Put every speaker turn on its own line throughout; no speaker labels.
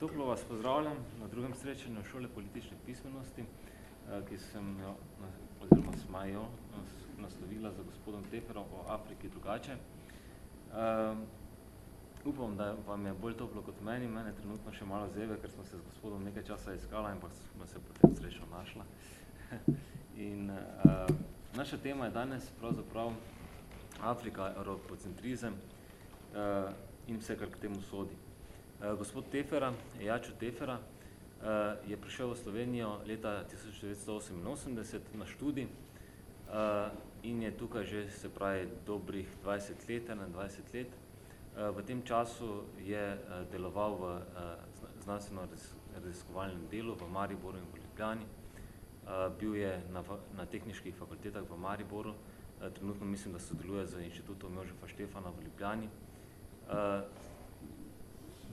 Toplo vas pozdravljam na drugem srečanju šole politične pismenosti, ki sem jo, oziroma sma jo naslovila za gospodom Teferom o Afriki drugače. Uh, upam, da vam je bolj toplo kot meni, mene trenutno še malo zebe, ker smo se z gospodom nekaj časa iskala in pa smo se potem srečno našla. in uh, naša tema je danes pravzaprav Afrika, evropocentrizem uh, in vse, kar k temu sodi. Uh, gospod Tefera, Jačo Tefera, uh, je prišel v Slovenijo leta 1988 na študij uh, in je tukaj že, se pravi, dobrih 20 let, 21 let. V tem času je deloval v uh, znanstveno-raziskovalnem delu v Mariboru in v Ljubljani. Bil je na, na tehničkih fakultetah v Mariboru, trenutno mislim, da sodeluje z inštitutom Jožefa Štefana v Ljubljani.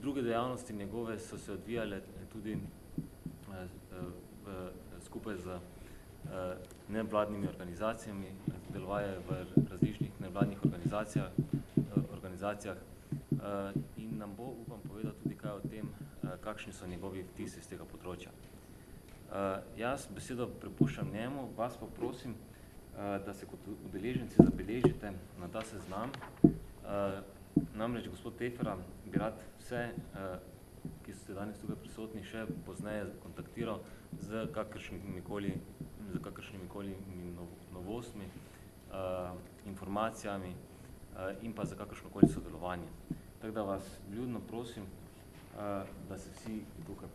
Druge dejavnosti njegove so se odvijale tudi uh, uh, skupaj z uh, nevladnimi organizacijami, delovaje v različnih nevladnih organizacijah, organizacijah in nam bo, upam, povedal tudi kaj o tem, kakšni so njegovi vtisi z tega področja. Jaz besedo prepuščam njemu, vas pa prosim, da se kot udeleženci zabeležite na ta seznam. Namreč gospod Tefera bi rad vse, ki ste danes tukaj prisotni, še pozneje kontaktiral z kakršnimi koli z kakršnimi koli novostmi, uh, informacijami uh, in pa za kakršno koli sodelovanje. Tako da vas ljudno prosim, da se vsi tukaj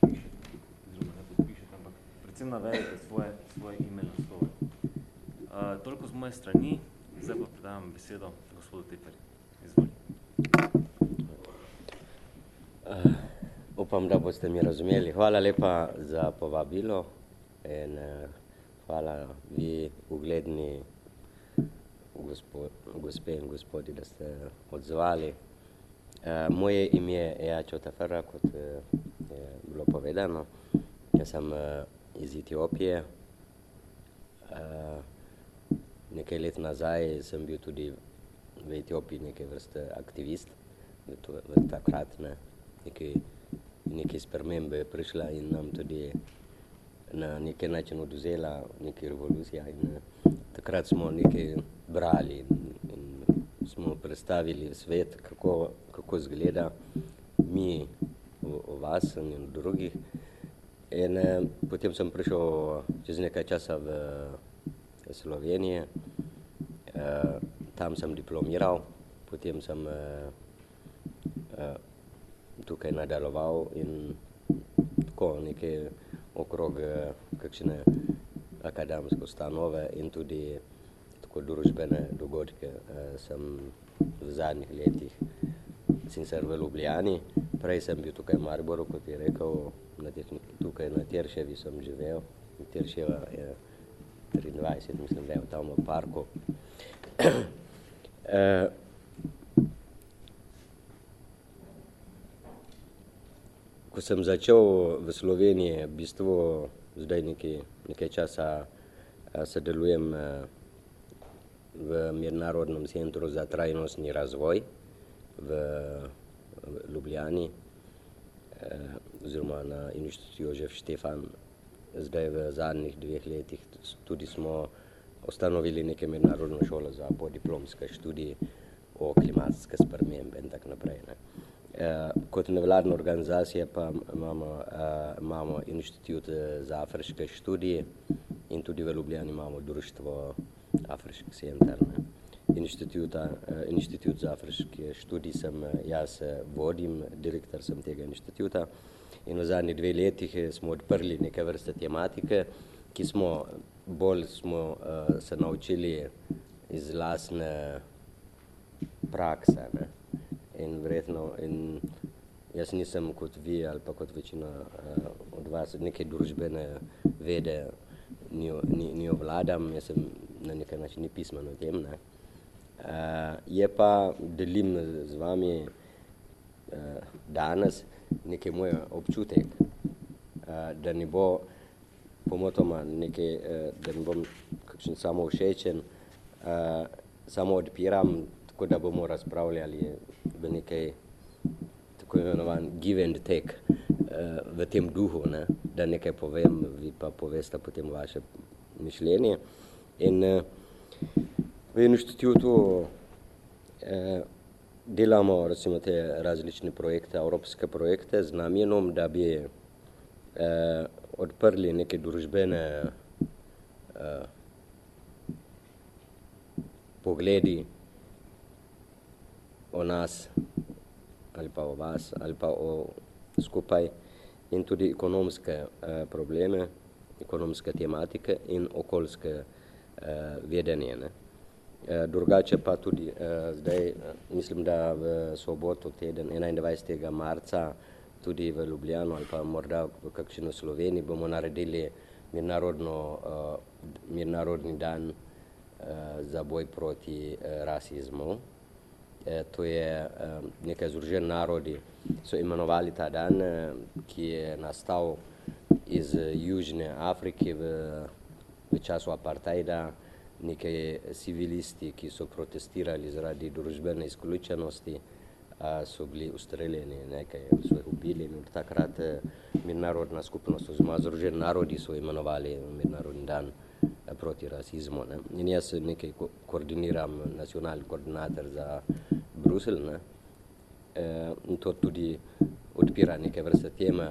podpišete, oziroma ne podpišete, ampak predvsem navedete svoje, svoje ime na stove. Toliko z moje strani, zdaj pa predajam besedo gospodu Teperi.
Uh, upam, da boste mi razumeli. Hvala lepa za povabilo in uh, hvala vi ugledni gospo, gospe in gospodi, da ste odzvali. Uh, moje ime je Ejačo Taferra, kot uh, je bilo povedano. Jaz sem uh, iz Etiopije. Uh, nekaj let nazaj sem bil tudi v Etiopiji nekaj vrste aktivist, v, to, v takrat ne, nekaj, nekaj spremembe je prišla in nam tudi na neki način oduzela neka revolucija in uh, takrat smo nekaj brali in, in smo predstavili svet, kako, kako zgleda mi o, o vas in o drugih. In uh, potem sem prišel čez nekaj časa v, Slovenije, uh, tam sem diplomiral, potem sem uh, uh, tukaj nadaloval in tako nekaj okrog eh, kakšne akademske ustanove in tudi tako družbene dogodke eh, sem v zadnjih letih sicer v Ljubljani, prej sem bil tukaj v Mariboru, kot je rekel, na tukaj na Terševi sem živel, Terševa je 23, mislim, da je tam v parku. Eh, ko sem začel v Sloveniji, v bistvu zdaj nekaj, nekaj časa sodelujem v Mednarodnem centru za trajnostni razvoj v, Ljubljani oziroma na inštitutu Jožef Štefan. Zdaj v zadnjih dveh letih tudi smo ustanovili neke mednarodne šole za podiplomske študije o klimatske spremembe in tako naprej. Ne. Eh, kot nevladna organizacija pa imamo, eh, imamo inštitut eh, za afriške študije in tudi v Ljubljani imamo društvo Afriški center. Inštituta, inštitut za afriške študije sem jaz vodim, direktor sem tega inštituta in v zadnjih dve letih smo odprli neke vrste tematike, ki smo bolj smo uh, se naučili iz lasne prakse. Ne in verjetno in jaz nisem kot vi ali pa kot večina uh, od vas neke družbene vede ni, ni, ni ovladam, jaz sem na nekaj način ni pismen o tem. Ne. Uh, je pa delim z vami uh, danes nekaj moj občutek, uh, da ne bo pomotoma nekaj, uh, da ne bom kakšen samo všečen, uh, samo odpiram tako da bomo razpravljali v nekaj tako imenovan give and take uh, v tem duhu, ne, da nekaj povem, vi pa poveste potem vaše mišljenje. In v inštitutu delamo recimo te različne projekte, evropske projekte z namenom, da bi odprli neke družbene uh, pogledi o nas ali pa o vas ali pa o skupaj in tudi ekonomske eh, probleme, ekonomske tematike in okoljske eh, vedenje. Ne. Eh, drugače pa tudi eh, zdaj, eh, mislim, da v soboto teden 21. marca tudi v Ljubljano ali pa morda v kakšno Sloveniji bomo naredili uh, mednarodni dan uh, za boj proti uh, rasizmu. E, to je uh, nekaj združen narodi, so imenovali ta dan, uh, ki je nastal iz Južne Afrike v, v času apartheida, nekaj civilisti, ki so protestirali zaradi družbene izključenosti, so bili ustreljeni, nekaj so jih ubili in takrat eh, mednarodna skupnost oziroma združeni narodi so imenovali mednarodni dan eh, proti rasizmu. Ne. In jaz nekaj ko koordiniram nacionalni koordinator za Brusel ne. E, in to tudi odpira neke vrste teme,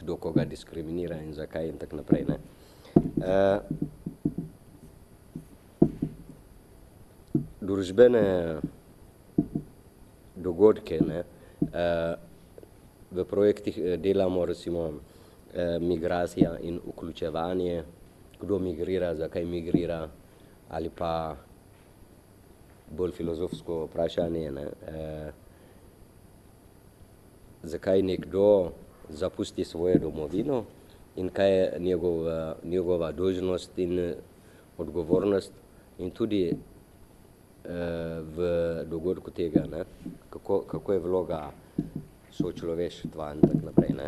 kdo koga diskriminira in zakaj in tako naprej. Ne. E, družbene dogodke. Ne. Eh, v projektih eh, delamo recimo eh, migracija in vključevanje, kdo migrira, zakaj migrira, ali pa bolj filozofsko vprašanje, ne. zakaj nekdo zapusti svojo domovino in kaj je njegova, njegova dožnost in odgovornost in tudi v dogodku tega, ne? Kako, kako je vloga sočloveštva in tak naprej. Ne?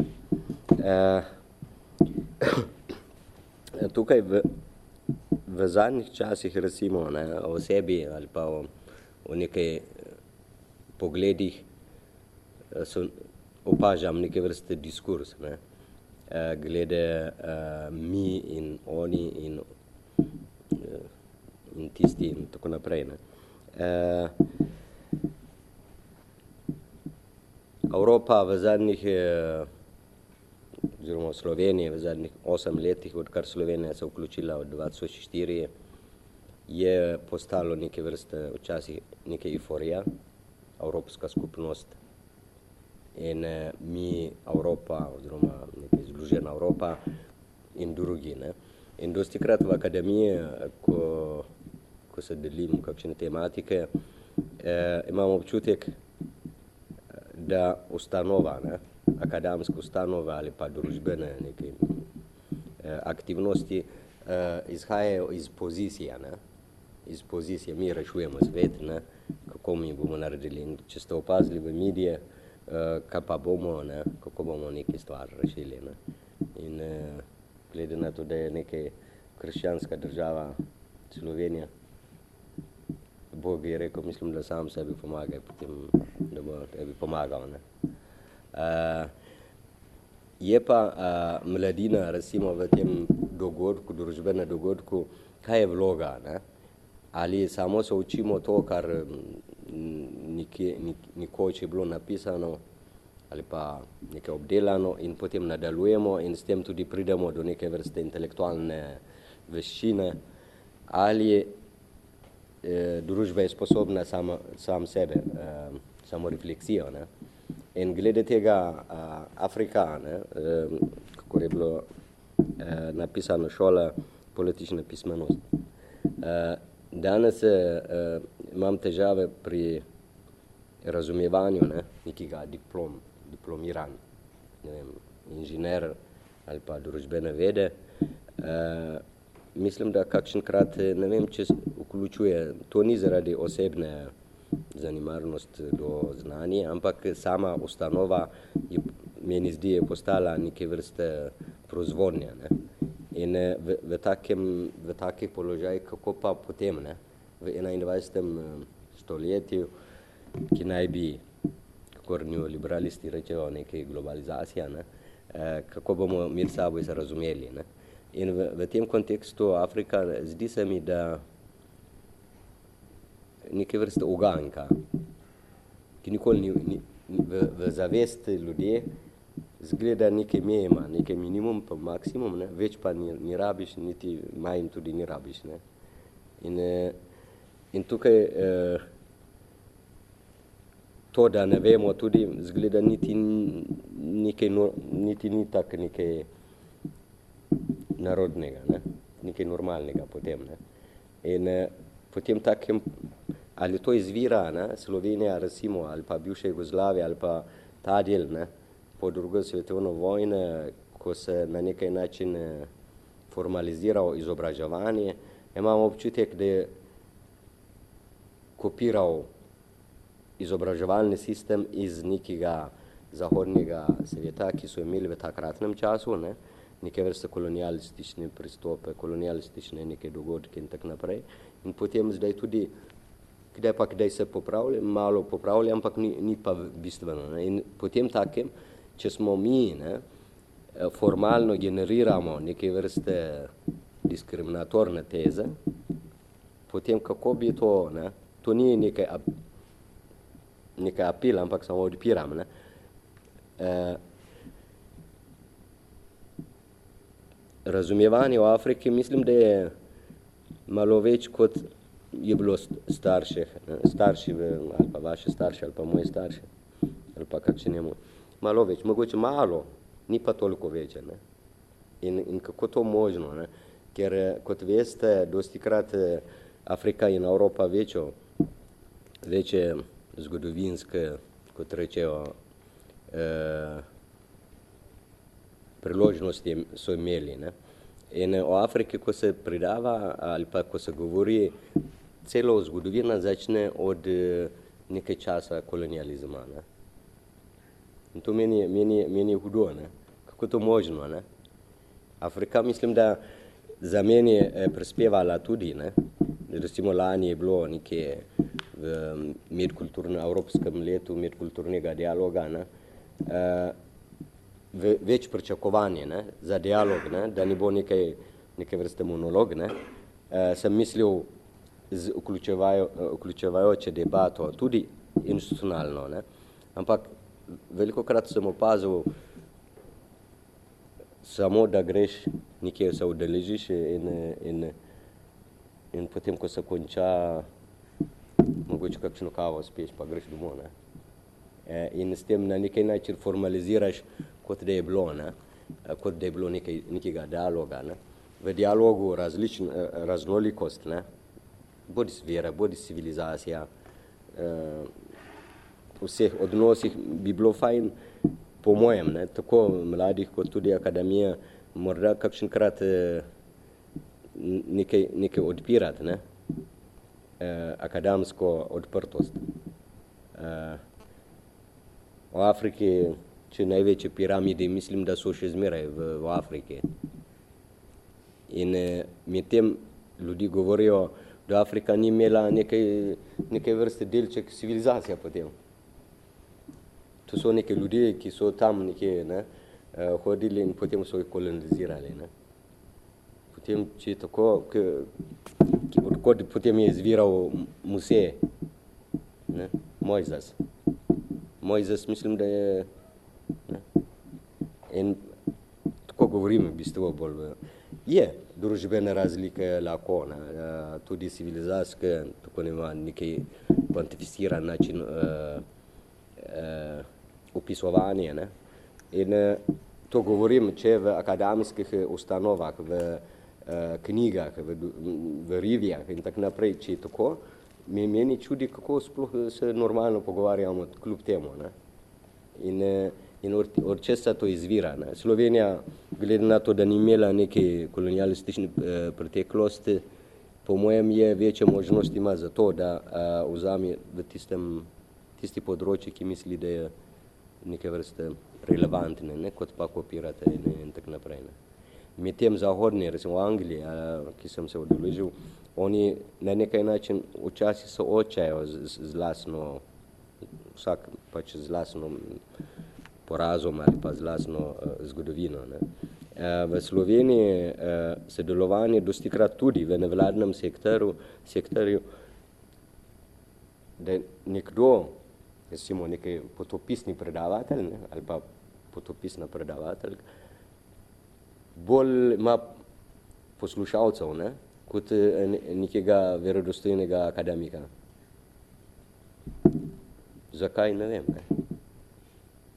E, tukaj v, v zadnjih časih recimo ne, o sebi ali pa o, o nekaj pogledih so, opažam neke vrste diskurs, ne? E, glede e, mi in oni in, in tisti in tako naprej. Ne? Eh, Evropa v zadnjih, eh, oziroma Slovenije v zadnjih osem letih, odkar Slovenija se vključila od 2004, je postalo neke vrste včasih neke euforija, Evropska skupnost in eh, mi, Evropa, oziroma neka izglužena Evropa in drugi. Ne. In dosti krat v akademiji, ko ko se delim kakšne tematike, eh, imam občutek, da ustanova, ne, akademska ustanova ali pa družbene neke eh, aktivnosti eh, izhajajo iz pozicije, ne, iz pozicije, mi rešujemo svet, ne, kako mi bomo naredili. In če ste opazili v medije, eh, kaj pa bomo, ne, kako bomo neki stvar rešili. Ne. In eh, glede na to, da je nekaj krščanska država Slovenija, Bog je rekel, mislim, da sam sebi pomagaj, potem, da bo tebi pomagal. Ne. Uh, je pa uh, mladina, recimo v tem dogodku, družbene dogodku, kaj je vloga? Ne? Ali samo se učimo to, kar nikje, nik, nikoč je bilo napisano, ali pa nekaj obdelano in potem nadaljujemo in s tem tudi pridemo do neke vrste intelektualne veščine, ali družba je sposobna sama, sam sebe, eh, samo refleksijo. Ne. In glede tega eh, Afrika, ne, eh, kako je bilo eh, napisano šola politična pismenost. Eh, danes eh, imam težave pri razumevanju ne, nekega diplom, diplomiran, ne vem, inžener ali pa družbene vede. Eh, mislim, da kakšenkrat, ne vem, če vključuje, to ni zaradi osebne zanimarnost do znanja, ampak sama ustanova je, meni zdi, je postala neke vrste proizvodnja. Ne? In eh, v, v, takem, v takih položajih, kako pa potem, ne? v 21. Eh, stoletju, ki naj bi, kakor neoliberalisti rečejo, nekaj globalizacija, ne, eh, kako bomo med sabo se razumeli. Ne. In v, v tem kontekstu Afrika zdi se mi, da neke vrste uganka, ki nikoli ni, ni v, v zavest ljudje, zgleda nekaj meje ima, nekaj minimum pa maksimum, ne, več pa ni, ni rabiš, niti manj tudi ni rabiš. Ne. In, eh, in tukaj eh, to, da ne vemo, tudi zgleda niti, nekaj, niti ni tako nekaj narodnega, ne? nekaj normalnega potem. Ne? In eh, potem takem, ali to izvira, ne? Slovenija recimo, ali pa bivše Jugoslavije, ali pa ta del, ne? po drugo svetovno vojne, ko se na nekaj način eh, formaliziralo izobraževanje, imamo občutek, da je kopiral izobraževalni sistem iz nekega zahodnega sveta, ki so imeli v takratnem času, ne, neke vrste kolonialistične pristope, kolonialistične neke dogodke in tako naprej. In potem zdaj tudi, kdaj pa kdaj se popravlja, malo popravlja, ampak ni, ni pa bistveno. Ne. In potem takem, če smo mi, ne, formalno generiramo neke vrste diskriminatorne teze, potem kako bi to, ne, to ni nekaj nekaj apela, ampak samo odpiram. Ne. E, razumevanje v Afriki mislim, da je malo več kot je bilo starše, starši, v, ali pa vaše starše, ali pa moje starše, ali pa kakšen njemu. Malo več, mogoče malo, ni pa toliko več. Ne. In, in kako to možno? Ne? Ker, kot veste, dosti krat Afrika in Evropa večjo, večje zgodovinske, kot rečejo, eh, priložnosti so imeli. Ne. In o Afriki, ko se pridava ali pa ko se govori, celo zgodovina začne od eh, nekaj časa kolonializma. Ne. In to meni, meni, meni je hudo, ne. kako to možno. Ne. Afrika, mislim, da za meni je prispevala tudi, ne. recimo lani je bilo nekje v medkulturnem evropskem letu medkulturnega dialoga, ne, uh, več pričakovanje ne, za dialog, ne, da ni bo nekaj, nekaj vrste monolog, ne, uh, sem mislil z vključevajo, vključevajoče debato, tudi institucionalno, ne, ampak veliko krat sem opazil samo, da greš nekje se udeležiš in, in, in potem, ko se konča mogoče kakšno kavo spiješ, pa greš domov. Ne? E, in s tem na nekaj način formaliziraš, kot da je bilo, ne? E, kot da je bilo nekaj, nekega dialoga. Ne? V dialogu različn, e, raznolikost, ne? bodi svera, bodi civilizacija, v vseh odnosih bi bilo fajn, po mojem, ne? tako mladih kot tudi akademija, morda kakšenkrat nekaj, nekaj odpirati. Ne? eh, akademsko odprtost. V Afriki, če največje piramide, mislim, da so še zmeraj v, v Afriki. In eh, med tem ljudi govorijo, da Afrika ni imela nekaj, nekaj vrste delček civilizacija potem. To so neke ljudi, ki so tam nekje ne, eh, hodili in potem so jih kolonizirali. Ne. Potem, če je tako, odkot potem je izviral muse, ne, Mojzas. Mojzas mislim, da je, ne, in tako govorim v bistvu bolj, je družbene razlike lahko, ne, tudi civilizacijske, tako nema nekaj kvantificiran način uh, uh, opisovanje, ne, in uh, to govorim, če v akademskih ustanovah, v uh, knjigah, v, v revijah in tako naprej, če je tako, mi meni čudi, kako sploh se normalno pogovarjamo kljub temu. Ne? In, uh, in od, od česa to izvira. Ne? Slovenija, glede na to, da ni imela neke kolonialistične uh, preteklosti, po mojem je večja možnost ima za to, da uh, vzame v tistem, tisti področji, ki misli, da je neke vrste relevantne, ne? kot pa kopirate in, in tako naprej. Ne? medtem zahodni, recimo v Angliji, ki sem se odložil, oni na nekaj način včasih se očajo z, z, z lasno vsak pač z lastno porazom ali pa z lastno uh, zgodovino. Ne. Uh, v Sloveniji uh, sodelovanje dosti krat tudi v nevladnem sektorju, sektorju da nekdo, recimo nekaj potopisni predavatelj ne, ali pa potopisna predavatelj, bolj ima poslušalcev ne, kot nekega verodostojnega akademika. Zakaj, ne vem. Ne.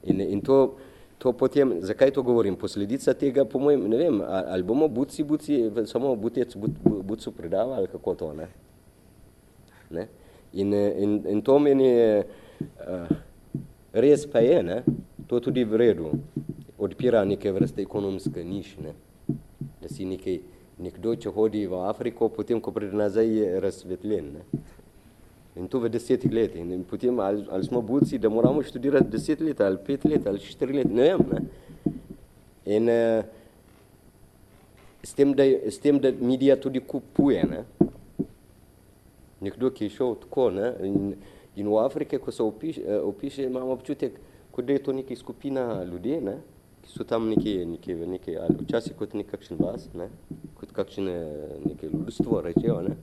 In, in to, to potem, zakaj to govorim? Posledica tega, po mojem, ne vem, ali bomo buci, buci, samo butec but, bucu predavali, kako to, ne? ne? In, in, in to meni je, uh, res pa je, ne? to tudi v redu, odpira neke vrste ekonomske niš, ne? da si nekaj, nekdo, če hodi v Afriko, potem, ko pride nazaj, je razsvetljen. Ne? In to v desetih letih. In potem, ali, ali smo buci, da moramo študirati deset let, ali pet let, ali štiri let, ne vem. Ne? In uh, s, tem, da, s tem, da medija tudi kupuje, ne? nekdo, ki je šel tako, ne? In, in v Afrike, ko se opiše, opiše, imamo občutek, kot da je to neka skupina ljudi, ne? So tam neki, neki, neki ali včasih kot nekakšen vas, ne? kot kakšne neke ljudstvo, rečejo, ne?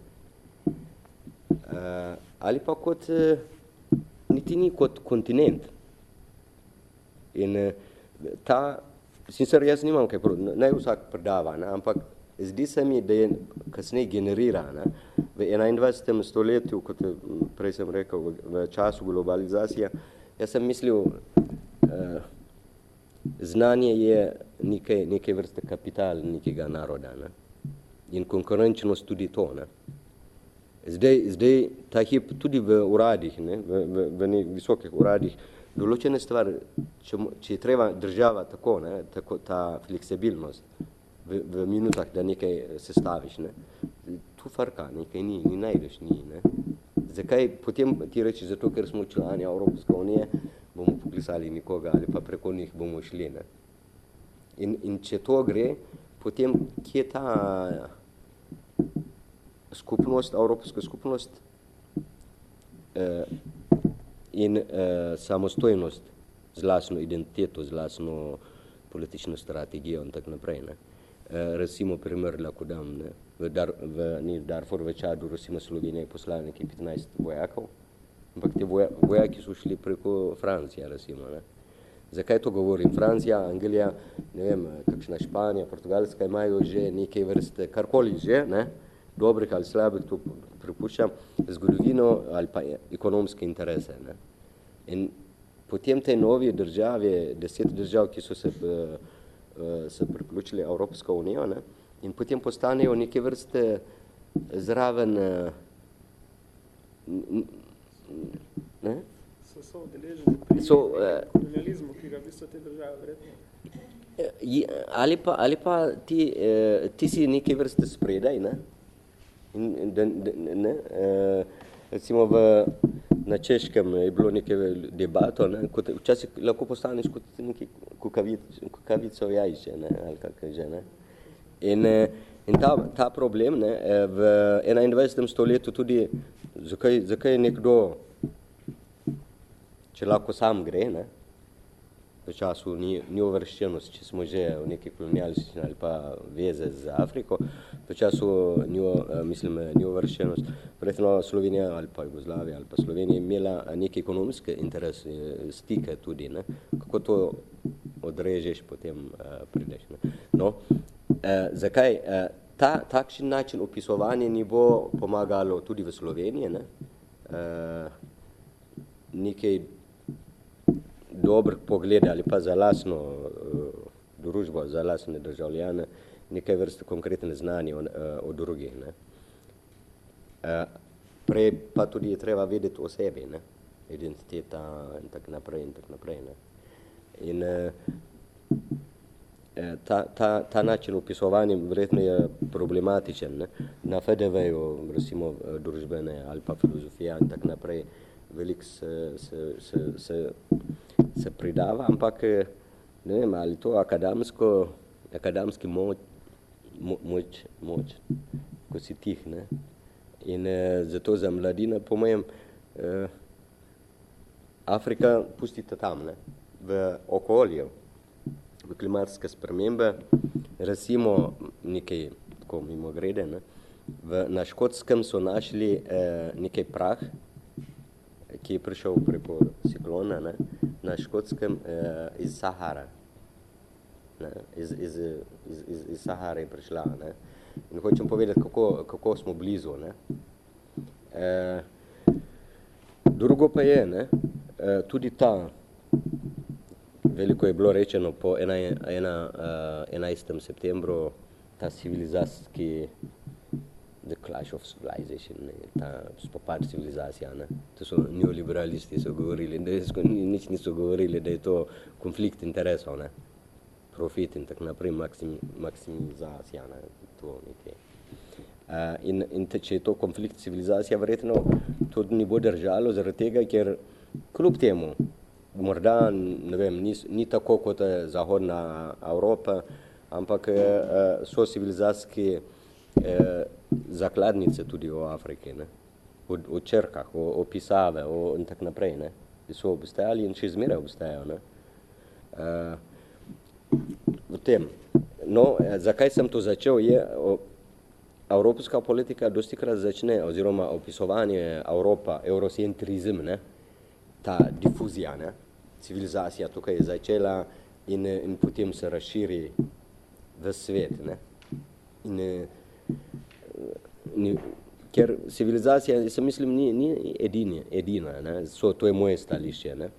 Uh, ali pa kot, uh, niti ni kot kontinent. In uh, ta, sicer jaz nimam kaj, naj vsak predava, ne, ampak zdi se mi, da je kasneje generira. Ne, v 21. stoletju, kot prej sem rekel, v času globalizacije, jaz sem mislil, uh, znanje je nekaj, nekaj vrste kapital nekega naroda. Ne, in konkurenčnost tudi to. Ne. Zdaj, zdaj ta hip tudi v uradih, ne, v, v, v visokih uradih, določene stvari, če, če je treba država tako, ne, tako ta fleksibilnost v, v minutah, da nekaj sestaviš, ne, tu farka, nekaj ni, ni najdeš, ni. Ne. Zakaj potem ti reči, zato ker smo člani Evropske unije, bomo poklisali nikoga ali pa preko njih bomo šli. Ne. In, in če to gre, potem kje ta skupnost, Evropska skupnost eh, in eh, samostojnost z lastno identiteto, z lastno politično strategijo in tako naprej. Ne. Eh, recimo primer lahko dam, ne. v, Dar, v, ni, v Darfur v Čadu, recimo Slovenija je poslala nekaj 15 vojakov, ampak te voja, vojaki so šli preko Francije, recimo. Ne. Zakaj to govorim? Francija, Anglija, ne vem, kakšna Španija, Portugalska imajo že nekaj vrste, karkoli že, ne, dobrih ali slabih, to pripuščam, zgodovino ali pa ekonomske interese. Ne. In potem te nove države, deset držav, ki so se, uh, se priključili Evropsko unijo, ne, in potem postanejo neke vrste zraven uh,
ne? So, so udeleženi pri so, uh, kolonializmu, ki ga v bistvu te države vredno.
Ali pa, ali pa ti, eh, ti si neke vrste spredaj, ne? In, da, da, ne, e, recimo v, na Češkem je bilo nekaj debato, ne, kot, včasih lahko postaneš kot neki kukavic, kukavico jajče, ne, ali kakaj že. Ne. In, e, in ta, ta problem ne, v 21. stoletju tudi, zakaj, zakaj nekdo, če lahko sam gre, ne, v času ni, ni uvrščenost, če smo že v neki kolonialistični ali pa veze z Afriko, v času ni, eh, mislim, ni uvrščenost. Verjetno Slovenija ali pa Jugoslavija ali pa Slovenija imela neke ekonomske interese, stike tudi, ne? kako to odrežeš, potem uh, prideš. Ne? No, uh, zakaj? Uh, ta takšen način opisovanja ni bo pomagalo tudi v Sloveniji, ne? Uh, nekaj dober pogled ali pa za lasno uh, družbo, za lasne državljane, nekaj vrste konkretne znanje o, uh, o drugih. Ne. Uh, prej pa tudi je treba vedeti o sebi, ne. identiteta in tak naprej in tak naprej. Ne. In uh, ta, ta, ta način opisovanja verjetno je problematičen. Ne. Na FDV-ju, recimo družbene ali pa filozofija in tak naprej, veliko se, se, se, se se pridava, ampak ne vem, ali to akademsko, akademski moč, moč, moč, ko si tih, ne. In eh, zato za mladine, po mojem, eh, Afrika pustite tam, ne? v okolju, v klimatske spremembe, recimo nekaj tako mimo grede, ne? v, na Škotskem so našli eh, nekaj prah, ki je prišel preko ciklona, ne? na Škotskem eh, iz Sahara. Ne? Iz, iz, iz, iz, iz Sahare je prišla. Ne? In hočem povedati, kako, kako smo blizu. Ne? Eh, drugo pa je, ne? Eh, tudi ta, veliko je bilo rečeno po ena, ena, uh, 11. septembru, ta civilizacijski the clash of civilization, ne, ta spopad civilizacija, ne. To so neoliberalisti so govorili, da je, nič niso govorili, da je to konflikt interesov, ne. Profit in tak naprej, maksim, maksimizacija, ne, to nekaj. Uh, in, in te, če je to konflikt civilizacija, verjetno to ni bo držalo, zaradi tega, ker kljub temu, morda vem, ni, ni tako kot je zahodna Evropa, ampak eh, so civilizacijski eh, zakladnice tudi v Afriki, ne? O, o črkah, o, o pisave o, in tak naprej, ne? so obstajali in še zmeraj obstajajo. Ne? Eh, v tem. No, eh, zakaj sem to začel, je o, Evropska politika dosti krat začne, oziroma opisovanje Evropa, eurocentrizm, ne? ta difuzija, ne? Civilizacija tukaj je začela in, in potem se razširi v svet. Ne? In, in, ker civilizacija, jaz mislim, ni, ni edini, edina, ne? So, to je moje stališče. Ne?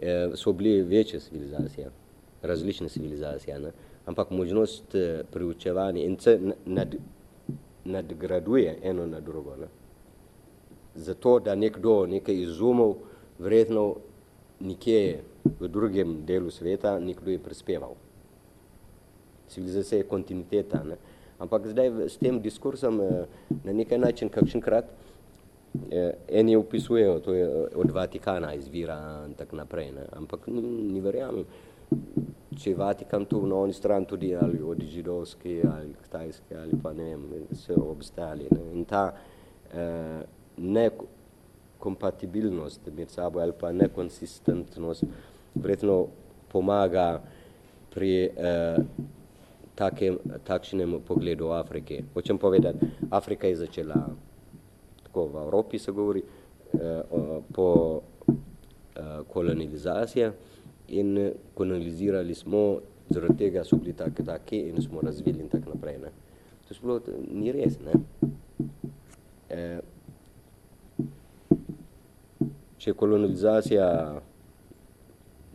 E, so bili večje civilizacije, različne civilizacije, ne? ampak možnost e, priučevanja in se nad, nadgraduje eno na drugo. Ne? Zato, da nekdo nekaj izumov, verjetno nekje v drugem delu sveta nekdo je prispeval. Civilizacija je kontinuiteta. Ne? Ampak zdaj s tem diskursom eh, na nekaj način kakšenkrat eh, eni opisujejo, to je eh, od Vatikana izvira in tak naprej. Ne? Ampak ni, ni verjamem, če je Vatikan tu na oni stran tudi ali od židovski ali ktajski ali pa ne vem, se obstajali. Ne? In ta eh, ne kompatibilnost med sabo ali pa nekonsistentnost vredno pomaga pri eh, takem, takšnem pogledu Afrike. Hočem povedati, Afrika je začela, tako v Evropi se govori, eh, po eh, kolonizacije in kolonizirali smo, zaradi tega so bili take, take in smo razvili in tak naprej. Ne. To je bilo, ni res, ne. Eh, če je kolonizacija,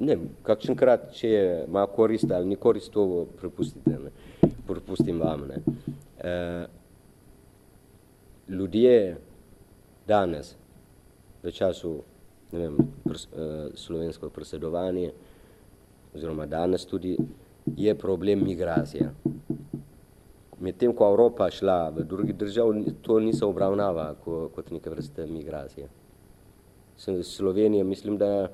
ne, kakšenkrat, če ima korist ali ni korist, to prepustite, ne, prepustim vam, ne. E, ljudje danes, v času, ne vem, prs, e, slovensko presedovanje, oziroma danes tudi, je problem migracija. Medtem, ko Evropa šla v drugi držav, to niso obravnava kot neke vrste migracije. Slovenije, mislim, da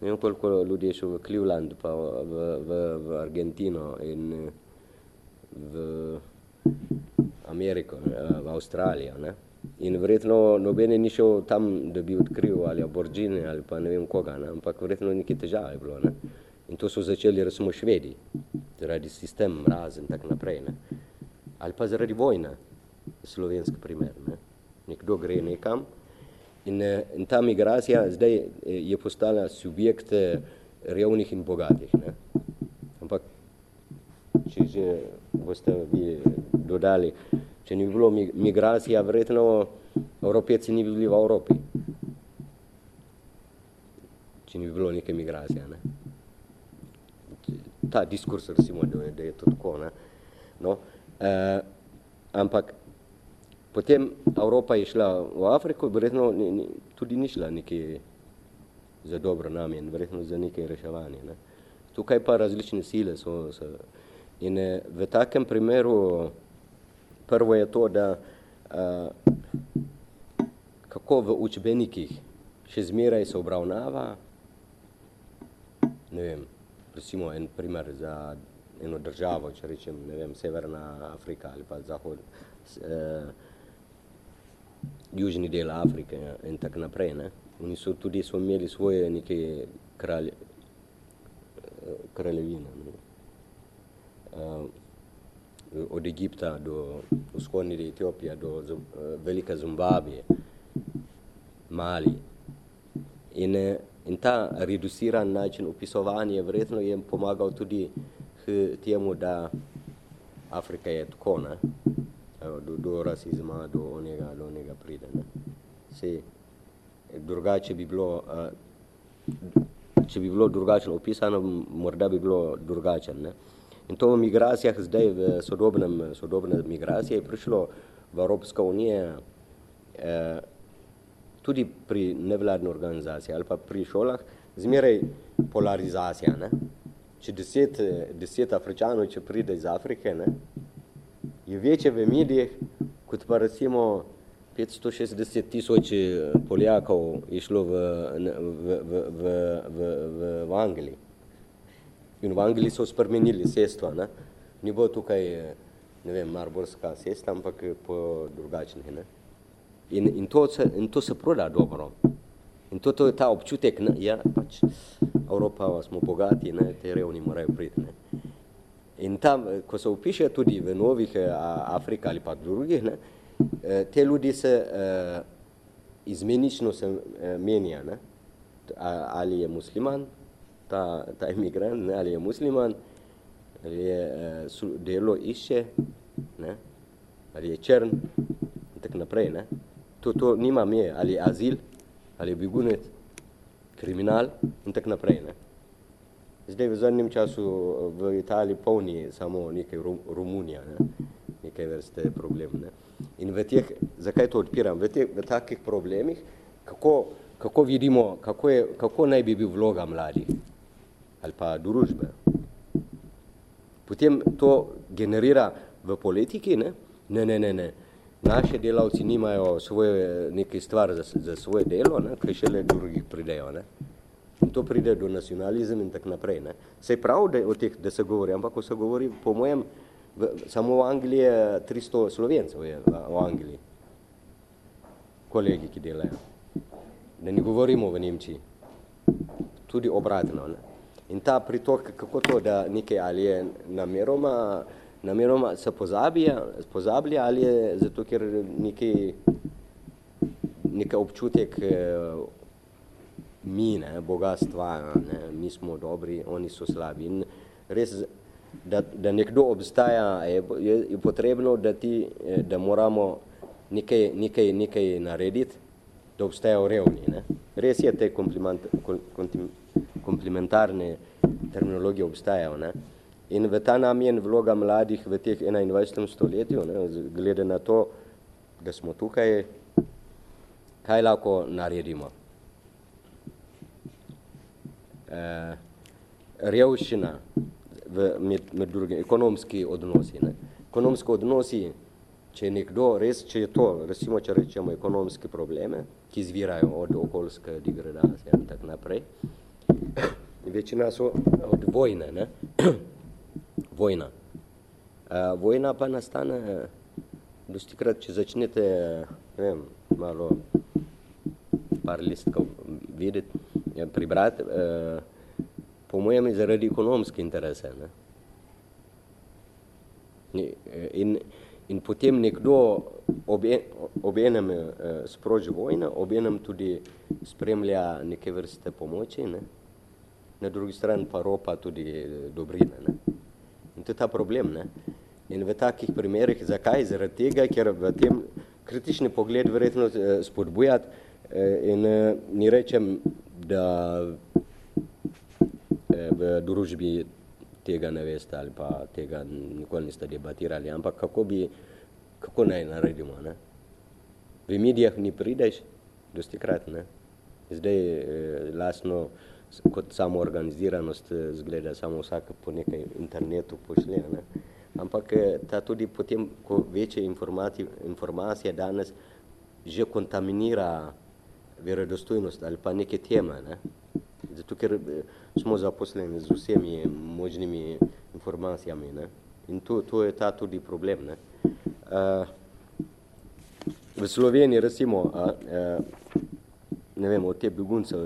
ne vem, koliko ljudi je šel v Cleveland, pa v, v, v Argentino in v Ameriko, v Avstralijo. Ne? In verjetno nobene ni šel tam, da bi odkril ali aborđine ali pa ne vem koga, ne? ampak verjetno nekaj težave bilo. Ne? In to so začeli, recimo, švedi, zaradi sistem mrazen, tak naprej. Ne? Ali pa zaradi vojne, slovenski primer. Ne? Nekdo gre nekam, In, eh, in ta migracija zdaj eh, je postala subjekt eh, revnih in bogatih. Ne? Ampak, če že boste vi dodali, če ni bilo migracija, verjetno Evropejci ni bili v Evropi. Če ni bilo neke migracije. Ne? Ta diskurs, recimo, da je to tako. Ne? No, eh, ampak Potem Evropa je šla v Afriko, verjetno ni, ni, tudi ni šla nekaj za dobro namen, verjetno za nekaj reševanje. Ne. Tukaj pa različne sile so. so in eh, v takem primeru prvo je to, da a, kako v učbenikih še zmeraj se obravnava, ne vem, prosimo en primer za eno državo, če rečem, ne vem, Severna Afrika ali pa Zahod, eh, južni del Afrike in tako naprej. Ne? Oni so tudi so imeli svoje neke kralje, kraljevine. Ne. Uh, od Egipta do vzhodne Etiopije, do uh, velike Zimbabije, Mali. In, in ta reduciran način opisovanja verjetno je pomagal tudi k temu, da Afrika je tako, ne? Do, do rasizma, do onega, do onega pride. Ne? Se, drugače bi bilo, uh, če bi bilo drugačno opisano, morda bi bilo drugačen. Ne? In to v migracijah zdaj, v sodobnem, sodobne migracije je prišlo v Evropska unija eh, tudi pri nevladni organizaciji ali pa pri šolah zmeraj polarizacija. Ne? Če deset, deset Afričanov, če pride iz Afrike, ne, je večje v medijih, kot pa recimo 560 tisoč eh, Poljakov je šlo v, v, v, v, v, v, Angliji. In v Angliji so spremenili sestva. Ne? Ni bo tukaj, eh, ne vem, marborska sesta, ampak po drugačnih. Ne? In, in, to se, in to se proda dobro. In to, to je ta občutek, ne? ja, pač Evropa smo bogati, ne? te revni morajo priti. Ne? In tam, eh, ko se upiše tudi v novih Afrika ali pa drugih, ne? Eh, te ljudi se izmenično se menja, ne? ali je musliman, ta, ta imigrant, ne? ali je musliman, ali je delo išče, ne? ali je črn, in tak naprej. Ne? To, to nima meje, ali je azil, ali je begunec, kriminal in tak naprej. Ne? Zdaj v zadnjem času v Italiji polni samo nekaj Romunija, ne? nekaj vrste problem. Ne? In v teh, zakaj to odpiram, v, teh, v takih problemih, kako, kako vidimo, kako, je, kako naj bi bil vloga mladih ali pa družbe. Potem to generira v politiki, ne, ne, ne, ne, ne. Naši delavci nimajo svoje neke stvar za, za svoje delo, ne, kaj šele drugih pridejo. Ne. In to pride do nacionalizem in tak naprej. Ne. Sej prav, da, o teh, da se govori, ampak ko se govori, po mojem, v, samo v Angliji je 300 slovencev je v, v Angliji. Kolegi, ki delajo. Da ne govorimo v Nemčiji. Tudi obratno. Ne? In ta pritok, kako to, da nekaj ali je nameroma, nameroma se pozablja, pozablja ali je zato, ker nekaj, nekaj občutek eh, mi, ne, bogatstva, ne, mi smo dobri, oni so slabi. In res da, da nekdo obstaja, je, je, je potrebno, da, ti, eh, da moramo nekaj, nekaj, nekaj narediti, da obstajajo revni. Ne? Res je, te komplementarne terminologije obstajajo. Ne? In v ta namen vloga mladih v teh 21. stoletju, ne, glede na to, da smo tukaj, kaj lahko naredimo? E, revščina, v, med, med drugim, ekonomski odnosi. Ne. Ekonomski odnosi, če je nekdo, res, če je to, recimo, če rečemo ekonomske probleme, ki izvirajo od okoljske degradacije in tak naprej, večina so od vojne, ne. vojna. A, vojna pa nastane, dosti krat, če začnete, ne vem, malo par listkov videti, pribrati, eh, po mojem zaradi ekonomske interese. Ne? In, in potem nekdo ob, en, ob enem eh, sproži vojne, ob enem tudi spremlja neke vrste pomoči, ne? na drugi strani pa ropa tudi eh, dobrine. Ne? In to je ta problem. Ne? In v takih primerih, zakaj? Zaradi tega, ker v tem kritični pogled verjetno eh, spodbujati eh, in eh, ni rečem, da v družbi tega ne veste ali pa tega nikoli niste debatirali, ampak kako bi, kako naj naredimo, ne? V medijah ni prideš, dosti krat, ne? Zdaj eh, lastno kot samo organiziranost eh, zgleda samo vsak po nekaj internetu pošlje, ne? Ampak eh, ta tudi potem, ko večje informacije danes že kontaminira verodostojnost ali pa neke teme, ne? Zato, ker eh, smo zaposleni z vsemi možnimi informacijami. Ne? In to, to je ta tudi problem. Ne? Uh, v Sloveniji, recimo, uh, uh, ne vem, od te begunce,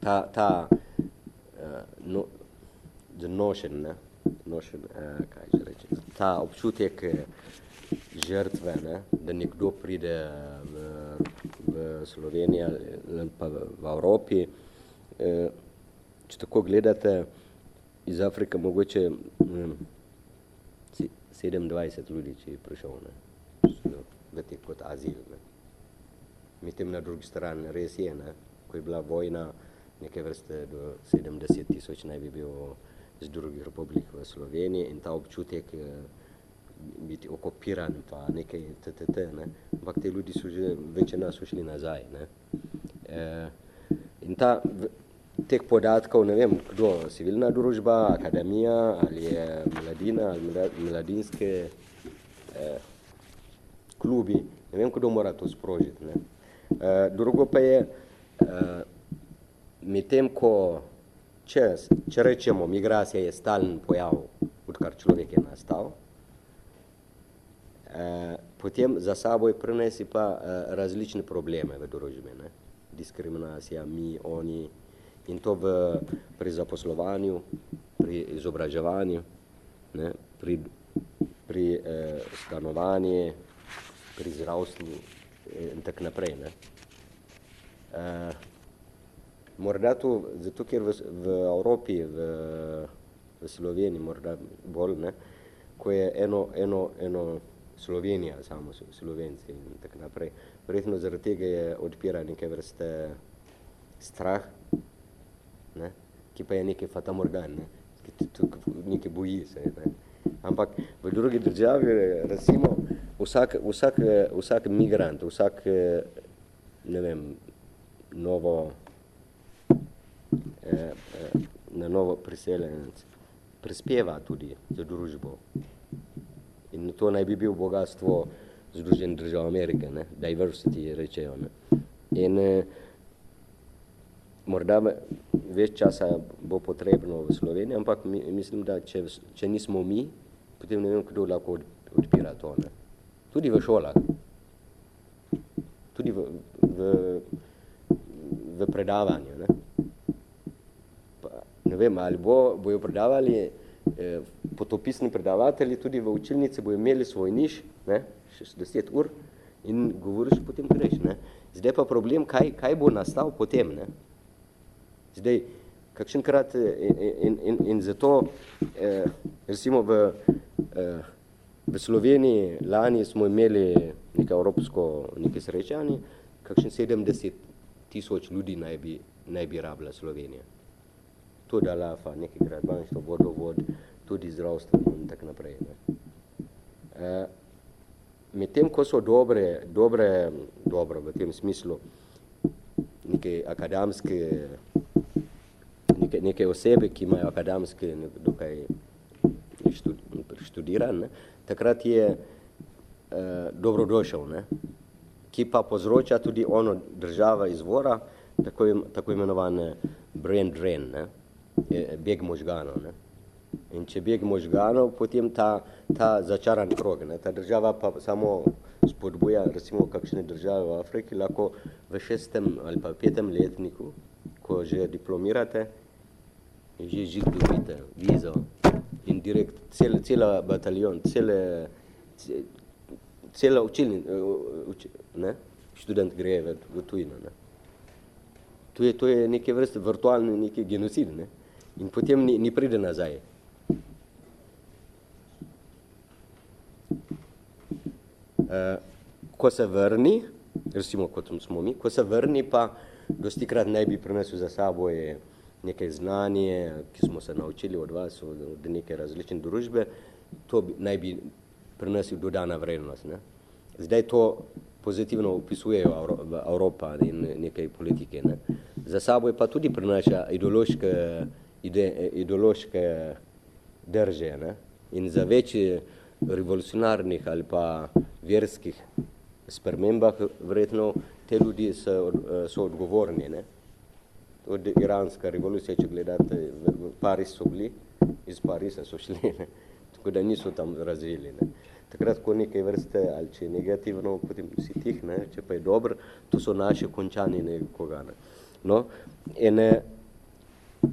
ta, ta no, nošen, ne, nošen, kaj že reči, ta občutek žrtve, ne, da nekdo pride v, v Sloveniji ali pa v, Evropi, če tako gledate, iz Afrike mogoče ne, 27 ljudi, če je prišel, ne, kot azil, ne. Medtem na drugi strani res je, ne, ko je bila vojna, neke vrste do 70 tisoč naj bi bil z drugih republik v Sloveniji in ta občutek biti okupiran pa nekaj ttt, ne, ampak te ljudi so že večina so šli nazaj, ne. E, in ta, teh podatkov, ne vem, kdo, civilna družba, akademija, ali je mladina, ali mladinske eh, klubi, ne vem, kdo mora to sprožiti. Ne. Eh, drugo pa je, eh, medtem ko, če, če rečemo, migracija je stalen pojav, odkar človek je nastal, potem za sabo je prinesi pa eh, različne probleme v družbi, ne. diskriminacija, mi, oni, in to v, pri zaposlovanju, pri izobraževanju, ne, pri, pri eh, stanovanju, pri zdravstvu eh, in tak naprej. Ne. Eh, morda to, zato ker v, v Evropi, v, v Sloveniji, morda bolj, ne, ko je eno, eno, eno Slovenija, samo Slovenci in tak naprej, verjetno zaradi tega je odpira neke vrste strah, ne, ki pa je nekaj fatamorgan, ne, ki nekaj boji se. Ne. Ampak v drugi državi, recimo, vsak, vsak, vsak migrant, vsak, ne vem, novo, eh, eh, na novo priseljenec, prispeva tudi za družbo. In to naj bi bil bogatstvo Združen držav Amerike, ne, diversity rečejo. Ne. In eh, morda več časa bo potrebno v Sloveniji, ampak mi, mislim, da če, če nismo mi, potem ne vem, kdo lahko odpira to. Ne. Tudi v šolah, tudi v, v, v predavanju. Ne. Pa, ne vem, ali bo, bojo predavali eh, potopisni predavatelji, tudi v učilnici bojo imeli svoj niš, ne, 60 ur, in govoriš potem greš. Ne. Zdaj pa problem, kaj, kaj bo nastal potem. Ne. Zdaj, kakšenkrat in, in, in, in zato, eh, recimo v, eh, v Sloveniji lani smo imeli nekaj evropsko nekaj srečanje, kakšen 70 tisoč ljudi naj bi, naj bi rabila Slovenija. To da lafa, nekaj gradbanjstvo, vodovod, tudi zdravstvo in tak naprej. Ne. Eh, Medtem, ko so dobre, dobre, dobro v tem smislu, neke akademske neke, neke osebe, ki imajo akademske dokaj študiran, ne, takrat je eh, dobrodošel, ne, ki pa povzroča tudi ono država izvora, tako, tako imenovane brain drain, ne, je beg možganov. Ne. In če beg možganov, potem ta, ta začaran krog, ne, ta država pa samo spodbuja, recimo kakšne države v Afriki, lahko v šestem ali pa petem letniku, ko že diplomirate, že žig dobite, vizo in direkt, cel, cela bataljon, cele, cela učilni, uč, ne, študent gre v, v tujino, ne. To je, to je neke vrste virtualni neki genocid, ne, in potem ni, ni pride nazaj. Uh, ko se vrni, recimo kot smo mi, ko se vrni pa dostikrat naj bi prinesel za sabo je nekaj znanje, ki smo se naučili od vas, od neke različne družbe, to bi, naj bi prinesel dodana vrednost. Ne. Zdaj to pozitivno opisujejo Evropa in nekaj politike. Ne. Za sabo je pa tudi prinaša ideološke, ide, ideološke drže ne. in za večji revolucionarnih ali pa verskih spremembah verjetno te ljudi so, so odgovorni. Ne od iranska revolucija, če gledate, v, v Paris so bili, iz Parisa so šli, ne? tako da niso tam razvili. Ne? takrat, ko nekaj vrste, ali če je negativno, potem si tih, ne, če pa je dobro, to so naše končani nekoga. Ne. No, in eh,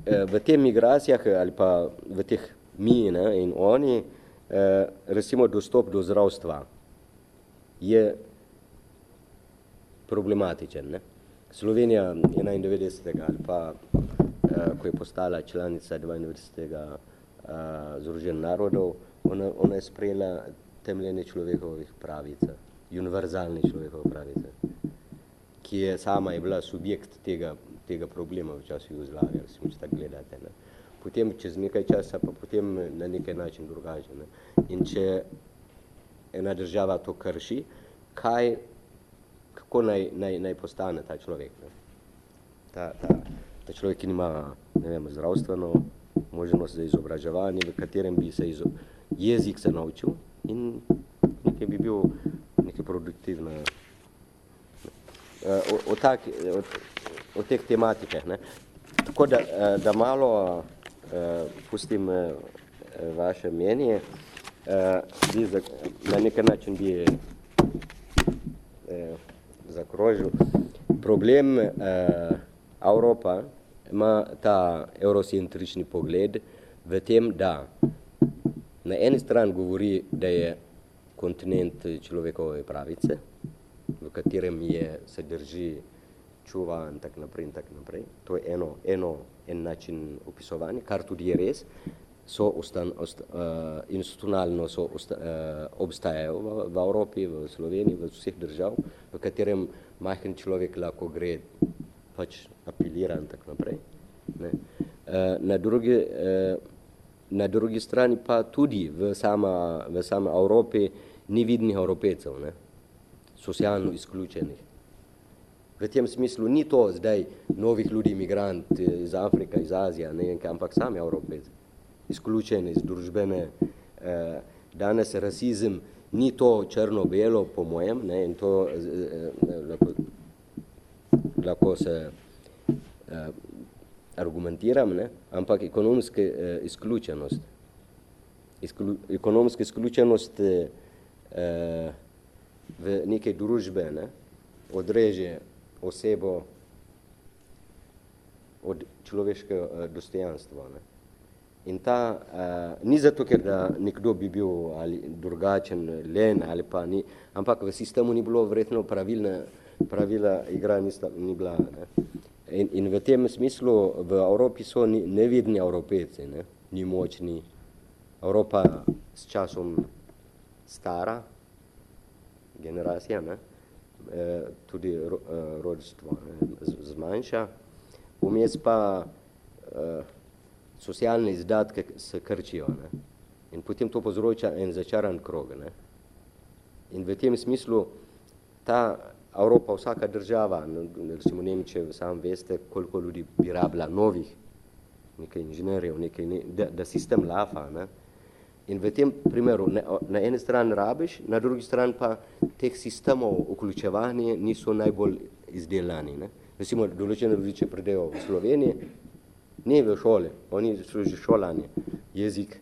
v teh migracijah ali pa v teh mi ne, in oni, eh, recimo dostop do zdravstva je problematičen. Ne. Slovenija 91. ali pa, eh, ko je postala članica 92. Eh, Združenih narodov, ona, ona je sprejela temeljene človekovih pravice, univerzalne človekove pravice, ki je sama je bila subjekt tega, tega problema v času Jugoslavije, si moče tako gledate. Ne. Potem čez nekaj časa pa potem na nekaj način drugače. Ne. In če ena država to krši, kaj kako naj, naj, naj postane ta človek. Ne? Ta, ta, ta človek, ki nima ne vem, zdravstveno možnost za izobraževanje, v katerem bi se izo, jezik se naučil in nekaj bi bil nekaj produktivno. O, o, tak, o, o teh tematikah. Ne? Tako da, da malo uh, pustim uh, vaše mnenje, bi za, na nekaj način bi zakrožil. Problem eh, Evropa ima ta eurocentrični pogled v tem, da na eni strani govori, da je kontinent človekove pravice, v katerem je, se drži, čuva in tak naprej in tak naprej. To je eno, eno, en način opisovanja, kar tudi je res so ostan, ost, uh, institucionalno so osta, uh, obstajajo v, v Evropi, v Sloveniji, v vseh držav, v katerem majhen človek lahko gre, pač apelira in tako naprej. Ne. Uh, na, drugi, uh, na drugi strani pa tudi v sama, v sama Evropi ni vidnih Evropejcev, ne, socialno izključenih. V tem smislu ni to zdaj novih ljudi, migrant iz Afrika, iz Azije, ne, ampak sami Evropejci izključene iz družbene. Eh, danes rasizem ni to črno-belo, po mojem, ne, in to eh, eh, lahko, lahko se argumentiram, ne, ampak ekonomska izključenost. Ekonomska izključenost v neke družbe ne, odreže osebo od človeškega dostojanstva. Ne. In ta uh, ni zato, ker da nekdo bi bil ali drugačen, len ali pa ni, ampak v sistemu ni bilo vredno pravilne, pravila igra nista, ni bila. Ne. In, in v tem smislu v Evropi so ni, nevidni Evropejci, ne, ni močni. Evropa s časom stara generacija, ne, tudi ro, e, rodstvo ne, zmanjša, vmes pa e, socialne izdatke se krčijo. Ne? In potem to povzroča en začaran krog. Ne? In v tem smislu ta Evropa, vsaka država, recimo Nemče, sam veste, koliko ljudi bi rabila novih, nekaj inženirjev, nekaj, ne, da, da sistem lafa. Ne? In v tem primeru na eni strani rabiš, na drugi strani pa teh sistemov vključevanje niso najbolj izdelani. Ne? Recimo, določene ljudi, če pridejo v Sloveniji, ne v šole, oni so že šolani, jezik,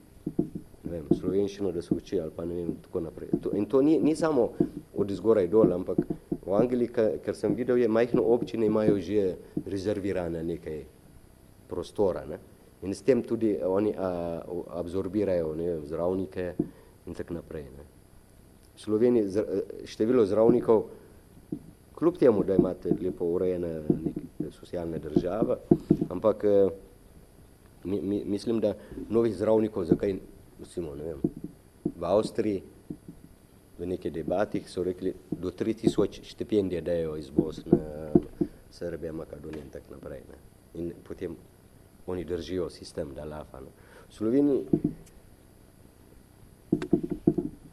ne vem, slovenščino, da se uči ali pa ne vem, tako naprej. To, in to ni, ni samo od izgoraj dol, ampak v Angliji, ker sem videl, je majhno občine imajo že rezervirane nekaj prostora, ne? In s tem tudi oni a, absorbirajo ne vem, zdravnike in tak naprej. Ne? V Sloveniji število zdravnikov, kljub temu, da imate lepo urejene neke socialne države, ampak mi, mi, mislim, da novih zdravnikov, zakaj, recimo, ne vem, v Avstriji, v nekaj debatih so rekli, do 3000 štipendije dajo iz Bosne, Srbije, Makedonije in tak naprej. Ne. In potem oni držijo sistem, da lafa. V Sloveniji,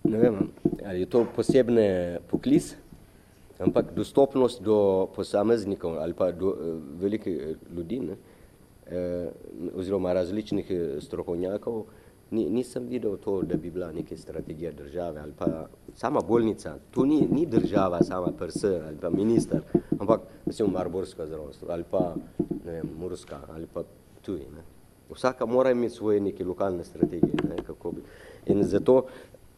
ne vem, ali je to posebne poklis, ampak dostopnost do posameznikov ali pa do uh, velikih ljudi, ne, eh, oziroma različnih eh, strokovnjakov, ni, nisem videl to, da bi bila neka strategija države ali pa sama bolnica. To ni, ni država sama per se ali pa minister, ampak recimo Marborska zdravstvo ali pa ne vem, Murska ali pa tuji. Ne. Vsaka mora imeti svoje neke lokalne strategije. Ne, kako bi. In zato,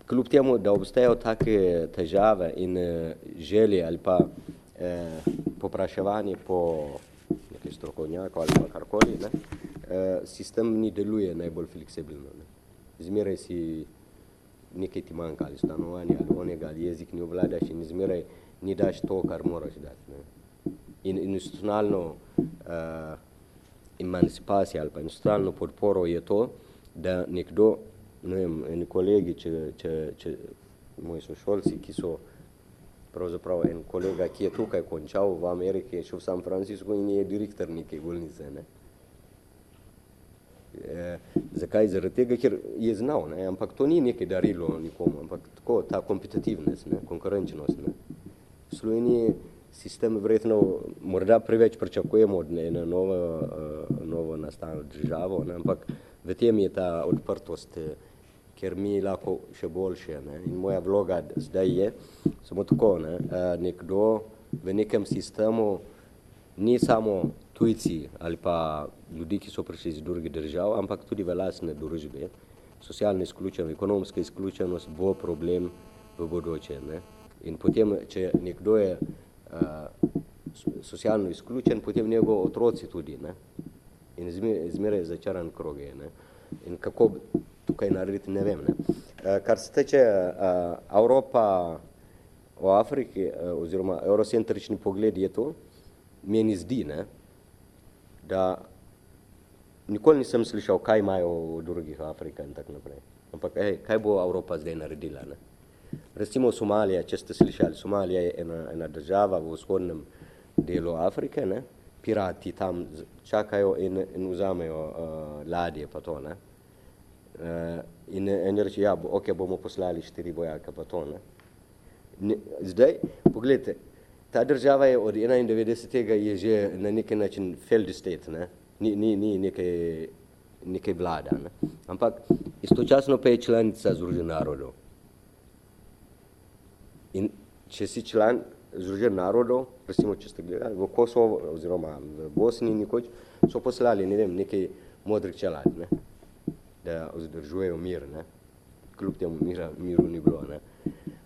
kljub temu, da obstajajo take težave in uh, želje ali pa uh, popraševanje po nekaj strokovnjakov ali pa karkoli, ne, uh, sistem ni deluje najbolj fleksibilno. Ne. Zmeraj si nekaj ti manjka ali stanovanje ali onega ali jezik ni obvladaš in zmeraj ni daš to, kar moraš dati. Ne. In institucionalno uh, emancipacija ali pa institucionalno podporo je to, da nekdo ne vem, eni kolegi, če, če, če moji sošolci, ki so pravzaprav en kolega, ki je tukaj končal v Ameriki, je šel v San Francisco in je direktor neke bolnice. Ne. E, zakaj? Zaradi tega, ker je znal, ne? ampak to ni nekaj darilo nikomu, ampak tako, ta kompetitivnost, ne? konkurenčnost. Ne? V Sloveniji sistem verjetno morda preveč pričakujemo od ene novo, uh, novo nastalo državo, ne? ampak v tem je ta odprtost uh, ker mi lahko še boljše. Ne? In moja vloga zdaj je, samo tako, ne? nekdo v nekem sistemu ni samo tujci ali pa ljudi, ki so prišli iz drugih držav, ampak tudi v lasne družbe. Socialna izključenost, ekonomska izključenost bo problem v bodoče. Ne? In potem, če nekdo je socialno izključen, potem njegov otroci tudi. Ne? In zmeraj začaran krog je. Ne? In kako tukaj narediti, ne vem. Ne. Eh, kar se teče uh, Evropa v Afriki, uh, oziroma eurocentrični pogled je to, meni zdi, ne, da nikoli nisem slišal, kaj imajo v drugih Afrika in tako naprej. Ampak, ej, kaj bo Evropa zdaj naredila? Ne? Recimo Somalija, če ste slišali, Somalija je ena, ena država v vzhodnem delu Afrike, ne? pirati tam čakajo in, in vzamejo uh, ladje pa to, ne? Uh, in eni reči, ja, ok, bomo poslali štiri vojaka, pa to, ne. ne zdaj, pogledajte, ta država je od 91. je že na neki način failed state, ne. Ni, ni, ni nekaj, nekaj vlada, ne. Ampak istočasno pa je članica Združenih narodov. In če si član Združenih narodov, recimo, če ste gledali, v Kosovo oziroma v Bosni nikoč, so poslali, ne vem, nekaj modrih čelad, ne da vzdržujejo mir, ne. kljub temu mira, miru ni bilo. Ne.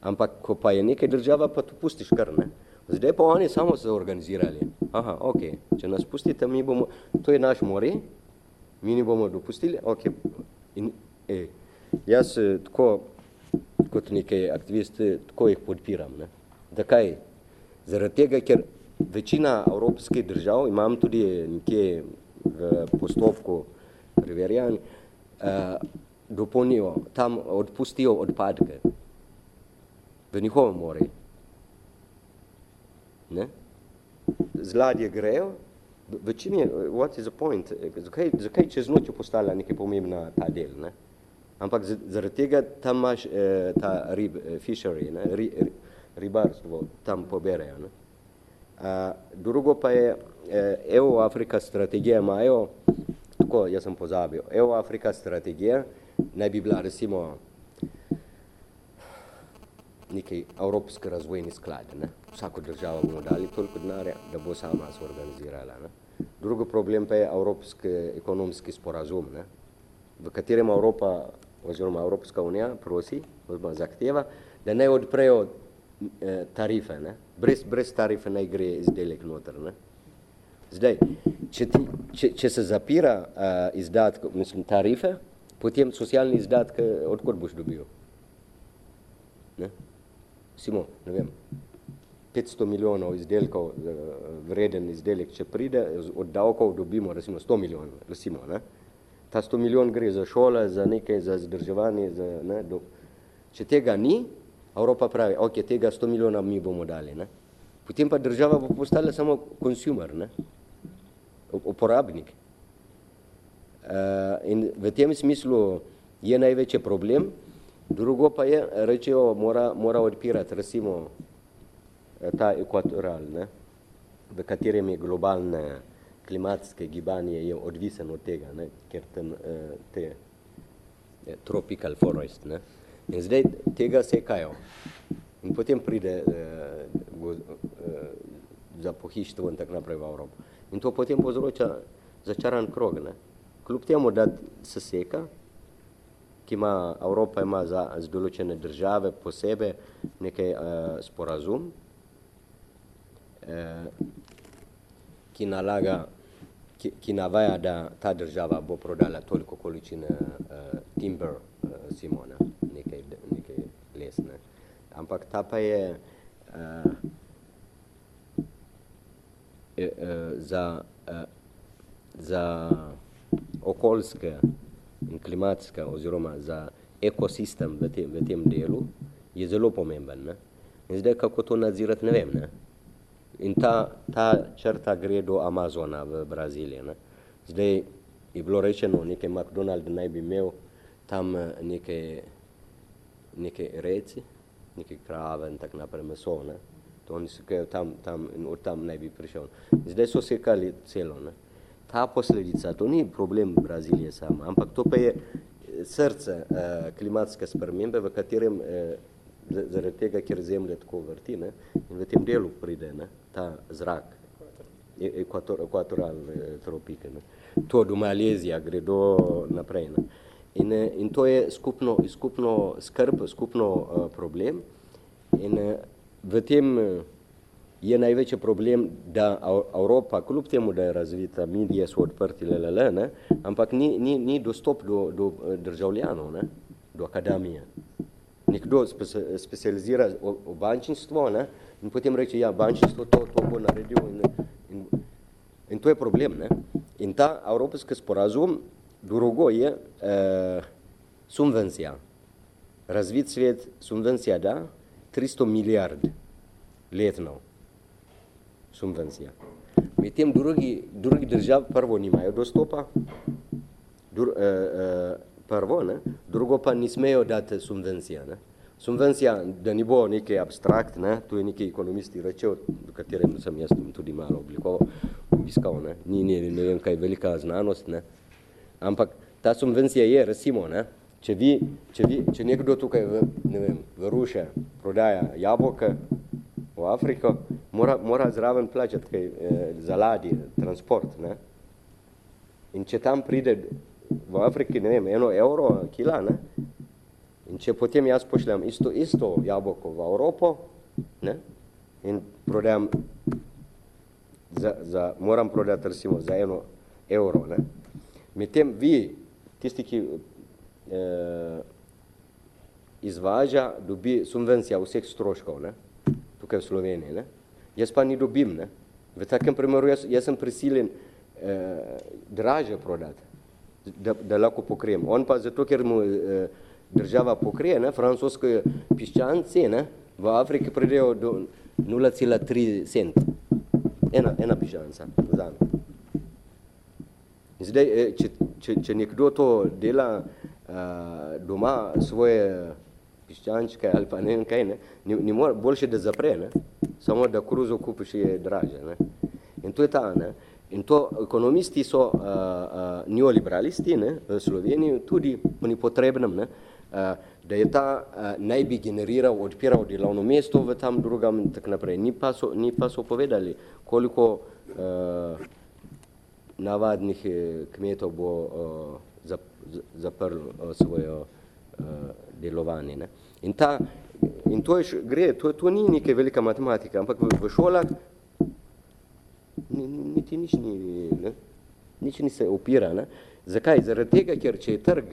Ampak, ko pa je nekaj država, pa to pustiš kar. Ne. Zdaj pa oni samo se organizirali. Aha, ok, če nas pustite, mi bomo, to je naš mori, mi ni bomo dopustili, ok. In, ej, jaz eh, tako, kot nekaj aktivisti, tako jih podpiram. Ne. Da kaj? Zaradi tega, ker večina evropskih držav, imam tudi nekje v postopku preverjanja, uh, dopolnijo, tam odpustijo odpadke v njihovem morju. Ne? Zladje grejo, v čem je, what is the point, zakaj, zakaj čez noč postala nekaj pomembna ta del, ne? Ampak zaradi tega tam imaš eh, ta rib, eh, fishery, ne? Ri, ri, ribarstvo, tam poberejo. Ne? Uh, drugo pa je, eh, EU Afrika strategija imajo, tako, jaz sem pozabil, Evo Afrika strategija naj bi bila recimo nekaj evropske razvojni sklade. Ne? Vsako državo bomo dali toliko denarja, da bo sama se organizirala. Ne? Drugo problem pa je evropski ekonomski sporazum, ne? V katerem Evropa oziroma Evropska unija prosi, oziroma zahteva, da ne odprejo eh, tarife, ne? Brez, brez tarife naj gre izdelek noter. Ne? Zdaj, če, ti, če, če se zapira uh, izdatke, mislim, tarife, potem socialni izdatke, odkot boš dobil? Ne? Simo, ne vem, 500 milijonov izdelkov, uh, vreden izdelek, če pride, od davkov dobimo, recimo, 100 milijonov, recimo, ne? Ta 100 milijon gre za šole, za nekaj, za zdrževanje, za, ne, do, če tega ni, Evropa pravi, ok, tega 100 milijona mi bomo dali, ne? Potem pa država bo postala samo consumer, ne? uporabnik. Uh, in v tem smislu je največji problem, drugo pa je, rečejo, mora, mora odpirati, recimo, eh, ta ekvatoral, ne, v katerem je globalne klimatske gibanje je odvisen od tega, ne, ker tam uh, te je, tropical forest, ne, in zdaj tega sekajo. In potem pride uh, go, uh, za pohištvo in tako naprej v Evropo. In to potem povzroča začaran krog. Ne? Kljub temu, da se seka, ki ima, Evropa ima za, določene države posebej nekaj uh, sporazum, uh, ki nalaga, ki, ki navaja, da ta država bo prodala toliko količine uh, timber, uh, Simona, nekaj, nekaj lesne. Ampak ta pa je uh, uh, za, uh, za okoljske in klimatska oziroma za ekosistem v tem, v tem delu je zelo pomemben. Ne? In zdaj, kako to nadzirati, ne vem. Ne? In ta, ta črta gre do Amazona v Braziliji. Ne? Zdaj je bilo rečeno, nekaj McDonald naj bi imel tam neke, neke reci, neke krave in tak naprej meso. Ne? To oni so kaj tam, tam in od tam naj bi prišel. Zdaj so sekali celo. Ne? ta posledica, to ni problem Brazilije sama, ampak to pa je eh, srce eh, klimatske spremembe, v katerem eh, zaradi tega, ker zemlje tako vrti, ne, in v tem delu pride ne, ta zrak, e, ekvator, ekvatoralne eh, tropike. Ne. To do Malezija gre do naprej. Ne. In, eh, in to je skupno, skupno skrb, skupno uh, problem. In uh, v tem je največji problem, da Evropa, kljub temu, da je razvita, medije so odprti, lelele, ne, ampak ni, ni, ni dostop do, do državljanov, ne, do akademije. Nekdo spe, specializira v, v bančinstvo ne, in potem reče, ja, bančinstvo to, to bo naredil in, in, in to je problem. Ne. In ta evropski sporazum, drugo je eh, subvencija. Razvit svet, subvencija da, 300 milijard letno subvencija. Medtem drugi, drugi držav prvo nimajo dostopa, dur, eh, eh, prvo, ne? drugo pa ni smejo dati subvencija. Ne? Subvencija, da ni bo nekaj abstrakt, ne? to je neki ekonomisti rečev, v katerem sem jaz tudi malo oblikoval, obiskal, ne? Ni, ni, ne vem kaj, velika znanost, ne? ampak ta subvencija je, recimo, ne? Če, vi, če, vi, če nekdo tukaj v, ne vem, v Ruše prodaja jabolke, v Afriko, mora, mora zraven plačati kaj, eh, za ladje, transport. Ne? In če tam pride v Afriki, ne vem, eno evro kila, ne? in če potem jaz pošljam isto, isto jabolko v Evropo ne? in prodajam, za, za, moram prodati recimo za eno evro. Ne? Medtem vi, tisti, ki eh, izvaža, dobi subvencija vseh stroškov. Ne? tukaj v Sloveniji. Ne? Jaz pa ni dobim. Ne? V takem primeru jaz, jaz sem prisiljen eh, draže prodati, da, da lahko pokrijem. On pa zato, ker mu eh, država pokrije, ne? francosko piščanci ne? v Afriki pridejo do 0,3 cent. Ena, ena piščanca vzame. Zdaj, eh, če, če, če nekdo to dela uh, doma svoje piščančke ali pa ne vem kaj, ne, ni, ni mora, boljše, da zapre, ne, samo da kruzo kupiš je draže. Ne. In to je ta, ne. In to ekonomisti so uh, uh, neoliberalisti ne, v Sloveniji tudi po nepotrebnem, ne, uh, da je ta uh, naj bi generiral, odpiral delovno mesto v tam drugam in tak naprej. Ni pa so, ni pa so povedali, koliko uh, navadnih kmetov bo uh, zaprlo uh, svojo uh, delovanje. Ne. In, ta, in to, je, gre, to, to ni neka velika matematika, ampak v, v šolah niti nič ni, ne, nič ni se opira. Ne. Zakaj? Zaradi tega, ker če je trg,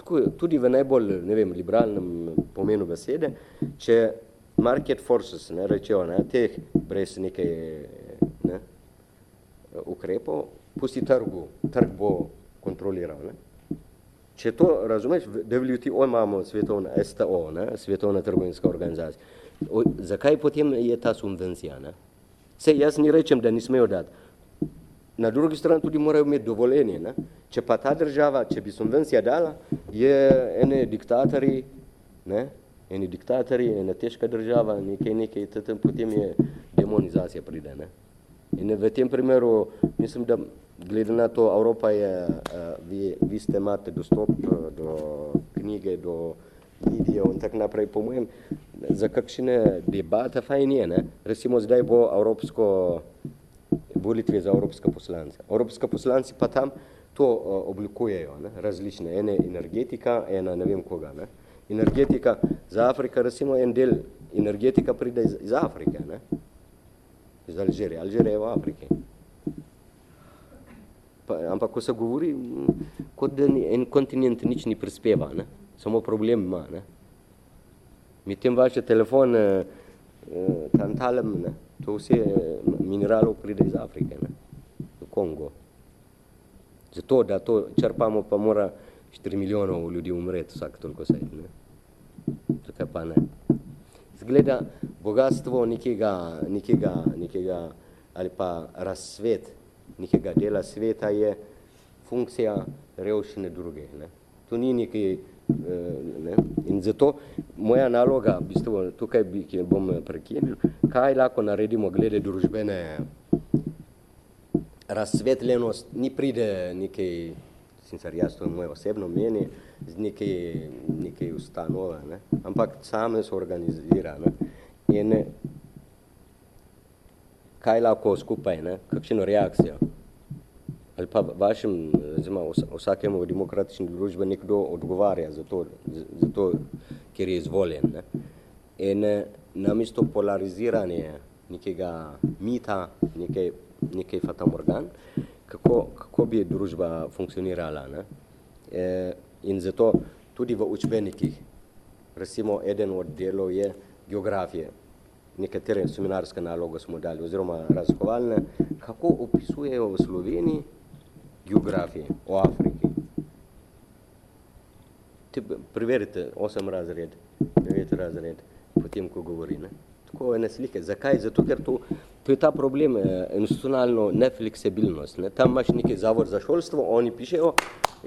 tako, tudi v najbolj ne vem, liberalnem pomenu besede, če market forces ne, rečejo, ne, teh brez nekaj ne, ukrepov, pusti trgu, trg bo kontroliral. Ne. Če to razumeš, v WTO imamo svetovna STO, ne, svetovna trgovinska organizacija. O, zakaj potem je ta subvencija? Ne? Se jaz ni rečem, da ni smejo dati. Na drugi strani tudi morajo imeti dovoljenje. Ne? Če pa ta država, če bi subvencija dala, je ene diktatori, ne? eni diktatori, ena težka država, nekaj, nekaj, tatem, potem je demonizacija pride. Ne? In v tem primeru, mislim, da glede na to, Evropa je, uh, vi, vi ste imate dostop uh, do knjige, do videov in tako naprej, po mojem, za kakšne debate fajn je, ne? Recimo, zdaj bo evropsko volitve za evropska poslanca. Evropska poslanci pa tam to uh, oblikujejo, ne, različne, ene energetika, ena ne vem koga, ne. Energetika za Afrika, recimo en del energetika pride iz, iz Afrike, ne, iz Alžirije, Alžirija je v Afriki. Pa, ampak ko se govori, kot da ni, en kontinent nič ni prispeva, ne, samo problem ima, ne. Mi tem vaše telefon, eh, tantalem, ne, to vse mineralov pride iz Afrike, ne, v Kongo. Zato, da to črpamo, pa mora 4 milijonov ljudi umreti vsak toliko sejt, ne. Tukaj pa ne. Zgleda bogatstvo nekega, nekega, nekega ali pa razsvet nekega dela sveta je funkcija revščine druge. Ne. To ni nekaj, ne. In zato moja naloga, v bistvu, tukaj bi, ki bom prekinil, kaj lahko naredimo glede družbene razsvetljenost, ni pride nekaj, sicer jaz to moj osebno meni, z nekaj, nekaj ustanove, ne? ampak same se organizira. Ne? In kaj lahko skupaj, ne? kakšno reakcijo? Ali pa vašem, zima, vsakemu demokratični družbe nekdo odgovarja za to, za to ker je izvoljen. Ne? In namisto polariziranje nekega mita, nekaj nekaj fatamorgan, kako, kako bi družba funkcionirala. Ne? E, in zato tudi v učbenikih, recimo eden od delov je geografije, nekatere seminarske naloge smo dali, oziroma razkovalne, kako opisujejo v Sloveniji geografije o Afriki. Te, preverite osem razred, devet razred, potem, ko govori. Ne? Tako ene slike. Zakaj? Zato, ker to To je ta problem, eh, institucionalno nefleksibilnost. Ne. Tam imaš nekaj zavor za šolstvo, oni pišejo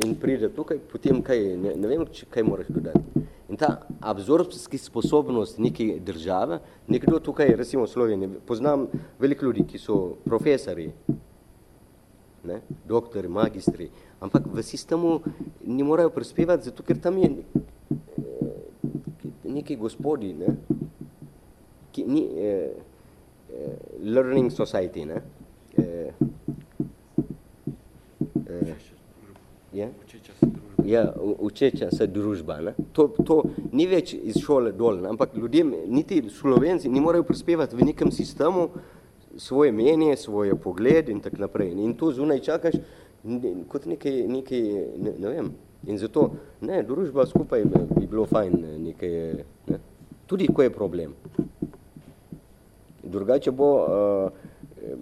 in pride tukaj, potem kaj, ne, ne vem, če, kaj moraš dodati. In ta absorpcijski sposobnost neke države, nekdo tukaj, recimo v Sloveniji, poznam veliko ljudi, ki so profesori, ne, doktori, magistri, ampak v sistemu ne morajo prispevati, zato ker tam je eh, neki gospodi, ne, ki ni, eh, uh, learning society. Ne? Uh, uh, ja? Ja, učeča se družba. Ne? To, to ni več iz šole dol, ne? ampak ljudje, niti slovenci, ni morajo prispevati v nekem sistemu svoje menje, svoje pogled in tak naprej. In to zunaj čakaš kot nekaj, nekaj ne, ne vem. In zato, ne, družba skupaj bi bilo fajn nekaj, ne? tudi ko je problem. Drugače bo uh,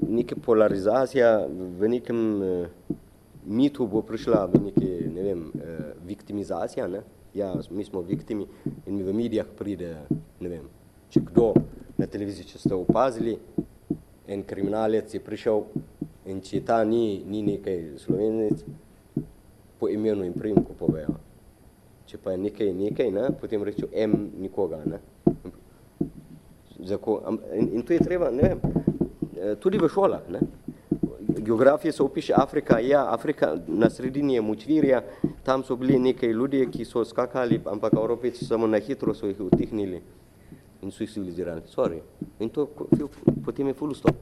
neka polarizacija v nekem uh, mitu bo prišla v neki, ne vem, uh, viktimizacija, ne? Ja, mi smo viktimi in mi v medijah pride, ne vem, če kdo na televiziji, če ste opazili, en kriminalec je prišel in če ta ni, ni nekaj slovenec, po imenu in primku povejo. Če pa je nekaj nekaj, ne, potem rečo M nikoga, ne. In, in to je treba, ne vem, eh, tudi v šolah, ne. Geografije se opiše Afrika, ja, Afrika na sredini je Močvirja, tam so bili nekaj ljudje, ki so skakali, ampak Evropeci samo na hitro so jih utihnili in so jih civilizirali. Sorry. In to potem je full stop.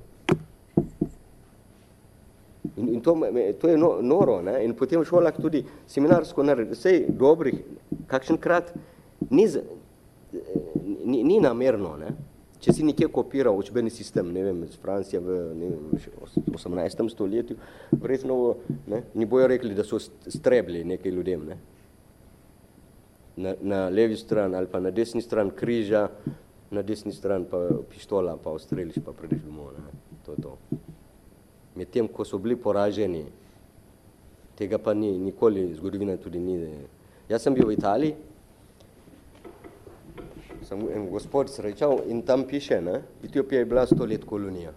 In, in to, to je no, noro, ne? in potem v šolah tudi seminarsko naredi, vsej dobrih, kakšen krat, ni, ni, ni namerno, ne? če si nekje kopiral učbeni sistem, ne vem, iz Francije v ne vem, 18. stoletju, verjetno ne, ni bojo rekli, da so strebli nekaj ljudem. Ne. Na, na levi stran ali pa na desni stran križa, na desni stran pa pištola, pa ostreliš, pa prideš domov. Ne. To je to. Medtem, ko so bili poraženi, tega pa ni, nikoli zgodovina tudi ni. Jaz sem bil v Italiji, sem en gospod srečal in tam piše, ne, Etiopija je bila sto let kolonija,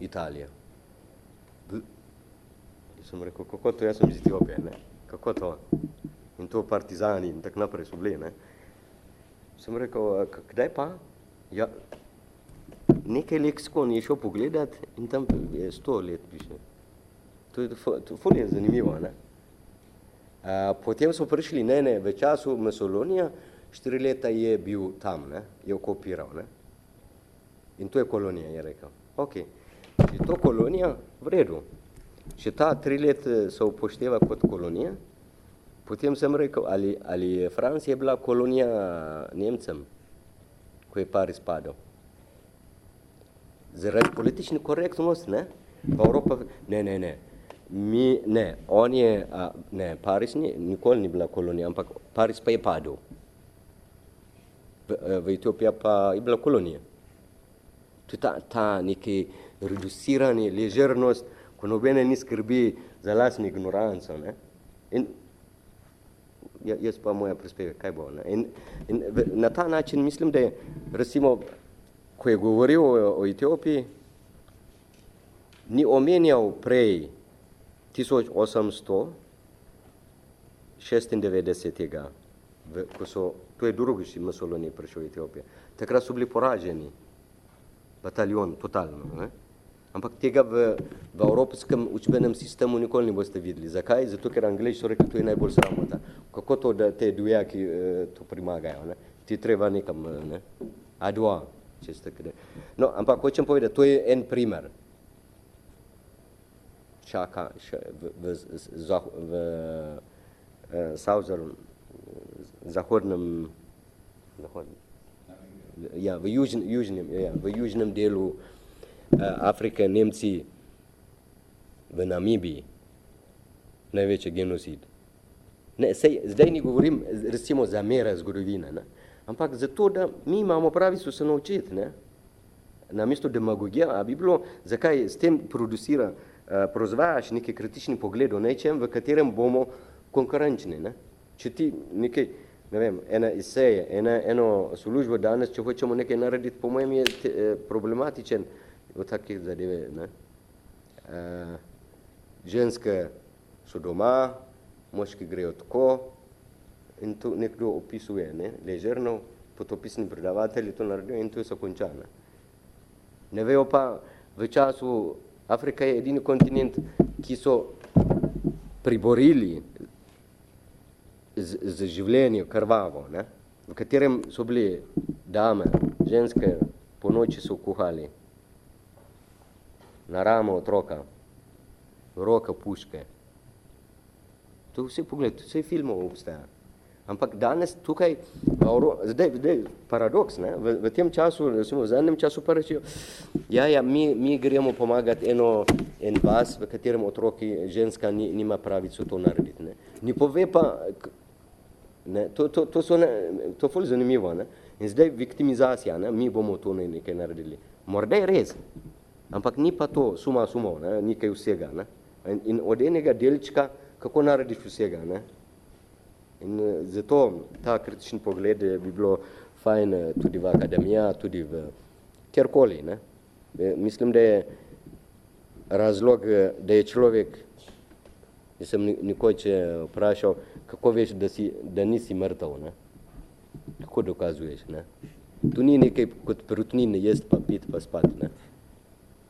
Italija. In sem rekel, kako to, jaz sem iz Etiopije, ne, kako to? In to partizani in tak naprej so bili, ne. Sem rekel, kdaj pa? Ja, nekaj leksikon je šel pogledat in tam je sto let piše. To je, to je zanimivo, ne. A, potem so prišli, ne, ne, v času Mesolonija, štiri leta je bil tam, ne, je okupiral. Ne. In to je kolonija, je rekel. Ok, če je to kolonija, v redu. Še ta tri let se upošteva kot kolonija. Potem sem rekel, ali, ali je Francija bila kolonija Nemcem, ko je Paris padel. Zaradi politične korektnosti, ne? Pa Evropa, ne, ne, ne. Mi, ne, on je, a, ne, Paris ni, nikoli ni bila kolonija, ampak Paris pa je padel. V, v Etiopija pa je bila kolonija. To je ta, ta neki reducirani, ležernost, ko nobene ni skrbi za lasni ignoranco. Ne? In jaz pa moja prispevek, kaj bo. In, in na ta način mislim, da je, recimo, ko je govoril o, o Etiopiji, ni omenjal prej 1896. V, ko so, to je drugi Mussolini prišel v Etiopijo. Takrat so bili poraženi, bataljon, totalno. Ne? Ampak tega v, v evropskem učbenem sistemu nikoli ne boste videli. Zakaj? Zato, ker angliči so rekli, to je najbolj sramota. Kako to, da te dujaki eh, to primagajo? Ne? Ti treba nekam, eh, ne? a dva, če ste kde. No, ampak hočem povedati, to je en primer. Čaka še v, v, v, v uh, Southern, zahodnem, zahodnem, ja, v južnem, južnem, ja, v južnem delu Eh, Afrike, Nemci v Namibiji, največji genocid. Ne, sej, zdaj ni govorim recimo za mere zgodovine, ne? ampak zato, da mi imamo pravico se naučiti, ne? na mesto demagogija, a bi bilo, zakaj s tem producira, uh, prozvajaš neki kritični pogled o nečem, v katerem bomo konkurenčni. Ne? Če ti nekaj, ne vem, ena eseje, ena, eno službo danes, če hočemo nekaj narediti, po mojem je te, eh, problematičen, v takih zadeve. Ne? E, ženske so doma, moški grejo tako in to nekdo opisuje, ne? ležerno, potopisni predavatelji to naredijo in to je so konča. Ne? vejo pa, v času Afrika je edini kontinent, ki so priborili z, z življenjem krvavo, ne? v katerem so bili dame, ženske, po noči so kuhali, na ramo otroka, roka puške. To vse pogled, vse filmov obstaja. Ampak danes tukaj, zdaj, zdaj paradoks, ne? V, v tem času, recimo v zadnjem času pa rečijo, ja, ja, mi, mi gremo pomagati eno, en vas, v katerem otroki, ženska ni, nima pravico to narediti. Ne? Ni pove pa, ne, to, to, to, so ne, to je zanimivo, ne? in zdaj viktimizacija, ne? mi bomo to ne, nekaj naredili. Morda je res, Ampak ni pa to suma sumov, ne, nekaj vsega. Ne. In, in od enega delčka, kako narediš vsega. Ne. In eh, zato ta kritični pogled bi bilo fajn eh, tudi v akademija, tudi v kjerkoli. Ne. Mislim, da je razlog, eh, da je človek, jaz sem nikoče vprašal, kako veš, da, si, da nisi mrtav, ne. Kako dokazuješ, ne. Tu ni nekaj kot prutnine, jest pa pit pa spat, ne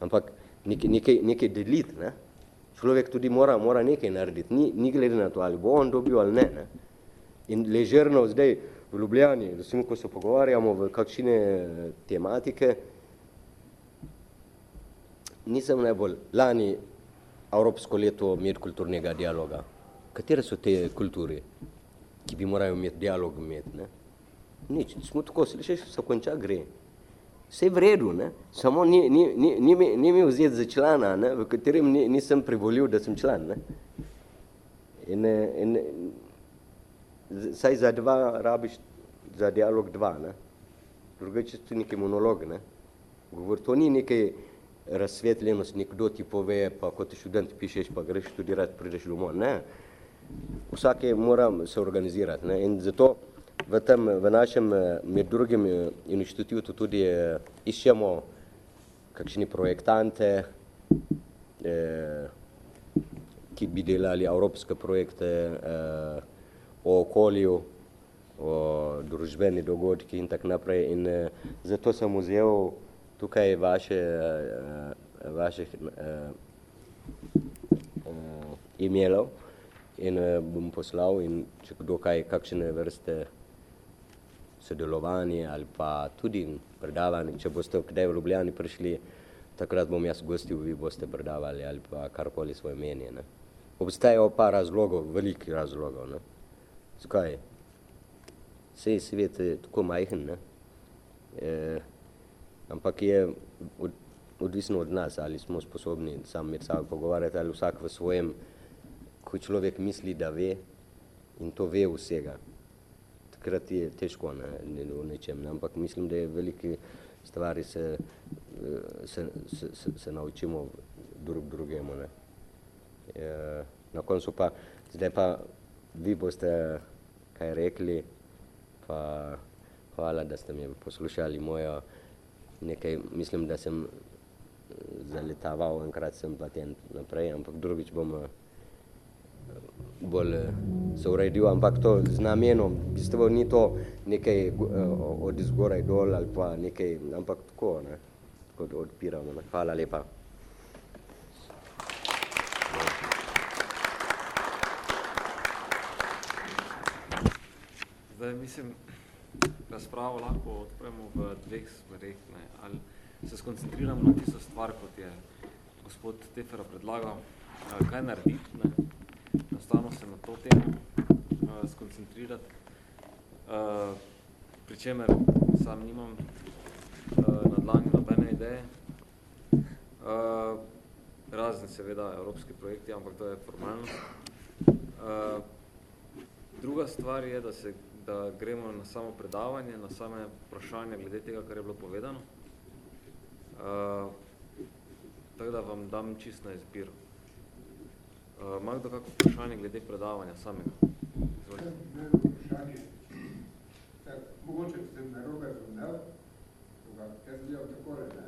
ampak nekaj, nekaj, nekaj deliti. Ne? Človek tudi mora, mora nekaj narediti, ni, ni glede na to, ali bo on dobil ali ne. ne? In ležerno zdaj v Ljubljani, recimo, ko se pogovarjamo v kakšne tematike, nisem najbolj lani Evropsko leto medkulturnega dialoga. Katere so te kulturi, ki bi morali imeti dialog imeti? Ne? Nič, smo tako slišali, se konča gre vse v redu, ne? samo ni, ni, ni, ni, mi, ni mi vzeti za člana, ne? v katerem ni, nisem privolil, da sem član. Ne? In, in, saj za dva rabiš, za dialog dva, ne? drugače to nekaj monolog. Ne? Govor, to ni nekaj razsvetljenost, nekdo ti pove, pa kot študent pišeš, pa greš študirati, prideš domov. Ne? Vsake moram se organizirati. Ne? In zato v, tem, v našem, eh, med drugim eh, inštitutu tudi eh, iščemo kakšni projektante, eh, ki bi delali evropske projekte eh, o okolju, o družbeni dogodki in tako naprej. In eh, zato sem vzel tukaj vaše, eh, vaših eh, eh, e-mailov in eh, bom poslal in če kdo kaj, kakšne vrste sodelovanje ali pa tudi predavanje, če boste kdaj v Ljubljani prišli, takrat bom jaz gostil, vi boste predavali ali pa karkoli svoje menje. Ne. Obstajajo pa razlogov, veliki razlogov. Ne. Zakaj? Svet je tako majhen, ne. E, ampak je od, odvisno od nas, ali smo sposobni sam med sabo pogovarjati, ali vsak v svojem, ko človek misli, da ve in to ve vsega. Takrat je težko ne, ne, v nečem, ne. ampak mislim, da je veliki stvari se, se, se, se, se naučimo drug drugemu. Ne. E, na koncu pa, zdaj pa vi boste kaj rekli, pa hvala, da ste mi poslušali mojo nekaj, mislim, da sem zaletaval, enkrat sem patent naprej, ampak drugič bom bolj se uredil, ampak to z namenom, v bistvu ni to nekaj od izgoraj dol ali pa nekaj, ampak tako, ne, tako odpiramo. Ne. Hvala lepa.
Zdaj, mislim, razpravo lahko odpremo v dveh stvareh, ne, ali se skoncentriramo na tisto stvar, kot je gospod Tefera predlagal, kaj narediti, ne, enostavno se na to temo uh, skoncentrirati, uh, pri čemer sam nimam uh, na dlani nobene ideje, uh, razen seveda evropski projekti, ampak to je formalnost. Uh, druga stvar je, da se da gremo na samo predavanje, na same vprašanje glede tega, kar je bilo povedano. Uh, tako da vam dam čist na izbiro. Uh, ima kdo kako vprašanje glede predavanja samega?
Izvolite. Ne, vprašanje. Tak, mogoče sem narobe razumel, jaz sem delal takole, ne.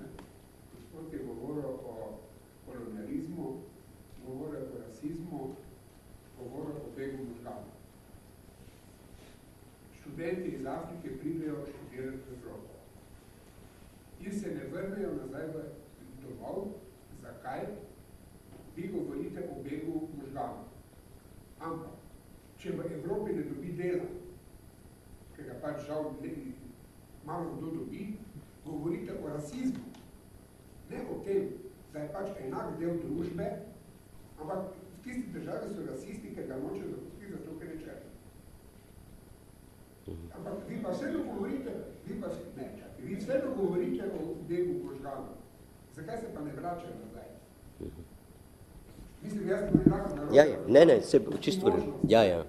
Gospod je govoril o kolonializmu, govoril o rasizmu, govoril o begu možganov študenti iz Afrike pridejo študirati v Evropo. In se ne vrnejo nazaj domov, zakaj? Vi govorite o begu možganov. Ampak, če v Evropi ne dobi dela, ker ga pač žal ne, malo kdo dobi, govorite o rasizmu. Ne o tem, da je pač enak del družbe, ampak v tisti državi so rasisti, ker ga noče zapustiti, zato ker je črn. Ampak vi pa vseeno govorite, vi pa ne, čakaj, vi vseeno govorite o begu možganov. Zakaj se pa ne vračajo nazaj? Mislim, jaz sem naročil.
Ja, ja, ne, ne, se čisto vrlo. Ja, ja.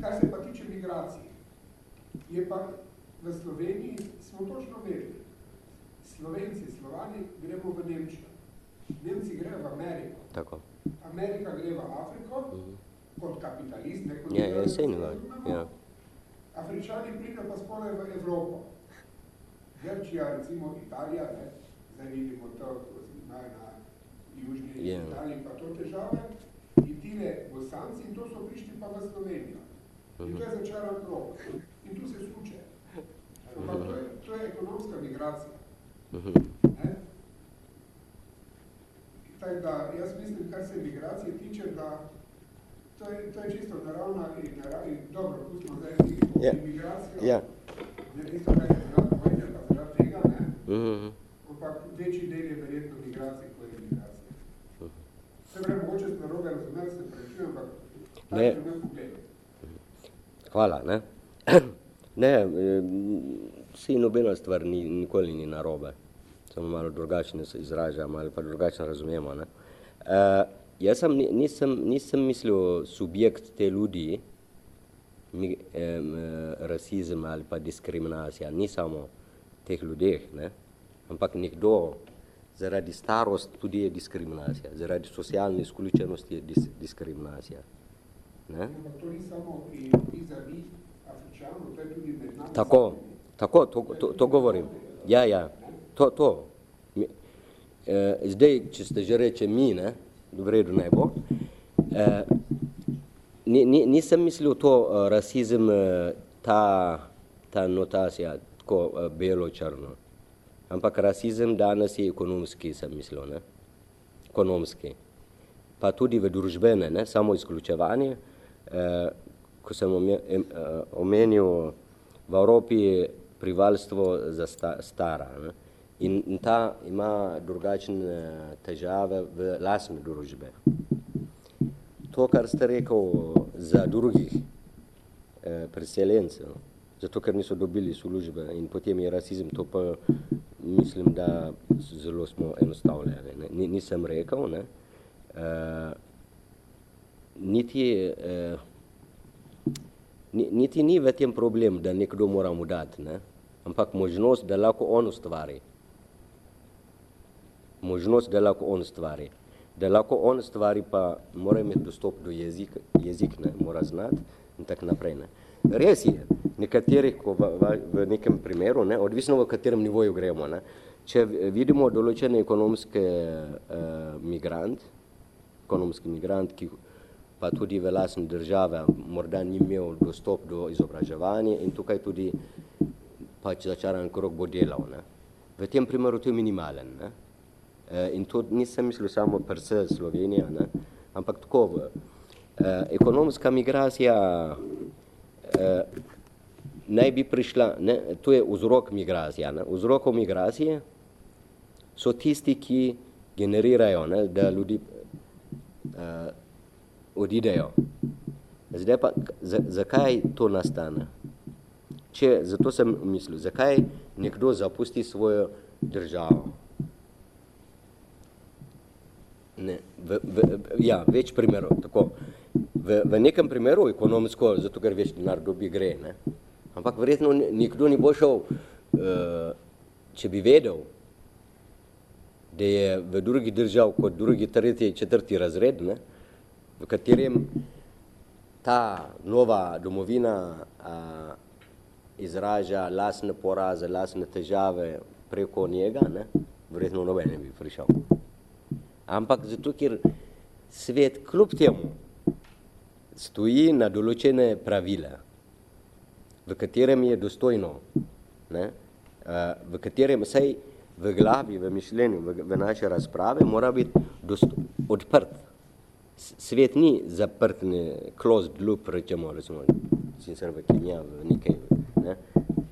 Kar se pa tiče migracije, je pa v Sloveniji smo točno vedeli. Slovenci, Slovani, gremo v Nemčijo. Nemci grejo v Ameriko.
Tako.
Amerika gre v Afriko, uh -huh. kot kapitalist, ne kot
ja, ja, sej ne, ja.
Afričani pridejo pa skoraj v Evropo. Grčija, recimo Italija, ne, zdaj vidimo to, ko imajo na južni yeah. Italiji pa to težave, in tile bosanci, in to so prišli pa v Slovenijo. In to je začaran krok. In tu se skuče. Ampak to je, to je ekonomska migracija. Ne? Tako da, jaz mislim, kar se migracije tiče, da To je, to je čisto naravna in naravna, dobro, pustimo zdaj yeah. imigracijo, yeah. ne isto kaj je zaradi vojne, pa zaradi tega, ne, mm -hmm. ampak večji del je verjetno migracije, kot je imigracija. Mm -hmm. Se pravi, mogoče s narobe razumel, se prečujem, ampak pogled.
Hvala, ne. ne, vsi nobena stvar ni, nikoli ni narobe, samo malo drugačne se izražamo ali pa drugačno razumemo, ne. Uh, Jaz sem, nisem, nisem mislil subjekt te ljudi, mi, eh, rasizem ali pa diskriminacija, ni samo teh ljudeh, ne? ampak nekdo zaradi starost tudi je diskriminacija, zaradi socialne izključenosti je dis, diskriminacija. Ne?
To ni samo vis-a-vis Afričanov, to je tudi med nami.
Tako, tako, to, to, to govorim. Ja, ja, to, to. Mi, eh, zdaj, če ste že reče mi, ne, v redu ne bo. E, ni, ni, nisem mislil to uh, rasizem, uh, ta, ta notacija, tako uh, belo-črno. Ampak rasizem danes je ekonomski, sem mislil, ne? ekonomski. Pa tudi v družbene, ne? samo izključevanje. E, ko sem omenil v Evropi privalstvo za sta, stara. Ne? in, ta ima drugačne težave v lasne družbe. To, kar ste rekel za drugih eh, priseljencev, zato ker niso dobili službe in potem je rasizem, to pa mislim, da zelo smo enostavljali. Ne? Nisem rekel, ne? Eh, niti, eh, niti ni v tem problem, da nekdo mora mu dati, ne? ampak možnost, da lahko on ustvari možnost, da lahko on stvari. Da lahko on stvari, pa mora imeti dostop do jezik, jezik ne, mora znati in tako naprej. Ne. Res je, nekaterih, ko v, v, v nekem primeru, ne, odvisno v katerem nivoju gremo, ne, če vidimo določene ekonomske uh, migrant, ekonomski migrant, ki pa tudi v lasni države morda ni imel dostop do izobraževanja in tukaj tudi pač začaran krok bo delal. Ne. V tem primeru to je minimalen. Ne. Eh, in to nisem mislil samo prse Slovenija, ne? ampak tako v. Eh, ekonomska migracija naj bi prišla, ne? to je vzrok migracija. Ne? Vzrokov migracije so tisti, ki generirajo, ne? da ljudi eh, odidejo. Zdaj pa, zakaj to nastane? Če, zato sem mislil, zakaj nekdo zapusti svojo državo? Ne, v, v, ja, več primerov, tako. V, v nekem primeru ekonomsko, zato ker več denar dobi gre, ne. Ampak verjetno nikdo ni bo šel, uh, če bi vedel, da je v drugih držav kot drugi, tretji, četrti razred, ne, v katerem ta nova domovina uh, izraža lasne poraze, lasne težave preko njega, ne, verjetno noben ne bi prišel ampak zato, ker svet kljub temu stoji na določene pravila, v katerem je dostojno, ne, v katerem saj v glavi, v mišljenju, v, v naše razprave mora biti dosto, odprt. Svet ni zaprt, ne, closed loop, rečemo, recimo, sicer v kemija, v nekaj, ne,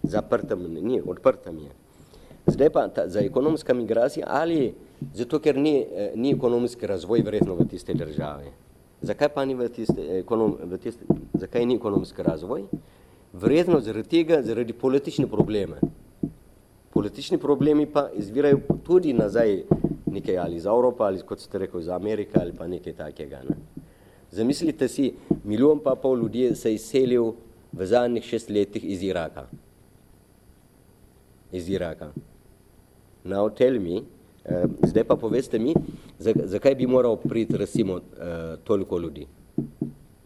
zaprtem, ni, odprtem je. Zdaj pa ta, za ekonomska migracija ali Zato, ker ni, eh, ni ekonomski razvoj verjetno v tiste države. Zakaj pa ni v tiste, ekonom, v tiste, zakaj ni ekonomski razvoj? Verjetno zaradi tega, zaradi politične probleme. Politični problemi pa izvirajo tudi nazaj nekaj ali iz Evropa, ali kot ste rekel, iz Amerika ali pa nekaj takega. Ne? Zamislite si, milijon pa pol ljudi se izselil v zadnjih šest letih iz Iraka. Iz Iraka. Now tell me, Eh, zdaj pa poveste mi, zakaj bi moral priti recimo eh, toliko ljudi?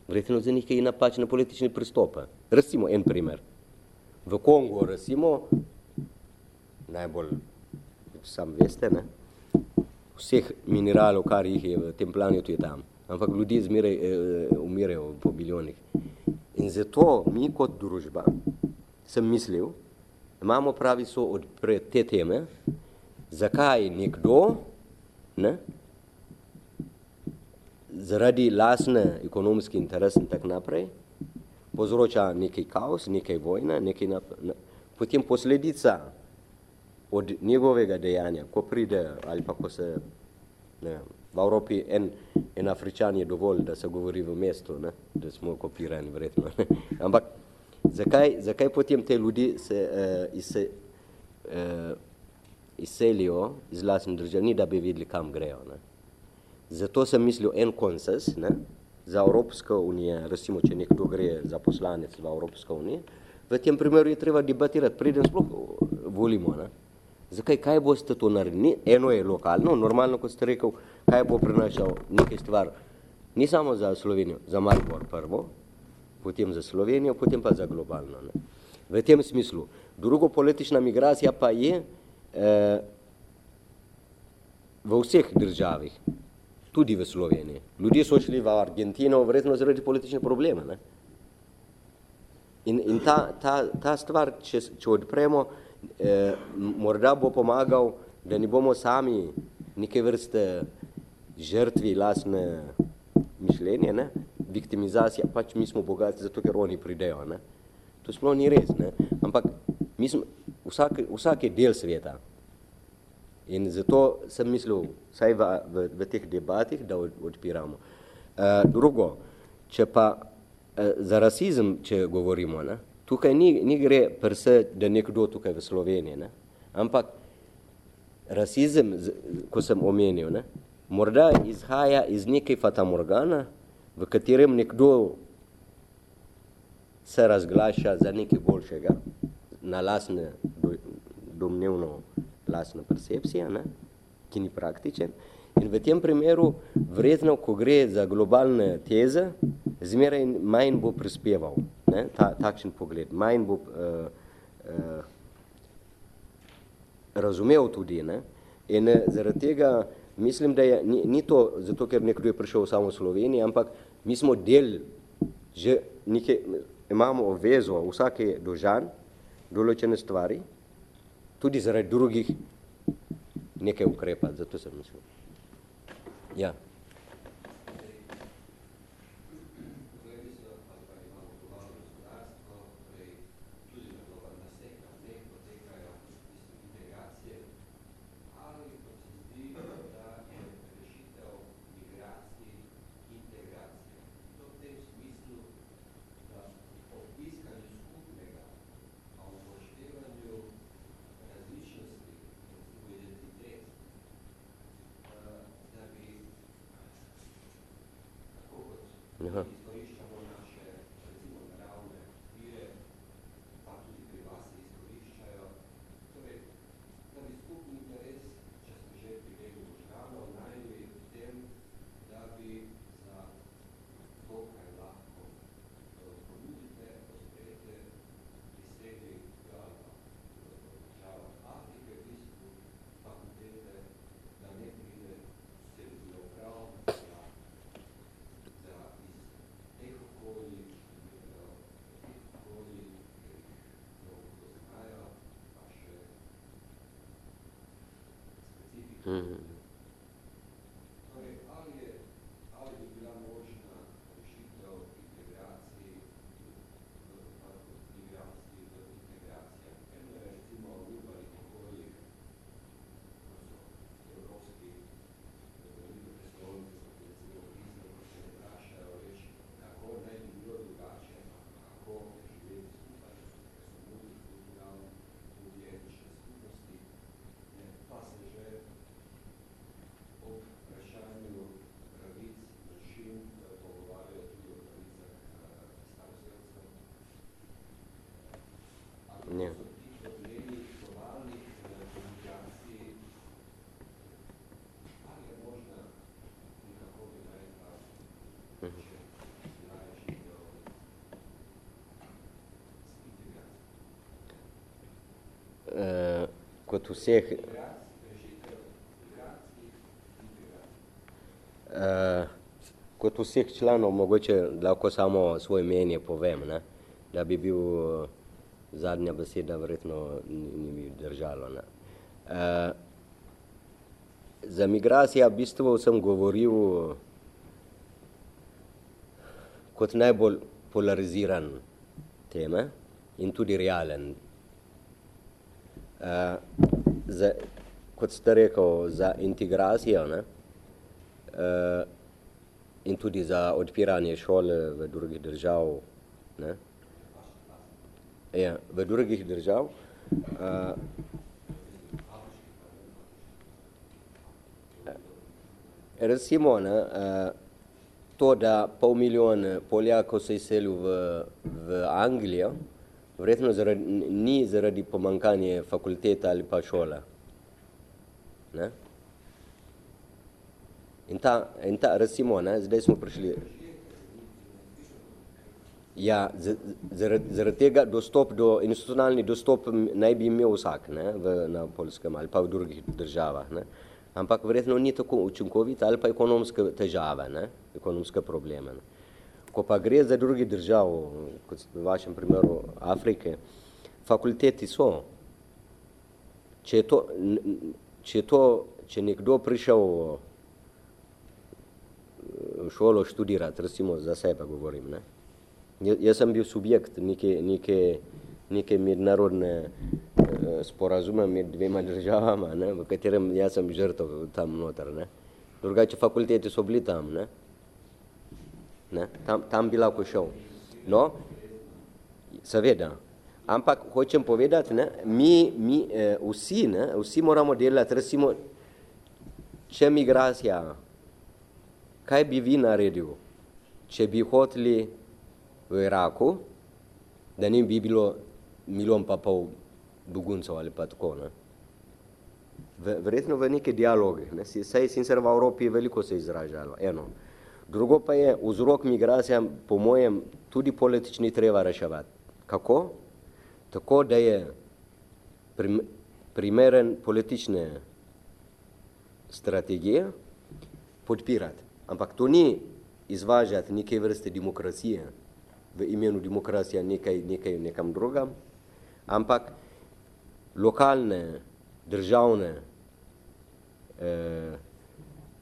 Verjetno za nekaj napačne politične pristope. Recimo en primer. V Kongu recimo, najbolj, sam veste, ne? vseh mineralov, kar jih je v tem planetu, je tam. Ampak ljudi zmeraj eh, umirajo po biljonih. In zato mi kot družba, sem mislil, imamo pravi so od te teme, zakaj nekdo ne, zaradi lasne ekonomski interes in tak naprej povzroča nekaj kaos, nekaj vojna, nekaj nap, ne, potem posledica od njegovega dejanja, ko pride ali pa ko se ne, v Evropi en, en Afričan je dovolj, da se govori v mestu, ne, da smo kopirani verjetno. Ne. Ampak zakaj, zakaj potem te ljudi se, uh, se uh, izselijo iz vlastne države, ni da bi videli, kam grejo. Ne. Zato sem mislil en konsens ne, za Evropsko unijo, recimo, če nekdo gre za poslanec v Evropsko unijo, v tem primeru je treba debatirati, preden sploh volimo. Ne. Zakaj, kaj boste to naredili? Eno je lokalno, normalno, kot ste rekel, kaj bo prinašal nekaj stvar, ni samo za Slovenijo, za Maribor prvo, potem za Slovenijo, potem pa za globalno. Ne. V tem smislu. Drugo politična migracija pa je, v vseh državih, tudi v Sloveniji. Ljudje so šli v Argentino verjetno zaradi politične probleme. Ne? In, in ta, ta, ta stvar, če, če odpremo, eh, morda bo pomagal, da ne bomo sami neke vrste žrtvi lasne mišljenje, ne? viktimizacija, pač mi smo bogati zato, ker oni pridejo. Ne? To sploh ni res, ne? ampak mi smo, vsak, vsak je del sveta. In zato sem mislil, vsaj v, v, v teh debatih, da odpiramo. Uh, drugo, če pa uh, za rasizem, če govorimo, ne, tukaj ni, ni gre prse, da nekdo tukaj v Sloveniji, ne, ampak rasizem, ko sem omenil, ne, morda izhaja iz neke fatamorgana, v katerem nekdo se razglaša za nekaj boljšega, na lasne, domnevno lasna percepcija, ne, ki ni praktičen. In v tem primeru, vredno, ko gre za globalne teze, zmeraj manj bo prispeval, ne, ta, takšen pogled, manj bo uh, uh, razumel tudi. Ne. In uh, zaradi tega mislim, da je, ni, ni to zato, ker nekdo je prišel samo v Sloveniji, ampak mi smo del, že nekaj, imamo obvezo, vsak je dožan določene stvari, tudi zaradi drugih nekaj ukrepa, zato sem mislil. Ja. Mm-hmm. Kot vseh uh, kot vseh članov mogoče lahko samo svoje menje povem, ne? da bi bil zadnja beseda verjetno ni, bi držalo. Ne? Uh, za migracija v bistvu sem govoril kot najbolj polariziran teme in tudi realen Uh, za, kot ste rekel, za integracijo ne, uh, in tudi za odpiranje šole v drugih držav, ne, ja, v drugih držav, uh, recimo, ne, uh, to, da pol milijon Poljakov se izselil v, v Anglijo, Verjetno zaradi, ni zaradi pomankanja fakulteta ali pa šole. Ne? In ta, in ta recimo, ne, zdaj smo prišli. Ja, zaradi, zaradi tega dostop do, institucionalni dostop naj bi imel vsak ne, v, na Polskem ali pa v drugih državah. Ne. Ampak verjetno ni tako učinkovita ali pa ekonomske težave, ne, ekonomske probleme. Ne. Ko pa gre za drugi držav, kot v vašem primeru Afrike, fakulteti so. Če je to, če je to, če nekdo prišel v šolo študirati, recimo za sebe govorim, ne? Jaz sem bil subjekt neke, neke, neke mednarodne eh, sporazume med dvema državama, ne, v katerem jaz sem žrtov tam noter. Ne. Drugače fakultete so bili tam. Ne. Ne, tam, tam bi lahko šel. No, seveda. Ampak hočem povedati, ne, mi, mi eh, vsi, ne, vsi moramo delati, recimo, če migracija, kaj bi vi naredil, če bi hoteli v Iraku, da njim bi bilo milijon pa pol beguncev ali pa tako. Ne. Verjetno v neke dialoge, ne. saj sicer v Evropi veliko se izražalo, eno. Drugo pa je vzrok migracija, po mojem, tudi politični treba reševati. Kako? Tako, da je primeren politične strategije podpirati. Ampak to ni izvažati neke vrste demokracije, v imenu demokracije nekaj, nekaj nekam drugam, ampak lokalne, državne eh,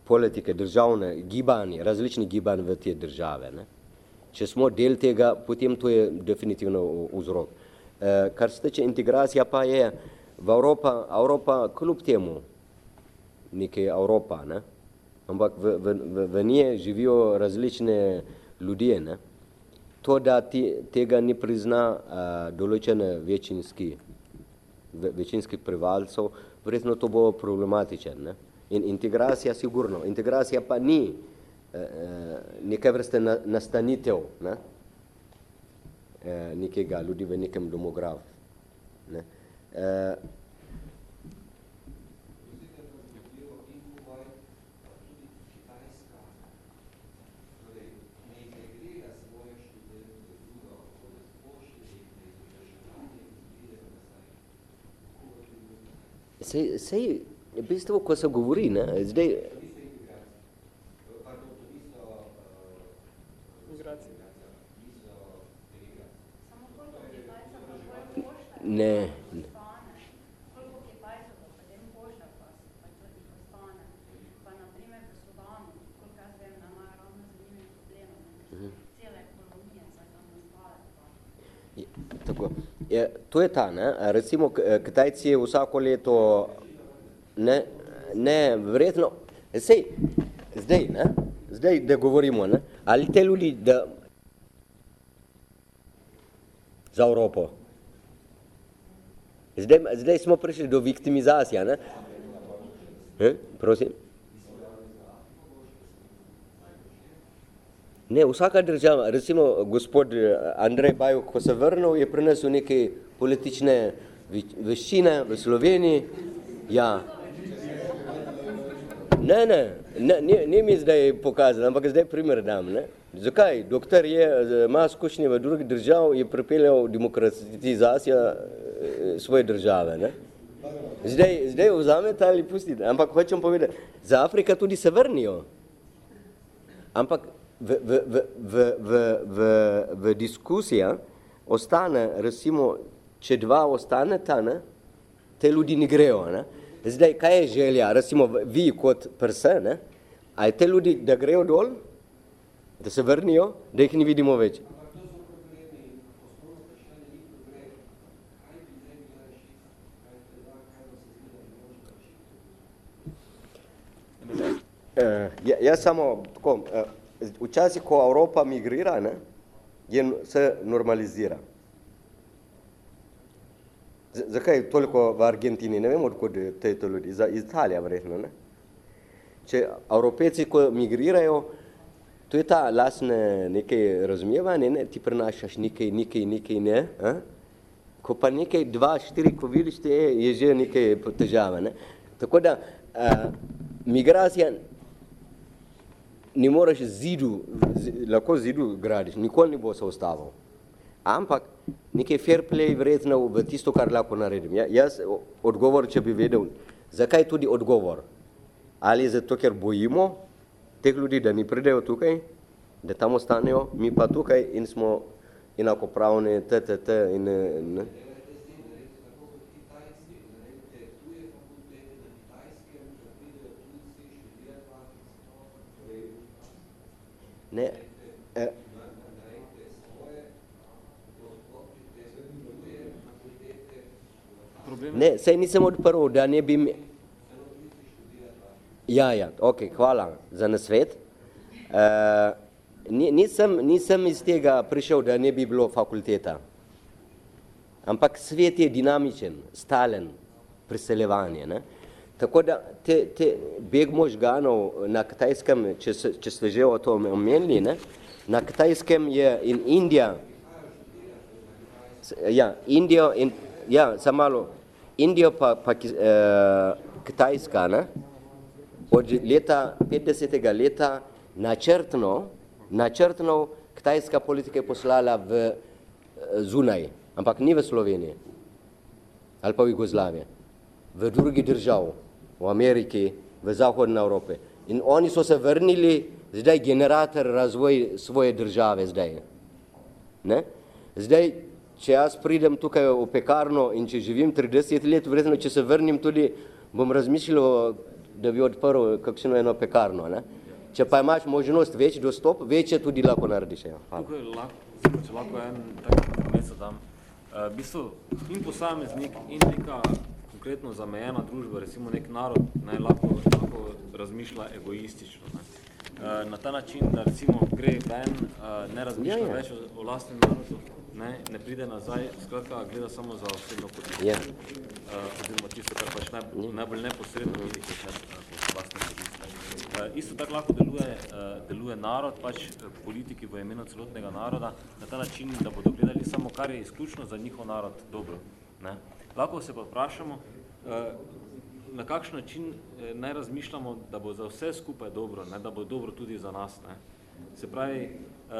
politike, državne gibanje, različni gibanj v te države. Ne. Če smo del tega, potem to je definitivno vzrok. Eh, kar se tiče integracija pa je v Evropa, Evropa kljub temu, nekaj Evropa, ne. ampak v, v, v, v nje živijo različne ljudje. Ne. To, da ti, tega ni prizna uh, določene večinski, večinski prevalcev, verjetno to bo problematičen. Ne? In integracija sigurno. Integracija pa ni uh, nekaj vrste na, nastanitev ne? Uh, nekega ljudi v nekem domograf. Ne? Uh, Sej, sej, v bistvu, ko se govori, ne, zdaj... Ne, ne. Tako. Je, to je ta, ne? recimo Kitajci vsako leto, ne, ne, verjetno, sej, zdaj, ne? zdaj, da govorimo, ne? ali te ljudi, da za Evropo, zdaj, zdaj smo prišli do viktimizacije, ne? Eh, prosim? Ne, vsaka država, recimo gospod eh, Andrej Bajuk, ko se vrnil, je prinesel neke politične veščine v Sloveniji. Ja. Ne, ne, ne, ne, ne mi zdaj pokazal, ampak zdaj primer dam. Ne. Zakaj? Doktor je, ima skušnje v drugih držav, je pripeljal demokratizacijo svoje države. Ne. Zdaj, zdaj vzamete ali pustite, ampak hočem povedati, za Afrika tudi se vrnijo. Ampak v, v, v, v, v, v, v diskusija ostane, recimo, če dva ostaneta, ne, te ljudi ne grejo. Ne. Zdaj, kaj je želja, recimo vi kot prse, ne, a je te ljudi, da grejo dol, da se vrnijo, da jih ne vidimo več. Uh, ja, jaz samo tako, uh, včasih, ko Evropa migrira, ne, je, se normalizira. Z, zakaj toliko v Argentini? Ne vem, odkud te ljudi. Za Italija, verjetno. Ne? Če Evropejci, ko migrirajo, to je ta lasne nekaj razumevanje, ne? ti prenašaš nekaj, nekaj, nekaj, ne? A? Ko pa nekaj, dva, štiri, ko vidiš, te je že nekaj težave. Ne? Tako da, a, migracija ne moreš zidu, lahko zidu gradiš, nikoli ne bo se ustavil. Ampak nekaj fair play vredno v tisto, kar lahko naredim. Ja, jaz odgovor, če bi vedel, zakaj tudi odgovor? Ali zato, ker bojimo teh ljudi, da ni pridejo tukaj, da tam ostanejo, mi pa tukaj in smo enakopravni, t, t, t, in, ne. Ne, eh. Ne, sej nisem odprl, da ne bi... Ja, ja, ok, hvala za nasvet. Uh, nisem, nisem iz tega prišel, da ne bi bilo fakulteta. Ampak svet je dinamičen, stalen, priseljevanje. Ne? Tako da te, te beg možganov na Kitajskem, če, če ste že o tom omenili, ne? na Kitajskem je in Indija, ja, Indijo in, ja, samo malo, Indijo pa, pa eh, Kitajska, ne? od leta 50. leta načrtno, načrtno kitajska politika je poslala v eh, zunaj, ampak ni v Sloveniji ali pa v Jugoslaviji, v drugi držav, v Ameriki, v Zahodne Evrope. In oni so se vrnili, zdaj generator razvoj svoje države zdaj. Ne? Zdaj, če jaz pridem tukaj v pekarno in če živim 30 let, vredno, če se vrnim tudi, bom razmišljal, da bi odprl kakšno eno pekarno. Ne? Če pa imaš možnost več dostop, večje tudi lahko narediš. Ja.
Tukaj lahko, če lahko en tak mesec dam. Uh, v bistvu in posameznik in neka konkretno zamejena družba, recimo nek narod, ne, lahko, lahko razmišlja egoistično. Ne. Uh, na ta način, da recimo gre ven, uh, ne razmišlja ja, ja. več o, o lastnem narodu, ne, ne pride nazaj, skratka gleda samo za osebno podjetje.
Ja.
Uh, oziroma tisto, kar pač naj, najbolj neposredno vidi, kot je vlastne podjetje. Uh, isto tako lahko deluje, uh, deluje narod, pač politiki v imenu celotnega naroda, na ta način, da bodo gledali samo, kar je izključno za njihov narod dobro. Ne. Lahko se pa vprašamo, uh, na kakšen način eh, naj razmišljamo, da bo za vse skupaj dobro, ne, da bo dobro tudi za nas. Ne. Se pravi, uh,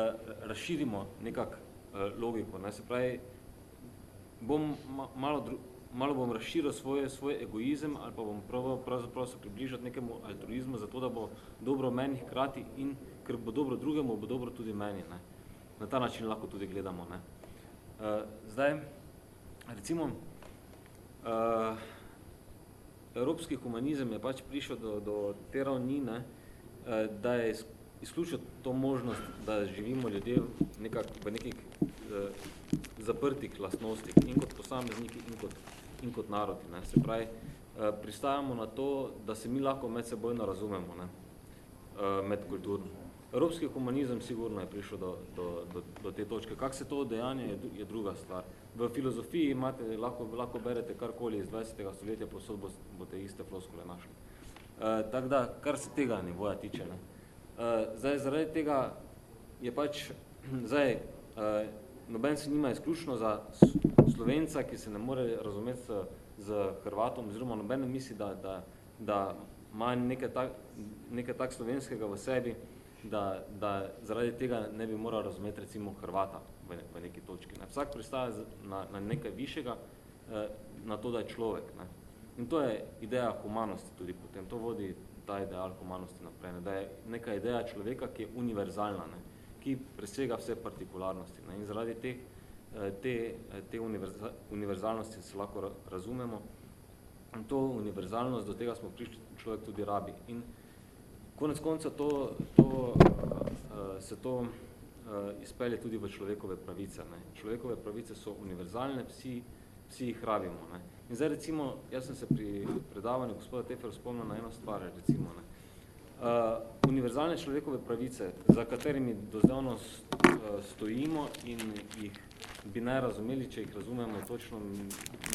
razširimo nekak Eh, logiko. Ne? Se pravi, bom malo, malo bom razširil svoj, svoj egoizem ali pa bom pravzaprav se približati nekemu altruizmu, zato da bo dobro meni hkrati in ker bo dobro drugemu, bo dobro tudi meni. Ne? Na ta način lahko tudi gledamo. Ne? Zdaj, recimo, uh, evropski humanizem je pač prišel do, do te ravni, ne, uh, da je izključil to možnost, da živimo ljudje nekak, v nekih eh, zaprtih lastnostih in kot posamezniki in kot, in kot narodi. Ne. Se pravi, eh, pristajamo na to, da se mi lahko med sebojno razumemo, ne, eh, med kulturno. Evropski humanizem sigurno je prišel do, do, do, do te točke. Kak se to dejanje je, je druga stvar. V filozofiji imate, lahko, lahko berete karkoli iz 20. stoletja, posod boste iste floskule našli. E, tako da, kar se tega nivoja tiče, ne, Uh, zdaj, zaradi tega je pač, zdaj, uh, noben se nima izključno za Slovenca, ki se ne more razumeti z, z Hrvatom, oziroma noben ne misli, da, da, da ima nekaj tak, nekaj tak slovenskega v sebi, da, da zaradi tega ne bi moral razumeti recimo Hrvata v, v neki točki. Ne. Vsak pristaja na, na nekaj višjega, uh, na to, da je človek. Ne. In to je ideja humanosti tudi potem. To vodi ta ideal humanosti naprej, ne? da je neka ideja človeka, ki je univerzalna, ne? ki presega vse partikularnosti. Ne? In zaradi te, eh, te, eh, te univerza, univerzalnosti se lahko razumemo. In to univerzalnost, do tega smo prišli, človek tudi rabi. In konec konca to, to, se to izpelje tudi v človekove pravice. Ne? Človekove pravice so univerzalne, vsi, vsi jih rabimo. Ne? In zdaj recimo, jaz sem se pri predavanju gospoda Tefer spomnil na eno stvar, recimo, ne. Uh, univerzalne človekove pravice, za katerimi dozdavno stojimo in jih bi naj razumeli, če jih razumemo točno,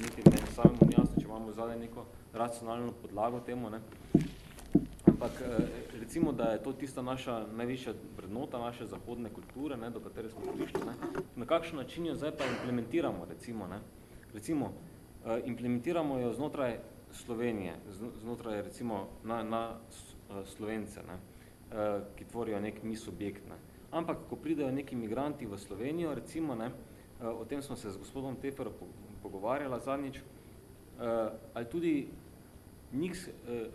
niti ne samemu jasno, če imamo zadaj neko racionalno podlago temu, ne. Ampak recimo, da je to tista naša najvišja vrednota naše zahodne kulture, ne, do katere smo prišli, ne. na kakšen način jo zdaj pa implementiramo, recimo, ne. Recimo, Eh, implementiramo jo znotraj Slovenije, znotraj recimo na, na eh, Slovence, ne, eh, ki tvorijo nek mi subjekt. Ne. Ampak, ko pridejo neki migranti v Slovenijo, recimo, ne, o tem smo se z gospodom Tefer pogovarjala zadnjič, ali tudi, njih,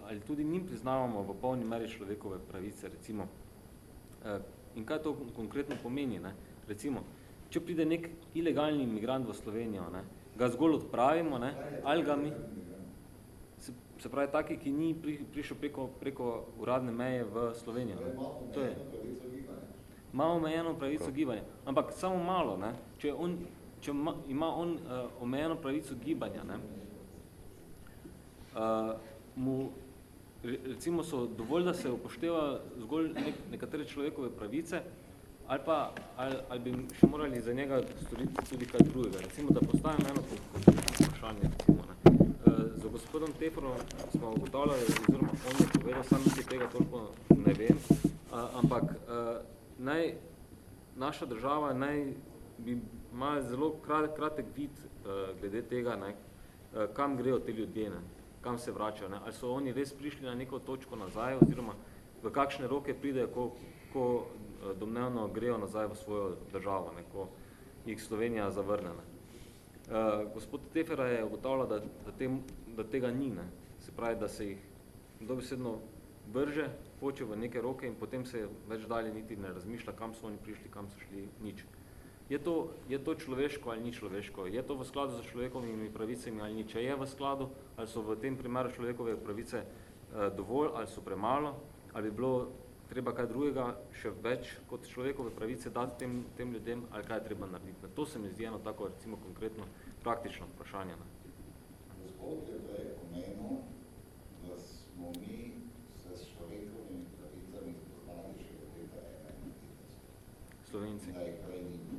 ali tudi njim priznavamo v polni meri človekove pravice, recimo. In kaj to konkretno pomeni? Ne? Recimo, če pride nek ilegalni migrant v Slovenijo, ne, ga zgolj odpravimo, ne, ali ga mi, se, se pravi taki, ki ni pri, prišel preko, preko uradne meje v Slovenijo. Ne. To je. Malo omejeno pravico gibanja, ampak samo malo, ne, če, on, če ma, ima on uh, omejeno pravico gibanja, ne, mu recimo so dovolj, da se upošteva zgolj nek, nekatere človekove pravice, ali pa ali, ali bi še morali za njega storiti tudi kaj drugega. Recimo, da postavim eno vprašanje. Recimo, ne. Z gospodom Teforom smo ugotavljali, oziroma on je povedal, sam si tega toliko ne vem, ampak naj naša država naj bi ima zelo kratek vid glede tega, ne, kam grejo te ljudje. Ne kam se vračajo. Ne? Ali so oni res prišli na neko točko nazaj, oziroma v kakšne roke pridejo, ko, ko eh, domnevno grejo nazaj v svojo državo, ne? ko jih Slovenija zavrne. Ne? Uh, gospod Tefera je ugotavljal, da, da, tem, da tega ni. Ne? Se pravi, da se jih dobesedno vrže, hoče v neke roke in potem se več dalje niti ne razmišlja, kam so oni prišli, kam so šli, nič. Uh, je to, je to človeško ali ni človeško, je to v skladu z človekovimi pravicami ali ni, če je v skladu, ali so v tem primeru človekove pravice eh, dovolj ali so premalo, ali bi bilo treba kaj drugega, še več kot človekove pravice dati tem, tem ljudem, ali kaj je treba narediti. Na to se mi zdi eno tako, recimo, konkretno, praktično vprašanje. Ne?
Gospod je prej omenil, da smo mi s človekovimi pravicami spoznali še od leta
91. Slovenci.
Da jih prej ni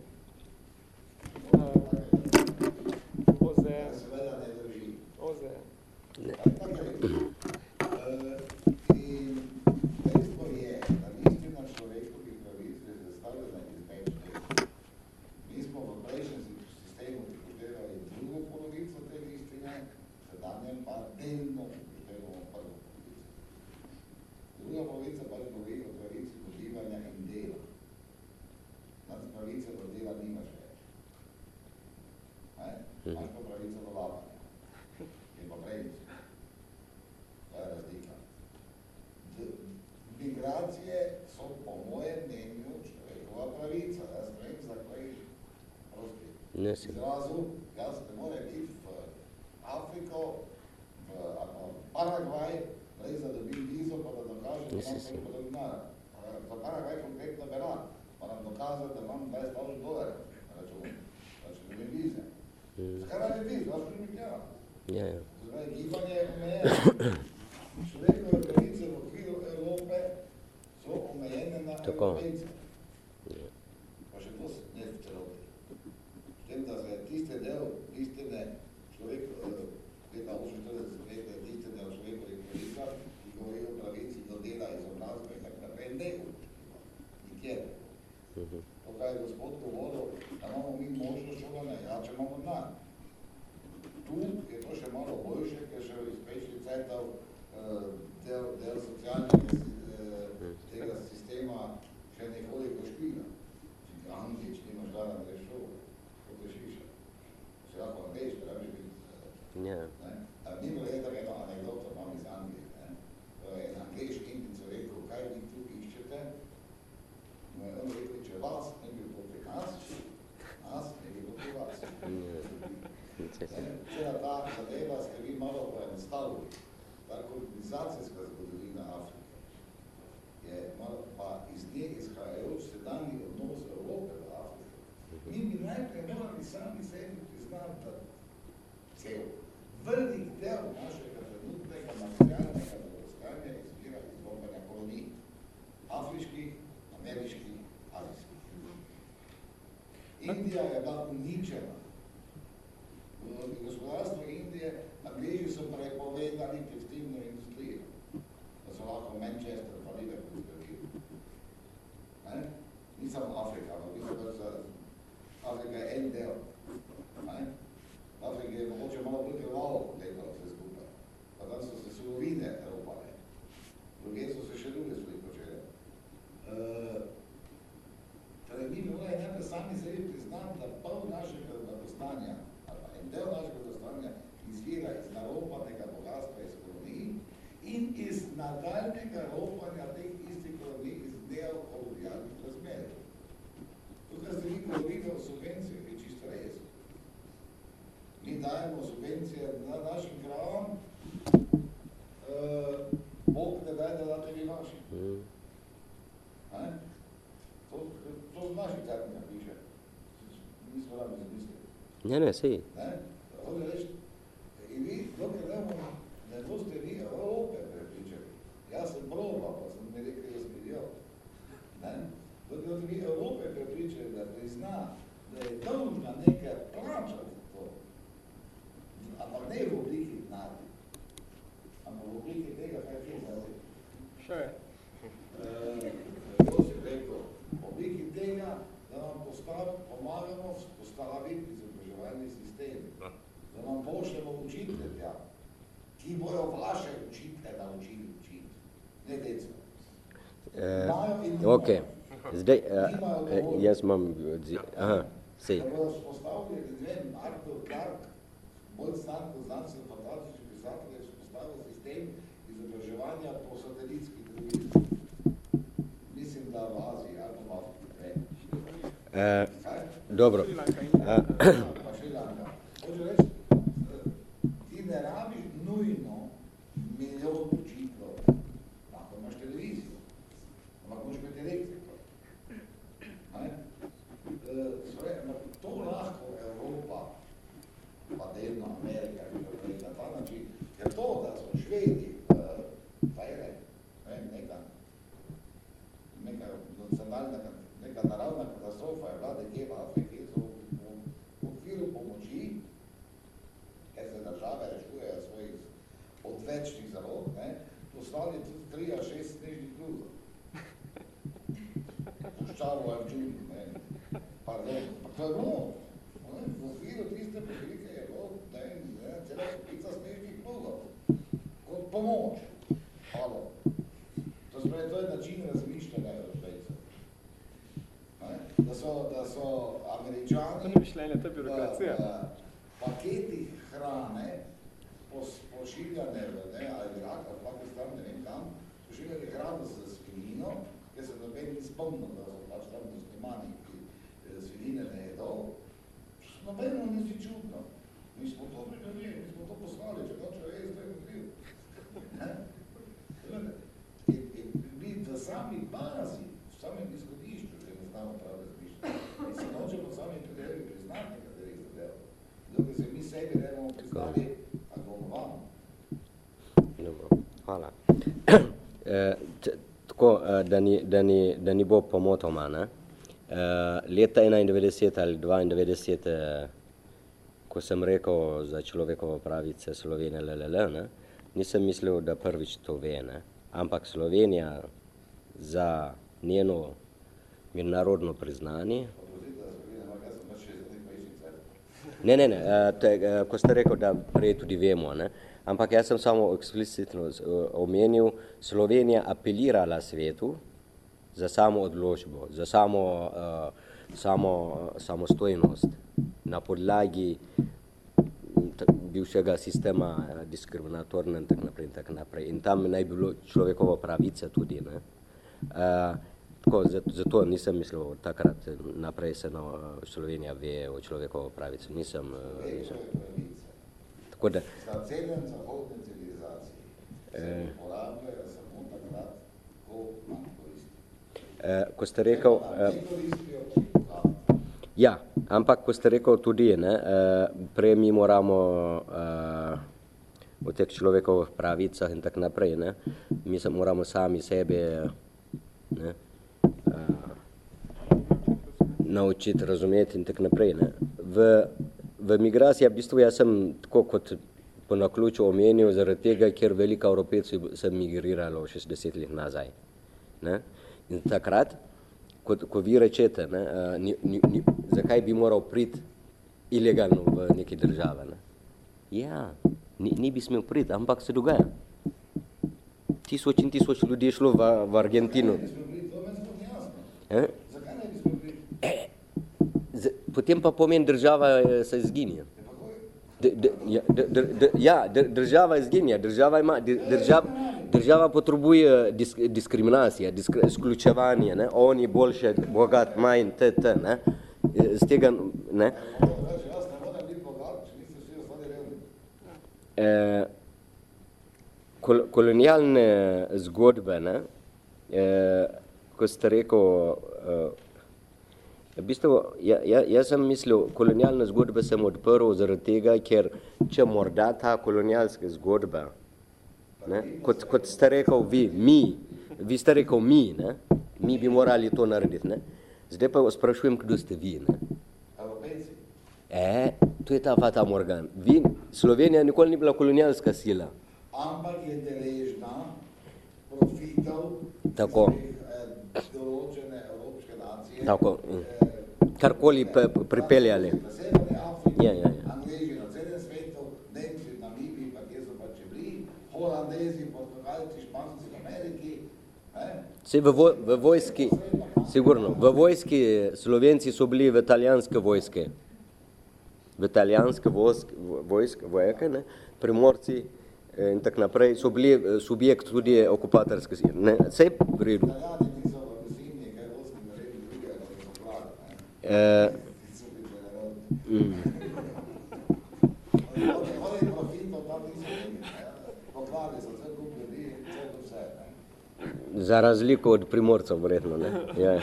Ô Zé. Ô Zé.
Ne
si. Izrazu, jaz ne more biti v Afriko, v Paraguaj, prej za dobim vizo, pa da dokažem, da imam preko dolinara. Za Paraguaj konkretno vera, moram dokazati, da imam 20 tavž dolarja na računu. Znači, da mi vize. Zakaj radi viz, vas primit ja.
Ja, ja.
Zdaj, gibanje je omejeno. Človekove pravice v okviru Evrope so omejene na Evropejce. Pa še to ne v celoti tem, da se tiste del istine človek, leta 48 let, istine o človekovih pravicah, ki govori o pravici do dela, izobrazbe in tako naprej, ne. Nikjer. To, kaj je gospod govoril, da imamo mi možnost šolanja, ja, če imamo denar. Tu je to še malo boljše, ker še iz prejšnjih cajtov del, del socialnega tega sistema še nekoliko špila. Če Anglič nimaš dala ne šolo lahko angliš, da bi biti.
Ja.
Ni bilo je tako eno anegdoto, imam iz Anglije. Ne? En angliš indic je rekel, kaj vi tu iščete? No je on rekel, če vas ne bi bilo pri nas, nas ne bi bilo pri vas. Cela ta zadeva ste vi malo poenostavili. Ta kolonizacijska zgodovina Afrike je malo pa iz nje izhajajoč sedanji odnos Evrope v Afrike. Mi bi najprej morali sami sebi priznati, da cel velik del našega trenutnega materialnega zadovoljstanja izvira iz bombanja kolonij, afriških, ameriških, azijskih. Indija je bila uničena. V gospodarstvu Indije Angliži so prepovedali tekstilno industrijo, da so lahko Manchester pa Liverpool zgradili. Ni samo Afrika, ampak Afrika je en del. Afrika je mogoče malo bolj krvalo potekalo vse skupaj. Pa tam so se surovine ropale. Druge so se še druge stvari počele. Uh, torej, mi morali najprej sami sebi priznati, da pol našega dostanja, ali en del našega dostanja izvira iz naropanega bogatstva iz kolonij in iz nadaljnega ropanja teh istih kolonij iz neokolonijalnih razmerov. Tukaj ste vi govorili o subvencijah mi dajemo subvencije na našim kravam, eh, Bog ne daje, da date vi našim. Mm. Ne? To, to v naših kartnih piše. Mi smo rami zamislili.
Ne, ne, sej.
Ne? Hoče reči, in vi, dokaj ne bomo, ne boste vi Evrope prepričali. Jaz sem probal, pa sem mi rekel, jaz bi del. Ne? Dokaj vi Evrope prepričali, da prizna, da je dolžna nekaj plačati, ampak ne v obliki denarja, ampak v obliki tega, kaj ti zdaj.
Še.
To si rekel, v obliki tega, da nam pomagamo vzpostaviti izobraževalni sistem, da nam pošljemo učitelje tja, ki bojo vaše učitelje naučili učiti, ne deco.
Eh, ok, zdaj, eh, eh jaz imam, aha, sej.
Da bojo spostavili, ne vem, Artur Clark, bolj znan kot znanstveno fantastični pisatelj, je spostavil sistem izobraževanja po satelitski televiziji. Mislim, da v Aziji, ali pa v Afriki, ne.
Uh, dobro. Uh,
pa Šrilanka. Hoče reči, ti ne rabiš nujno milijon učitev, lahko imaš televizijo, ampak moraš imeti elektriko. Ne? Svoje, to lahko Evropa, pa delno Amerika, na ta način, ker to, da so Švedi, fajre, ne, neka, neka nacionalna, neka naravna katastrofa je vlade kje v Afriki, so v, v okviru pomoči, ker se države rešujejo svojih odvečnih zalog, ne, poslali tudi tri a šest snežnih kruzov. Puščavo je v čudi, ne, pardon, pa to je bilo, v okviru tiste prilike je bilo, ne, ne, cela kupica snežnih kruzov, kot pomoč. Halo. To spravi, to je način razmišljanja Evropejcev. Da so, da so američani
To ni mišljenje, to je birokracija.
v, v paketih hrane pos, pošiljane v, ne, ali Irak, ali Pakistan, ne vem kam, pošiljali hrano z svinino, ker se noben ni spomnil, da so pač tam muslimani, ki eh, svinine ne jedo. Nobeno ni si čudno. Mi smo to pripravili, mi smo to poslali, če hoče jesti, to je kriv. Mi v sami bazi, v samem izhodišču, če ne znamo prav razmišljati, in se nočemo sami predevi priznati nekaterih zadev. Dokaj se mi sebi ne bomo priznali, ali bomo vam.
Dobro, hvala. E, t, tako, e, da ni, da, ni, da ni bo pomotoma, ne? E, leta 91 ali 92, e, ko sem rekel za človekovo pravice Slovenije, LLL, ne? nisem mislil, da prvič to ve, ne? ampak Slovenija za njeno mednarodno priznanje. Ne, ne, ne, eh, te, eh, ko ste rekel, da prej tudi vemo, ne? ampak jaz sem samo eksplicitno eh, omenil, Slovenija apelirala svetu za samo odločbo, za samo, uh, samo samostojnost na podlagi bivšega sistema eh, diskriminatorne in tako naprej in tako naprej. In tam naj bi bilo človekovo pravice tudi. Ne? Uh, tako, zato, nisem mislil takrat naprej se no, Slovenija ve o človekovo pravice. Nisem, uh, nisem. Tako da,
Za celem zahodne civilizaciji se uporabljajo samo takrat, ko.
Eh, ko ste rekel, eh, Ja, ampak ko ste rekel tudi, ne, eh, prej mi moramo eh, o teh človekovih pravicah in tako naprej, ne, mi se moramo sami sebe ne, eh, naučiti razumeti in tako naprej. Ne. V, v migraciji, v bistvu jaz sem tako kot po naključju omenil, zaradi tega, ker velika Evropejci se migriralo 60 let nazaj. Ne. In takrat, kot, ko vi rečete, ne, ni, ni, ni, zakaj bi moral priti ilegalno v neki države. Ne? Ja, ni, ni bi smel priti, ampak se dogaja. Tisoč in tisoč ljudi je šlo v, v Argentino.
ne bi smel jasno.
Eh?
Zakaj ne bi smel biti?
Z, potem pa pomeni država eh, se izginja.
Ja, je?
Ja, država izginja, država ima, d, država, potrebuje disk, diskriminacije, disk, izključevanje, ne, oni boljše, bogat, manj, t, t, ne, z tega, ne, eh, kol, kolonialne zgodbe, ne, eh, ko ste rekel, eh, v bistvu, ja, ja, jaz sem mislil, kolonialne zgodbe sem odprl zaradi tega, ker če morda ta kolonialska zgodba, ne, kot, kot ste rekel vi, mi, vi ste rekel mi, ne, mi bi morali to narediti, ne, zdaj pa sprašujem, kdo ste vi, ne. E, to je ta Fata Morgan. Vi, Slovenija nikoli ni bila kolonialska sila.
Ampak je deležna profita usmrtitev
Tako.
eh, določene.
Tako, mm. Karkoli pe- pe- pripeljali. Ja, ja, ja.
Holandezi, Portugalci, Španci v Ameriki.
Se v, vo, v vojski, sigurno, v vojski Slovenci so bili v italijanske vojske. V italijanske vojske, vojske, vojake, ne, primorci eh, in tako naprej, so bili eh, subjekt tudi okupatorske. Ne, vse v redu.
Italijani Ne?
za razliko od primorcev, verjetno. Ne? Ja. Uh,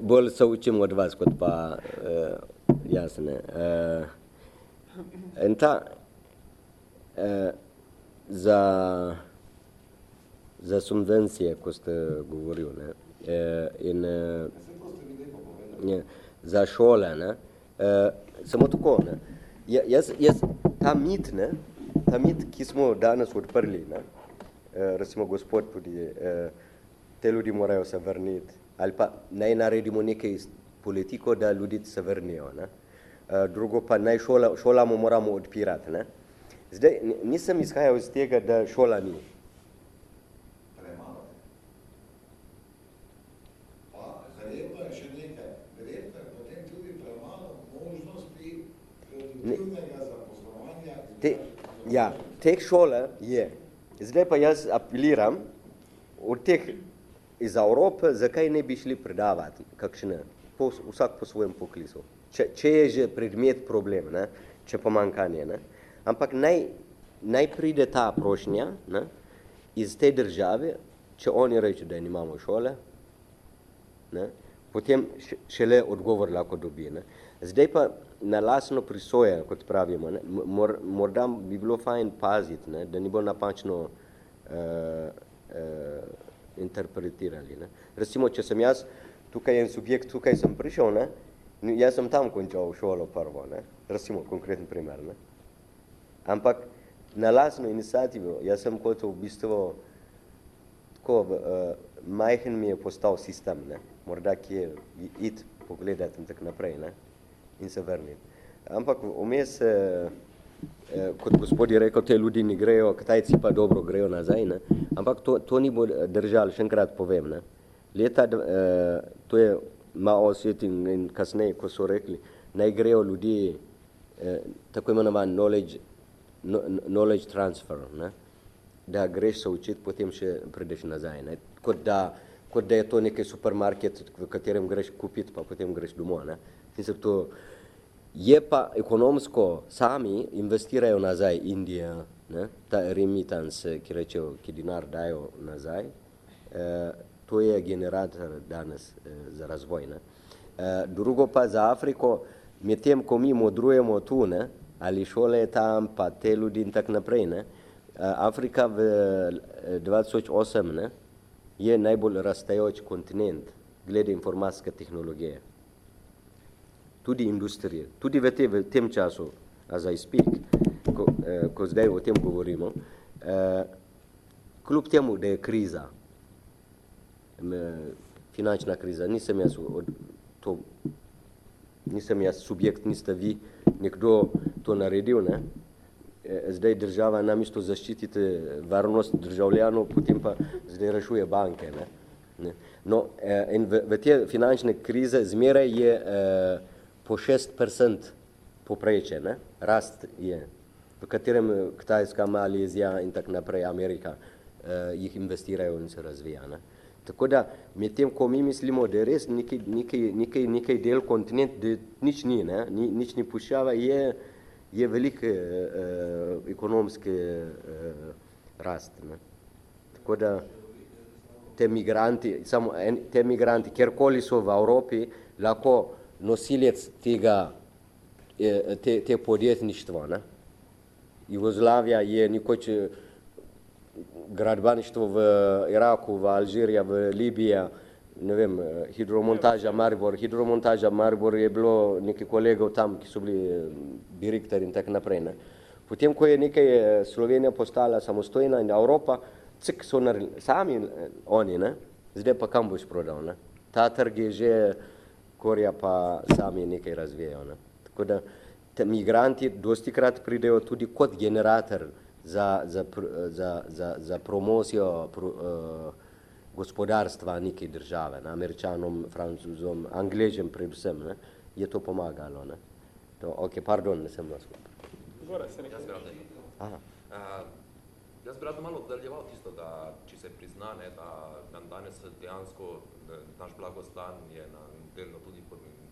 bolj se učim od vas, kot pa uh, jaz. Ne? Uh, in ta uh, za, za subvencije, ko ste govorili? Uh, in uh, za šole, ne? Uh, samo tako, ne? Ja, jaz, jaz, ta mit, ne? ta mit, ki smo danes odprli, ne? uh, recimo gospod tudi, uh, te ljudi morajo se vrniti, ali pa naj naredimo nekaj politiko, da ljudi se vrnijo. Ne? Uh, drugo pa naj šola, šolamo moramo odpirati. Ne? Zdaj, nisem izhajal iz tega, da šola ni.
Premalo je. Pa verjetno je še nekaj, verjetno je potem tudi premalo možnosti produktivnega zaposlovanja.
Te, ja, teh šole je. Zdaj pa jaz apeliram od teh iz Evrope, zakaj ne bi šli predavati, kakšne, po, vsak po svojem poklicu. Če, če je že predmet problem, ne, če pomankanje. Ne. Ampak naj, naj pride ta prošnja ne, iz te države, če oni reče, da nimamo šole, ne, potem še- šele odgovor lahko dobi. Ne. Zdaj pa na lasno prisoje, kot pravimo, ne, mor, morda bi bilo fajn paziti, ne, da ni bo napačno uh, uh, interpretirali. Ne. Recimo, če sem jaz, tukaj en subjekt, tukaj sem prišel, ne, jaz sem tam končal šolo prvo, ne, recimo konkreten primer. Ne. Ampak na lasno inicijativo, jaz sem kot v bistvu tako uh, majhen mi je postal sistem, ne? morda kje id pogledati in tako naprej ne? In se vrniti. Ampak vmes, eh, eh, kot gospod je rekel, te ljudi ne grejo, Kitajci pa dobro grejo nazaj, ne? ampak to, to ni bo držalo, še enkrat povem. Ne? Leta, eh, to je Mao Zedong in kasneje, ko so rekli, naj grejo ljudi, eh, tako imenovan knowledge, no, knowledge transfer, ne? da greš se učiti, potem še prideš nazaj. Ne? Kot, da, kot da je to neki supermarket, v katerem greš kupiti, pa potem greš domov. Ne? Mislim, to je pa ekonomsko sami investirajo nazaj Indija, ne? ta remittance, ki rečejo, ki dinar dajo nazaj, eh, to je generator danes eh, za razvoj. Ne? Eh, drugo pa za Afriko, medtem ko mi modrujemo tu, ne? ali šole je tam, pa te ljudi in tako naprej, ne? Eh, Afrika v eh, 2008 ne, je najbolj rastajoč kontinent glede informacijske tehnologije. Tudi industrije, tudi v, te, v tem času, as I speak, ko, eh, ko zdaj o tem govorimo, eh, kljub temu, da je kriza, em, finančna kriza, nisem jaz od, to, nisem jaz subjekt, niste vi, nekdo to naredil, ne? Eh, zdaj država namesto zaščititi varnost državljanov, potem pa zdaj rešuje banke. Ne? Ne? No, eh, in v, v te finančne krize zmeraj je eh, po 6% popreče, ne? rast je, v katerem eh, Kitajska, Malezija in tako naprej, Amerika eh, jih investirajo in se razvija. Ne? Tako da, medtem ko mi mislimo, da je res nekaj, nekaj, nekaj, nekaj del kontinent, da nič ni, ne? ni nič ni puščava, je, je velike eh, ekonomske eh, rast. Ne? Tako da te migranti, samo en, te migranti, kjerkoli so v Evropi, lahko nosilec tega, eh, te, te podjetništva. Ne? Jugoslavija je nekoč eh, gradbaništvo v Iraku, v Alžirija, v Libija, ne vem, eh, hidromontaža Maribor. Hidromontaža Maribor je bilo nekaj kolegov tam, ki so bili eh, direktori in tako naprej. Ne. Potem, ko je nekaj eh, Slovenija postala samostojna in Evropa, cik so naredili, sami oni, ne? zdaj pa kam boš prodal. Ne? Ta trg je že, korja pa sami nekaj razvijajo. Ne? Tako da migranti dosti krat pridejo tudi kot generator za, za, za, za, za promocijo pro, uh, gospodarstva neke države, ne? američanom, francuzom, angležem predvsem, ne? je to pomagalo. Ne? To, ok, pardon, ne sem vas.
Aha. Uh, Jaz bi rad malo oddaljeval tisto, da če se prizna, ne, da nam danes dejansko naš blagostan je na delno tudi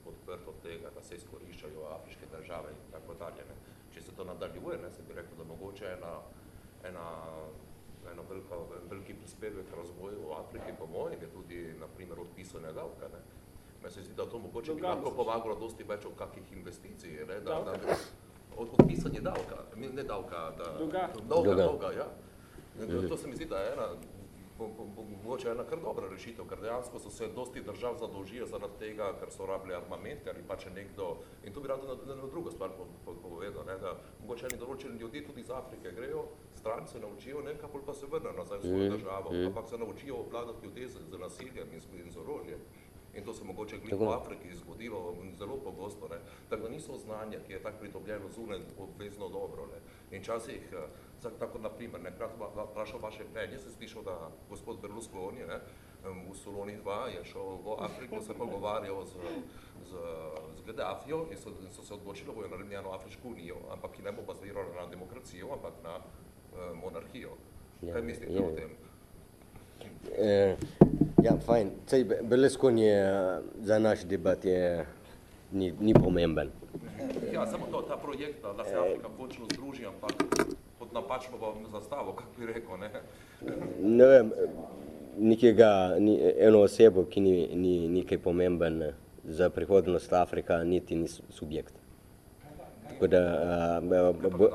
podprt od tega, da se izkoriščajo afriške države in tako dalje. Ne. Če se to nadaljuje, ne, se bi rekel, da mogoče ena, ena, eno veliko, veliki prispevek razvoju v Afriki, po mojem, je tudi, na primer, odpisane davka. Ne. Me se zdi, da to mogoče bi lahko pomagalo dosti več od kakih investicij. Ne, da, da, od, odpisanje davka, ne davka, da,
dolga,
dolga, dolga ja. To se mi zdi, da je ena, mogoče ena kar dobra rešitev, ker dejansko so se dosti držav zadolžili zaradi tega, ker so rabili armament ali pa če nekdo, in to bi rado na, na, na drugo stvar povedal, ne, da mogoče eni določeni ljudje tudi iz Afrike grejo, stran se naučijo, ne, kapol pa se vrne nazaj v svojo državo, ampak se naučijo obladati ljudje z, z nasiljem in z, in z orožjem. In to se mogoče glih v Afriki zgodilo zelo pogosto, ne. Tako da niso znanja, ki je tako pridobljeno zunaj obvezno dobro. Ne. In časih, tako na primer, nekrat vprašal vaše mnenje, se slišal, da gospod Berlusconi ne, v Soloni 2 je šel v Afriko, se pogovarjal z, z, z Gaddafijo in so, in so se odločili, bojo naredili eno Afriško unijo, ampak ki ne bo bazirala na demokracijo, ampak na uh, monarhijo. Ja, Kaj mislite ja. o tem?
Eh, ja, fajn. Sej, Berlusconi je za naš debat je, ni, ni pomemben.
Ja, samo to, ta projekt, da se Afrika končno združi, ampak pod napačno zastavo, kako bi rekel, ne?
Ne vem, nekega, ni, eno osebo, ki ni, ni nekaj pomemben za prihodnost Afrika, niti ni subjekt. Tako da, uh, bo,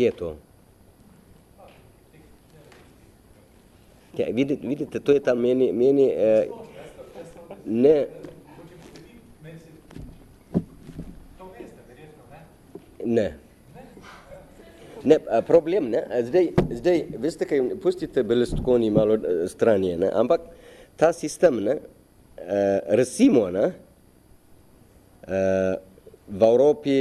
Kje je to? Ja, vidite, vidite, to je ta meni, meni eh, ne, ne, ne, problem, ne, zdaj, zdaj, veste kaj, pustite Belestkoni malo stranje, ne, ampak ta sistem, ne, eh, recimo, ne, eh, v Evropi,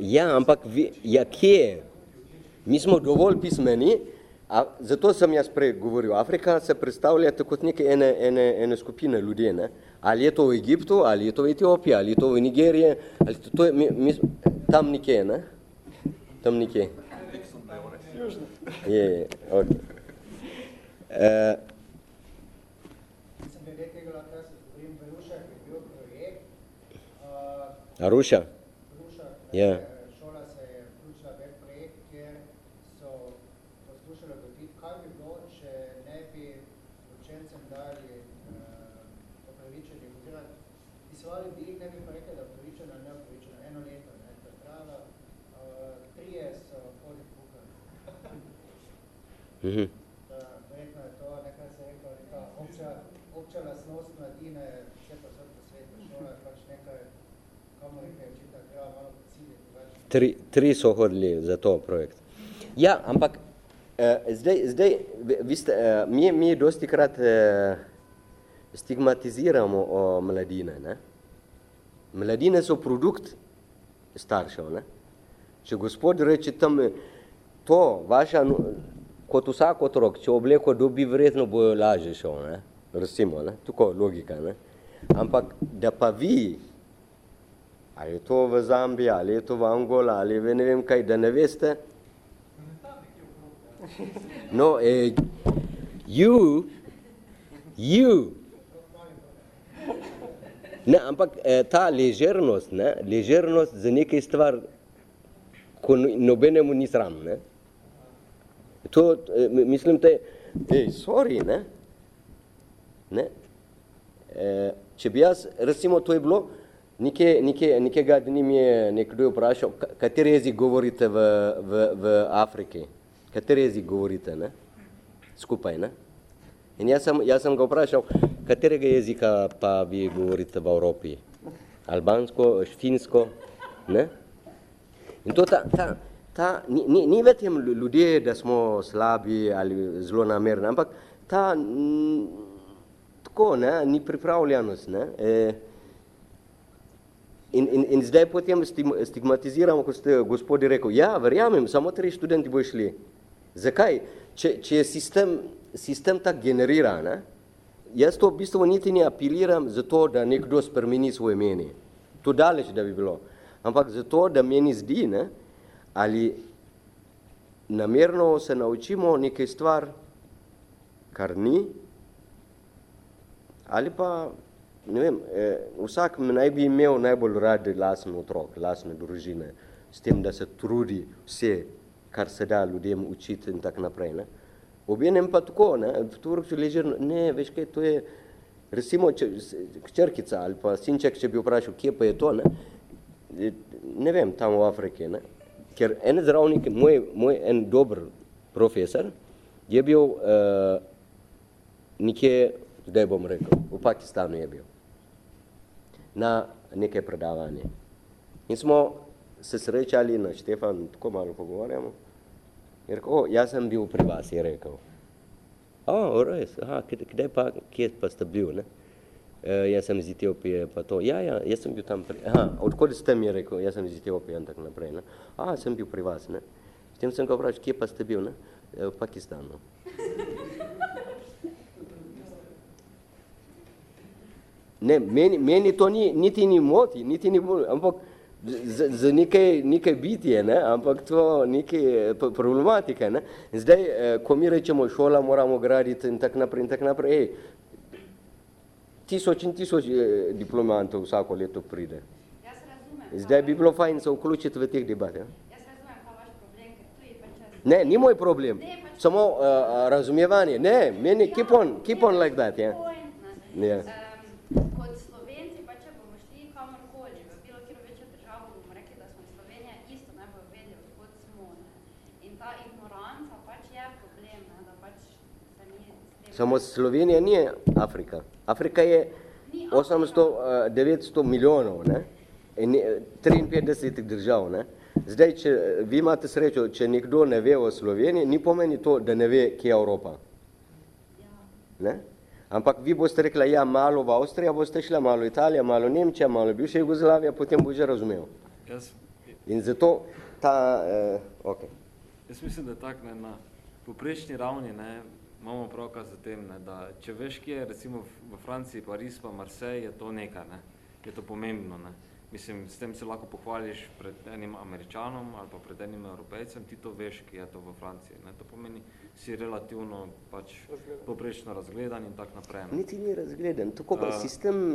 Ja, ampak vi, ja, kje? Mi smo dovolj pismeni, a zato sem jaz prej govoril, Afrika se predstavlja kot neke ene, ene, ene skupine ljudi, ne? Ali je to v Egiptu, ali je to v Etiopiji, ali je to v Nigeriji, ali to, to je, mi, mi, tam nekje, ne? Tam nekje. Je, je, ok. Uh, Aruša? Ja. Yeah.
Mhm. Verjetno je to, nekaj se je rekel, neka obča, obča lasnost mladine, vse pa vse po svetu, šola je pač nekaj, kamor nekaj očita, treba malo posiliti.
Tri, tri so hodili za to projekt. Ja, ampak eh, zdaj, zdaj vi ste, eh, mi, mi dosti krat eh, stigmatiziramo o mladine. Ne? Mladine so produkt staršev. Ne? Če gospod reče tam, to vaša kot vsak otrok, če obleko dobi, verjetno bojo lažje šel, ne? recimo, ne? tako logika. Ne? Ampak da pa vi, ali je to v Zambiji, ali je to v Angola, ali ve ne vem kaj, da ne veste, no, eh, you, you, Ne, ampak eh, ta ležernost, ne, ležernost za nekaj stvar, ko no, nobenemu ni sram, ne. To, eh, mislim, te, ej, sorry, ne, ne, eh, če bi jaz, recimo, to je bilo, neke, neke, nekega dni mi je nekdo vprašal, kateri jezik govorite v, v, v Afriki, kateri jezik govorite, ne, skupaj, ne. In jaz sem, jaz sem ga vprašal, katerega jezika pa vi govorite v Evropi? Albansko, finsko, ne? In to ta, ta, ta ni, ni, ni v tem ljudje, da smo slabi ali zelo namerni, ampak ta m, tako, ne, ni pripravljenost, ne? E, in, in, in zdaj potem stigmatiziramo, kot ste gospodi rekel, ja, verjamem, samo tri študenti bo šli. Zakaj? Če, če je sistem sistem tak generira. Ne? Jaz to v bistvu niti ne apeliram za to, da nekdo spremeni svoje meni. To daleč, da bi bilo. Ampak zato, da meni zdi, ne, ali namerno se naučimo nekaj stvar, kar ni, ali pa, ne vem, eh, vsak naj bi imel najbolj rad lasen otrok, lasne družine, s tem, da se trudi vse, kar se da ljudem učiti in tako naprej. Ne. Obenem pa tako, ne, v Turku ležer, ne, veš kaj, to je, recimo, če, črkica ali pa sinček, če bi vprašal, kje pa je to, ne, ne vem, tam v Afriki, ne, ker en zdravnik, moj, moj en dober profesor, je bil uh, nekje, zdaj bom rekel, v Pakistanu je bil, na neke predavanje. In smo se srečali na Štefan, tako malo pogovarjamo, Je rekel, o, jaz sem bil pri vas, je rekel. O, res, aha, kdaj pa, kje pa ste bil, ne? E, jaz sem iz Etiopije, pa to, ja, ja, jaz sem bil tam pri, odkud ste mi, rekel, jaz sem iz Etiopije in tako naprej, ne? A, sem bil pri vas, ne? S tem sem ga vprašal, kje pa ste bil, ne? E, v Pakistanu. Ne, meni, meni to ni, niti ni moti, niti ni moti, ampak z, z nekaj, nekaj bitje, ne? ampak to nekaj problematike. Ne? Zdaj, eh, ko mi rečemo, šola moramo graditi in tak naprej in tak naprej, ej, tisoč in tisoč eh, diplomantov vsako leto pride. Zdaj bi bilo fajn se vključiti v teh debat. Ja? Ne, ni moj problem, pač samo uh, razumevanje. Ne, meni, keep on, keep on like that. Yeah. Yeah. Samo Slovenija ni Afrika. Afrika je 800, 900 milijonov, ne? In 53 držav. Ne? Zdaj, če vi imate srečo, če nekdo ne ve o Sloveniji, ni pomeni to, da ne ve, kje je Evropa. Ne? Ampak vi boste rekla, ja, malo v Avstrija boste šla, malo Italija, malo Nemčija, malo bivša Jugoslavija, potem bo že razumel. Jaz... In zato ta, eh, ok.
Jaz mislim, da tak, ne, na poprečni ravni, ne, imamo pravka za tem, ne, da če veš, kje je recimo v Franciji, Pariz pa Marseille, je to nekaj, ne, je to pomembno. Ne. Mislim, s tem se lahko pohvališ pred enim američanom ali pa pred enim evropejcem, ti to veš, ki je to v Franciji. Ne. To pomeni, si relativno pač poprečno razgledan in tak naprej. Ne.
Niti ni razgledan, tako pa uh, sistem,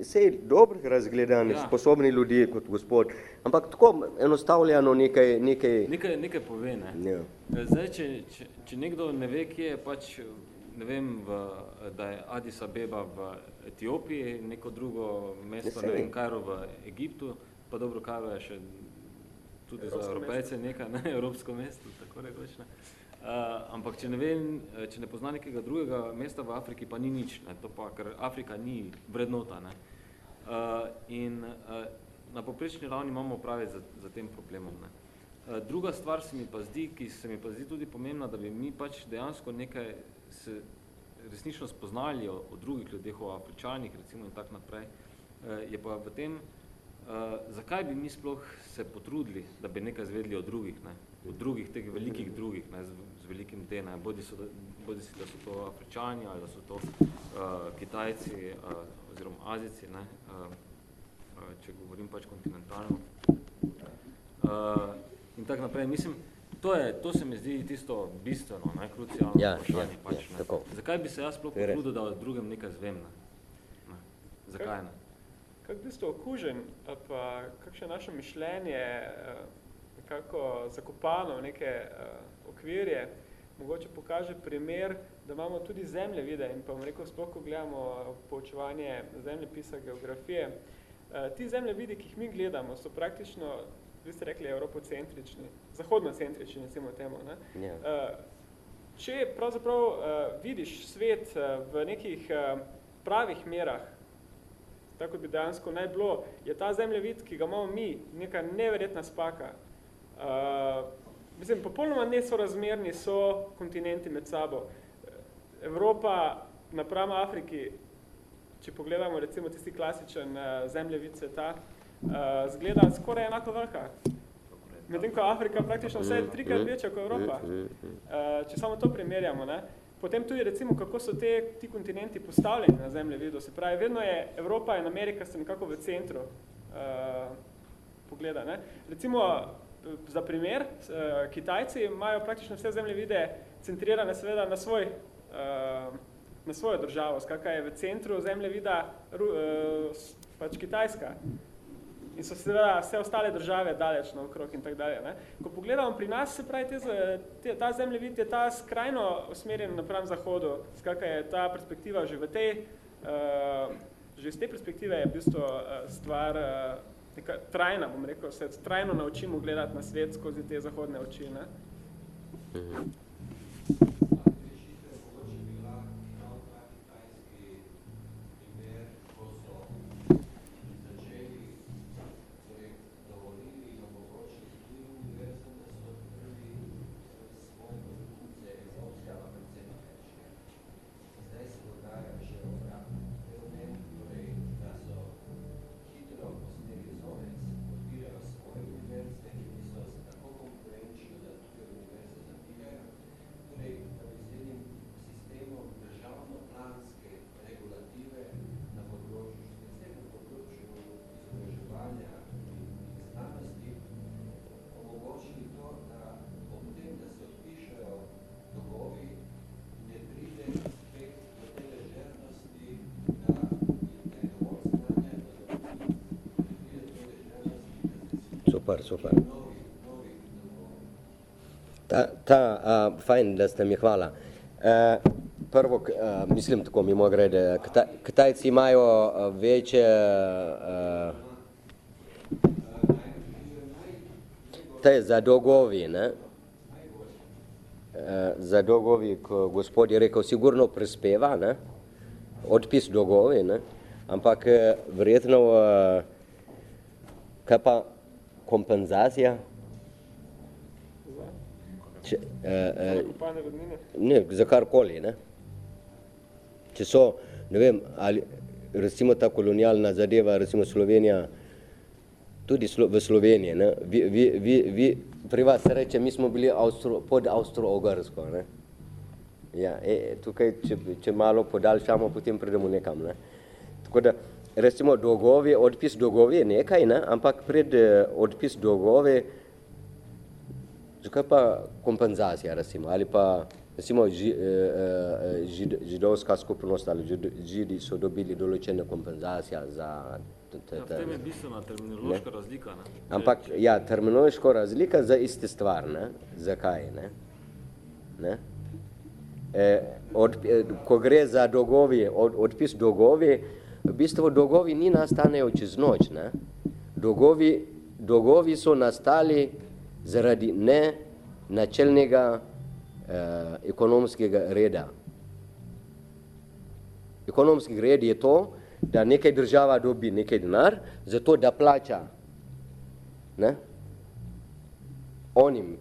vse je dobrih razgledan, ja. sposobni ljudje kot gospod, ampak tako enostavljano nekaj... Nekaj,
nekaj, nekaj pove, ne. Ja. Zdaj, če, če, če nekdo ne ve, kje je pač ne vem, v, da je Addis Abeba v Etiopiji, neko drugo mesto, ne vem, Kajro v Egiptu, pa dobro, Kajro je še tudi Evropsko za Evropejce nekaj, ne, Evropsko mesto, tako rekoč, ne. Uh, ampak če ne vem, če ne pozna nekega drugega mesta v Afriki, pa ni nič, ne, to pa, ker Afrika ni vrednota, ne. Uh, in uh, na poprečni ravni imamo pravi za, za tem problemom, ne. Uh, druga stvar se mi pa zdi, ki se mi pa zdi tudi pomembna, da bi mi pač dejansko nekaj se resnično spoznali o, o drugih ljudeh, o afričanih recimo in tak naprej, eh, je pa v tem, eh, zakaj bi mi sploh se potrudili, da bi nekaj zvedli o drugih, ne? o drugih, teh velikih drugih, ne? Z, z velikim D, ne? Bodi, so, bodi si, da so to afričani ali da so to uh, kitajci uh, oziroma azici, ne? Uh, če govorim pač kontinentalno. Uh, in tak naprej, mislim, To, je, to se mi zdi tisto bistveno, ne, krucijalno
ja, vprašanje. Ja,
pač,
ja, tako.
Zakaj bi se jaz sploh potrudil, da o drugem nekaj zvem? Ne? Ne. Zakaj ne?
Kak v bistvu okužen, pa kakšno naše mišljenje nekako zakopano v neke okvirje, mogoče pokaže primer, da imamo tudi zemlje vide in pa vam rekel, sploh ko gledamo poučevanje zemljepisa, geografije, ti zemlje vidi, ki jih mi gledamo, so praktično, vi ste rekli, evropocentrični, zahodnocentrični, recimo temu, ne?
Yeah.
Ja. Če pravzaprav vidiš svet v nekih pravih merah, tako bi dejansko naj bilo, je ta zemljevid, ki ga imamo mi, neka neverjetna spaka. Uh, mislim, popolnoma nesorazmerni so kontinenti med sabo. Evropa napram Afriki, če pogledamo recimo tisti klasičen uh, zemljevid sveta, uh, zgleda skoraj enako velika. Medtem ko Afrika praktično vse je trikrat večja kot Evropa. Uh, če samo to primerjamo, ne? Potem tudi recimo, kako so te, ti kontinenti postavljeni na zemlje vidu. Se pravi, vedno je Evropa in Amerika sta nekako v centru uh, pogleda. Ne? Recimo, za primer, uh, Kitajci imajo praktično vse zemlje vide centrirane seveda na svoj uh, na svojo državo, skakaj je v centru zemlje vida uh, pač Kitajska. In so seveda vse ostale države daleč na okrog in tak dalje. Ne? Ko pogledamo pri nas, se pravi, te, te, ta zemlje vid je ta skrajno usmerjen napram zahodu, skakaj je ta perspektiva že v tej, uh, že iz te perspektive je v bistvu uh, stvar uh, neka trajna, bom rekel, se trajno naučimo gledati na svet skozi te zahodne oči. Ne?
Super, super. Ta, ta uh, fajn, da ste mi hvala. Uh, prvo, uh, mislim tako, mimo grede, Kta, Ktajci imajo uh, večje uh, te za dolgovi, ne? Uh, za dolgovi, ko gospod je rekel, sigurno prispeva, ne? odpis dolgovi, ne? ampak verjetno, uh, kaj pa kompenzacija. Če, eh, eh, ne, za karkoli, ne. Če so, ne vem, ali recimo ta kolonialna zadeva, recimo Slovenija, tudi slo, v Sloveniji, ne, vi, vi, vi, vi, pri vas se reče, mi smo bili Austro, pod Austro-Ogarsko, ne. Ja, e, tukaj, če, če malo podaljšamo, potem pridemo nekam, ne. Tako da, recimo dolgovi, odpis dolgovi je nekaj, ne? ampak pred eh, odpis dolgovi, zakaj pa kompenzacija, recimo, ali pa recimo ži, eh, eh, žid, židovska skupnost ali žid, židi so dobili določene kompenzacija za
Ja, v tem je bistvena terminološka ne? razlika. Ne?
Ampak, ja, terminološka razlika za iste stvar, ne? Zakaj, ne? ne? E, od, ko gre za dolgovi, od, odpis dolgovi, v bistvu dolgovi ni nastanejo čez noč. Ne? Dolgovi, dolgovi so nastali zaradi ne načelnega eh, ekonomskega reda. Ekonomski red je to, da nekaj država dobi nekaj denar, zato da plača ne? onim.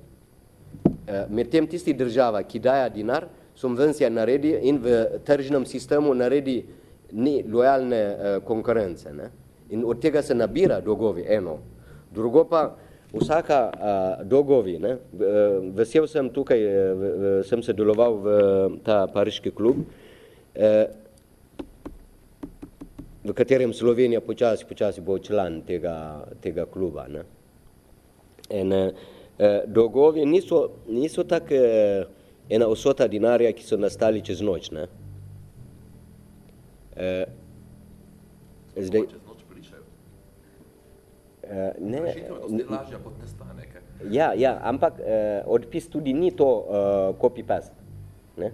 Eh, Medtem tisti država, ki daja dinar, subvencija naredi in v tržnem sistemu naredi ni lojalne uh, konkurence. Ne? In od tega se nabira dolgovi, eno. Drugo pa, vsaka uh, dolgovi, ne? Uh, vesel sem tukaj, uh, uh, sem se deloval v ta pariški klub, uh, v katerem Slovenija počasi, počasi bo član tega, tega kluba. Ne? In, uh, dolgovi niso, niso tak uh, ena osota dinarja, ki so nastali čez noč. Ne?
Uh, zdaj, čez noč pričajo.
ne,
Rešitev je dosti lažja kot nestanek.
Ja, ja, ampak uh, odpis tudi ni to uh, copy-paste. Ne?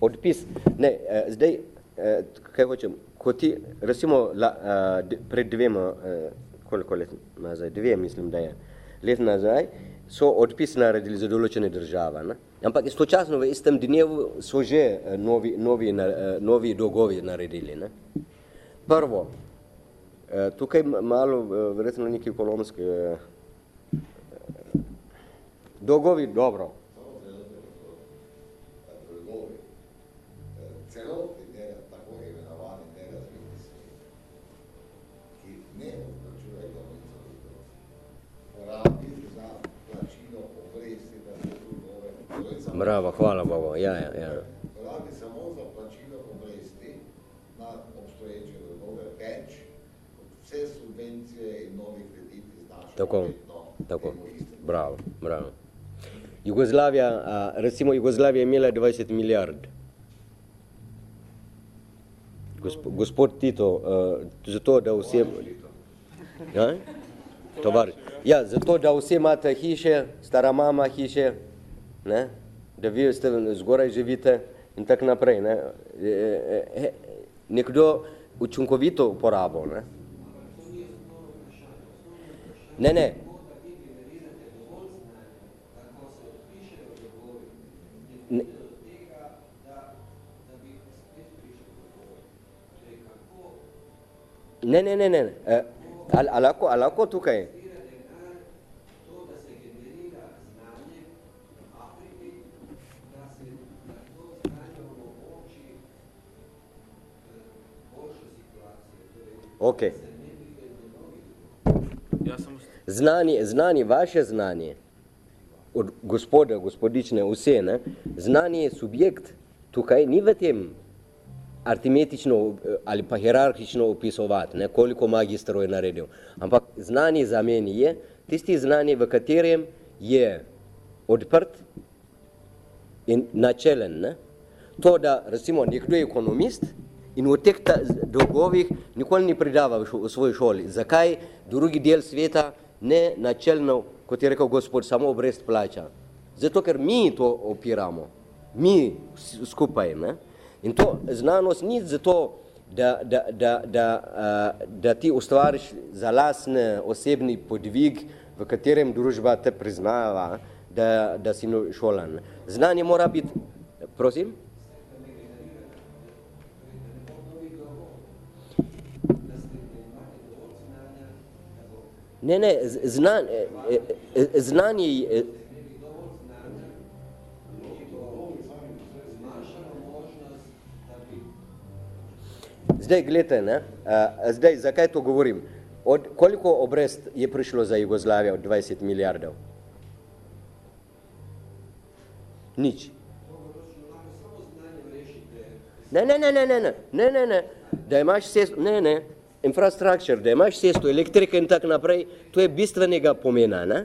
Odpis, ne, uh, zdaj, uh, kaj hočem, ko ti, recimo, la, uh, pred dvema, uh, koliko let nazaj, dve mislim, da je, let nazaj, so odpis naredili za določene države. Ne? Ampak istočasno v istem dnevu so že uh, novi, novi, uh, novi dogovi naredili. Ne? Prvo, uh, tukaj malo, verjetno neki ekonomski, uh, Dolgovi, dobro. Bravo, hvala Bogu, ja, ja, ja.
Porabi samo za plačilo obresti na obstoječe dolgove več, vse subvencije in novi krediti znašajo
Tako,
letno
tako, bravo, bravo. Jugoslavija, a, recimo Jugoslavija je imela 20 milijard. Gospod, gospod Tito, uh, zato, da vse... Ja? Tovar. Ja, zato, da vse imate hiše, stara mama hiše, ne? Da vi ste zgoraj živite in tako naprej. Ne? E, e, e, nekdo učinkovito uporabo. Ne? Ne, ne, Ne. Ne, ne, ne, ne. Uh, ali, ali, lahko, ali lahko tukaj? Ok.
Ja,
Znanje, znanje, vaše znanje, od gospoda, gospodične, vse, ne? znanje je subjekt tukaj, ni v tem artimetično eh, ali pa hierarhično opisovati, ne? koliko magistrov je naredil, ampak znanje za meni je tisti znanje, v katerem je odprt in načelen. Ne? To, da recimo nekdo je ekonomist in v teh dolgovih nikoli ni predaval v v svoji šoli. Zakaj drugi del sveta ne načelno, kot je rekel gospod, samo obrest plača? Zato, ker mi to opiramo, mi skupaj. Ne? In to znanost ni zato, da, da, da, da, a, da ti ustvariš za lasne osebni podvig, v katerem družba te priznava, da, da si no- šolan. Znanje mora biti, prosim? Ne, ne, znan, eh, eh, eh, znanje, eh, Zdaj, gledajte, ne, a, zdaj, zakaj to govorim? Od, koliko obrest je prišlo za Jugoslavijo od 20 milijardov? Nič. Ne, ne, ne, ne, ne, ne, ne, ne, ne, da imaš cesto, ne, ne, infrastructure, da imaš cesto, elektrike in tako naprej, to je bistvenega pomena, ne?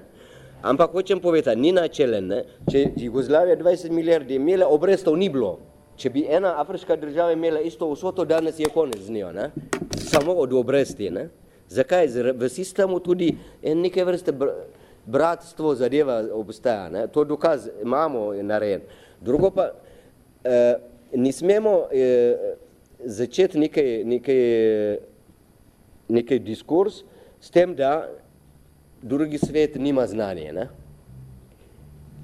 Ampak hočem povedati, ni načelen, ne? če Jugoslavija 20 milijard je imela, obrestov ni bilo. Če bi ena afriška država imela isto vsoto, danes je konec z njo, ne? samo od obresti. Ne? Zakaj? Zar- V sistemu tudi neke vrste br bratstvo zadeva obstaja. Ne? To dokaz imamo narejen. Drugo pa, eh, ne smemo eh, začeti nekaj, nekaj, nekaj diskurs s tem, da drugi svet nima znanja. Ne?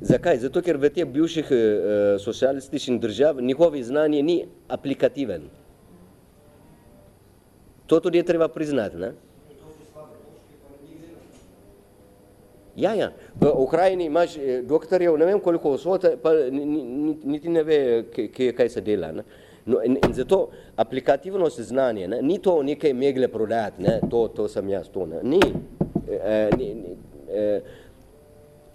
Zakaj? Zato, ker v teh bivših eh, socialističnih držav njihovi znanje ni aplikativen. To tudi je treba priznati. Ne? Ja, ja. V Ukrajini imaš eh, doktorjev, ne vem koliko vsote, pa ni- ni- niti ne ve, kje- kaj se dela. Ne? No, in, in zato aplikativnost znanja, ne? ni to nekaj megle prodajati, ne? to, to sem jaz, to ne. Ni. Eh, ni, ni eh,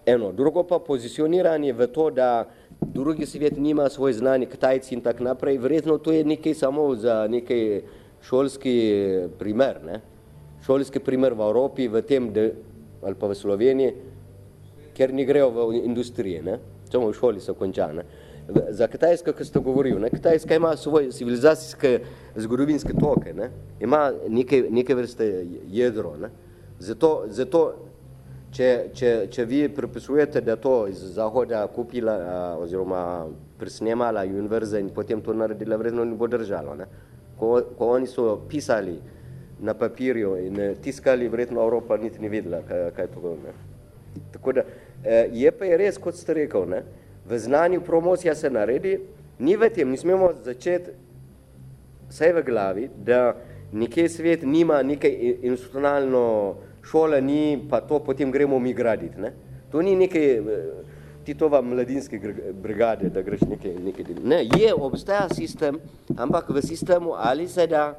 eno. Drugo pa pozicioniranje v to, da drugi svet nima svoj znanje, Kitajci in tako naprej, verjetno to je nekaj samo za nekaj šolski primer, ne? šolski primer v Evropi, v tem, da, ali pa v Sloveniji, ker ne grejo v industrije, ne? samo v šoli so konča. Za Kitajsko, ki ste govoril, ne? Kitajska ima svoje civilizacijske zgodovinske toke, ne? ima neke, neke vrste jedro. Ne? Zato, zato če, če, če vi pripisujete, da to iz Zahoda kupila a, oziroma presnemala univerza in potem to naredila, vredno ni bo držalo. Ne? Ko, ko oni so pisali na papirju in tiskali, vredno Evropa niti ni videla, kaj, kaj to ne? Tako da, eh, je pa je res, kot ste rekel, ne? V znanju promocija se naredi, ni v tem, ne smemo začeti vse v glavi, da nekaj svet nima nekaj institucionalno šole ni, pa to potem gremo mi graditi. Ne? To ni nekaj eh, Titova mladinske brigade, da greš nekaj, nekaj deliti. Ne, je, obstaja sistem, ampak v sistemu ali se da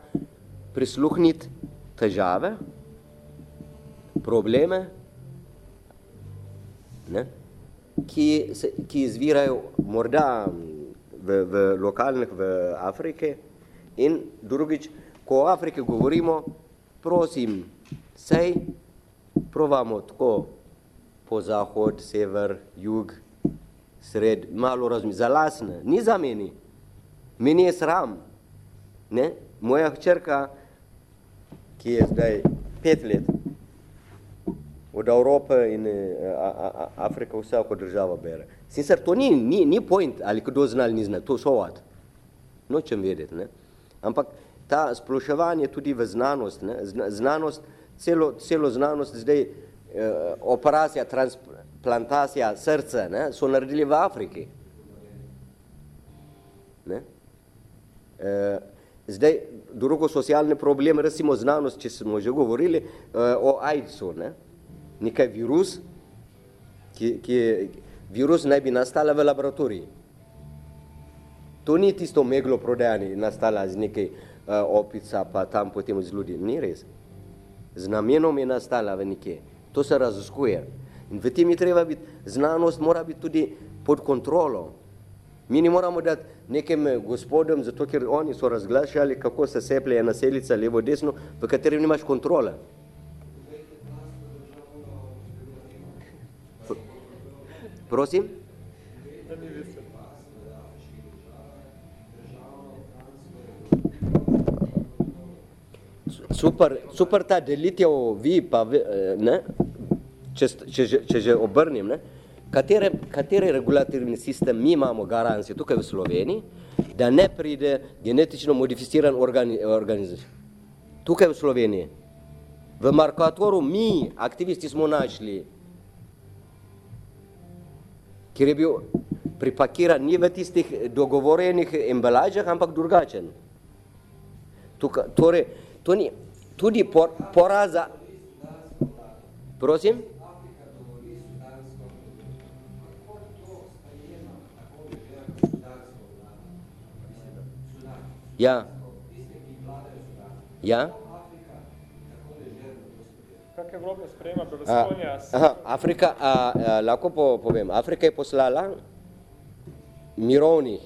prisluhniti težave, probleme, ne? Ki, ki izvirajo morda v, v lokalnih v Afrike in drugič, ko o Afriki govorimo, prosim, sej provamo tako po zahod, sever, jug, sred, malo razmi, za lasne, ni za meni. Meni je sram. Ne? Moja hčerka, ki je zdaj pet let, od Evrope in eh, a, a, Afrika vsako državo bere. Sicer to ni, ni, ni point, ali kdo zna ali ni zna, to sovat. Nočem vedeti. Ne? Ampak ta sploševanje tudi v znanost, ne? znanost, celo, celo znanost zdaj eh, operacija, transplantacija srca ne, so naredili v Afriki. Ne? Eh, zdaj, drugo socialne probleme, recimo znanost, če smo že govorili eh, o AIDS-u, ne? Nekaj virus, ki, ki je, virus naj bi nastala v laboratoriji. To ni tisto meglo prodajanje, nastala z nekaj uh, opica, pa tam potem z ljudi. Ni res z namenom je nastala v nekje. To se raziskuje. In v tem je treba biti, znanost mora biti tudi pod kontrolo. Mi ne moramo dati nekem gospodom, zato ker oni so razglašali, kako se seplje ena celica levo desno, v katerem nimaš kontrole. Prosim? super, super ta delitev vi pa, eh, ne, če, če, če že obrnim, ne, katere, katere regulativni sistem mi imamo garancije tukaj v Sloveniji, da ne pride genetično modificiran organi, organizem. Tukaj v Sloveniji. V Markatoru mi, aktivisti, smo našli, kjer je bil pripakiran ni v tistih dogovorenih embalažah, ampak drugačen. Tukaj, torej, to ni, tudi por, poraza. Prosim? Ja. Ja.
Evropa sprejema Berlusconija?
Afrika, a, a, lahko po, povem, Afrika je poslala mirovnih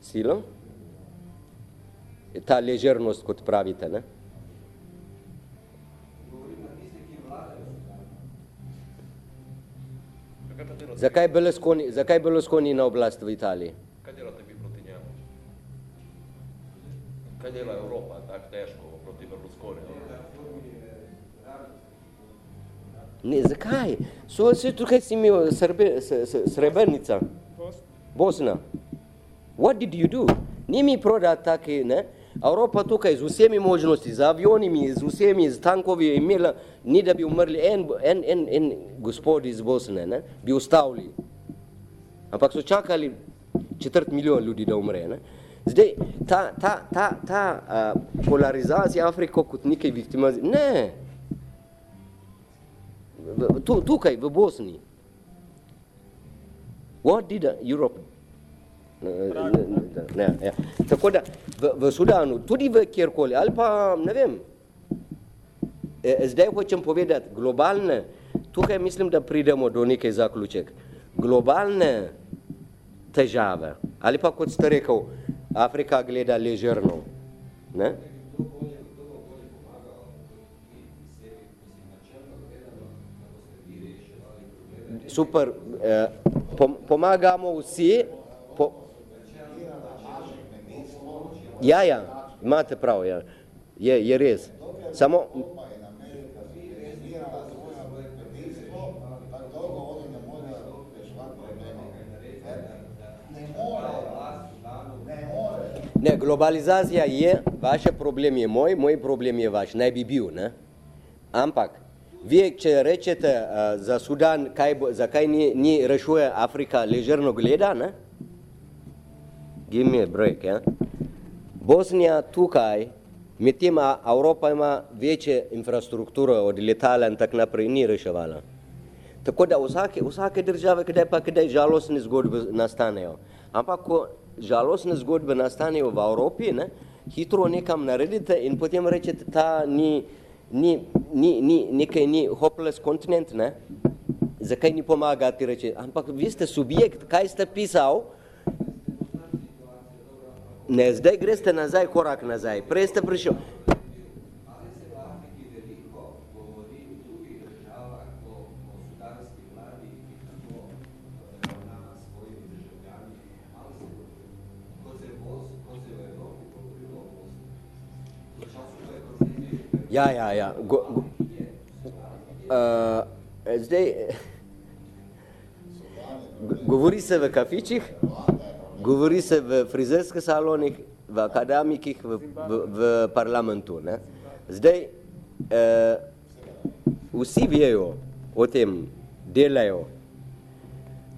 silov, ta ležernost, kot pravite, ne? Zakaj Berlusconi, zakaj Berlusconi na oblast v Italiji?
Kaj delate vi proti njemu? Kaj dela Evropa tako težko proti Berlusconi?
Ne, zakaj? So se tukaj si imel Srbe, Srebrnica, Bosna. What did you do? Ni mi prodati taki, ne? Evropa tukaj z vsemi možnosti, z avionimi, z vsemi, z tankovi je imela, ni da bi umrli en, en, en, en gospod iz Bosne, ne? bi ustavili. Ampak so čakali četrt milijon ljudi, da umre. Ne? Zdaj, ta, ta, ta, ta uh, polarizacija Afriko kot nekaj viktimazije, ne. Tu, tukaj, v Bosni. What did Europe Ne, ja. Tako da v, v Sudanu, tudi v kjerkoli, ali pa ne vem, e, zdaj hočem povedati, globalne, tukaj mislim, da pridemo do nekaj zaključek, globalne težave, ali pa kot ste rekel, Afrika gleda ležerno, ne? super, eh, pomagamo vsi. Po... Ja, ja, imate prav, ja. Je, je res. Samo... Ne, globalizacija je, vaš problem je moj, moj problem je vaš, naj bi bil, ne? Ampak če rečete uh, za Sudan, kaj bo, zakaj ni, ni rešuje Afrika ležerno gleda, ne? Give me a break, ja? Bosnija tukaj, medtem Evropa ima večje infrastrukturo od letala in tak naprej, ni reševala. Tako da vsake, vsake države, kdaj pa kdaj žalostne zgodbe nastanejo. Ampak, ko žalostne zgodbe nastanejo v Evropi, ne, hitro nekam naredite in potem rečete, ta ni, ni, ni, ni, nekaj ni hopeless kontinent, ne, zakaj ni pomagati, reče, ampak vi ste subjekt, kaj ste pisal, ne, zdaj greste nazaj, korak nazaj, prej ste prišel, Ja, ja, ja. Go, go, uh, zdaj, govori se v kafičih, govori se v frizerskih salonih, v akademikih, v, v, v parlamentu. Ne? Zdaj, uh, vsi vejo o tem, delajo.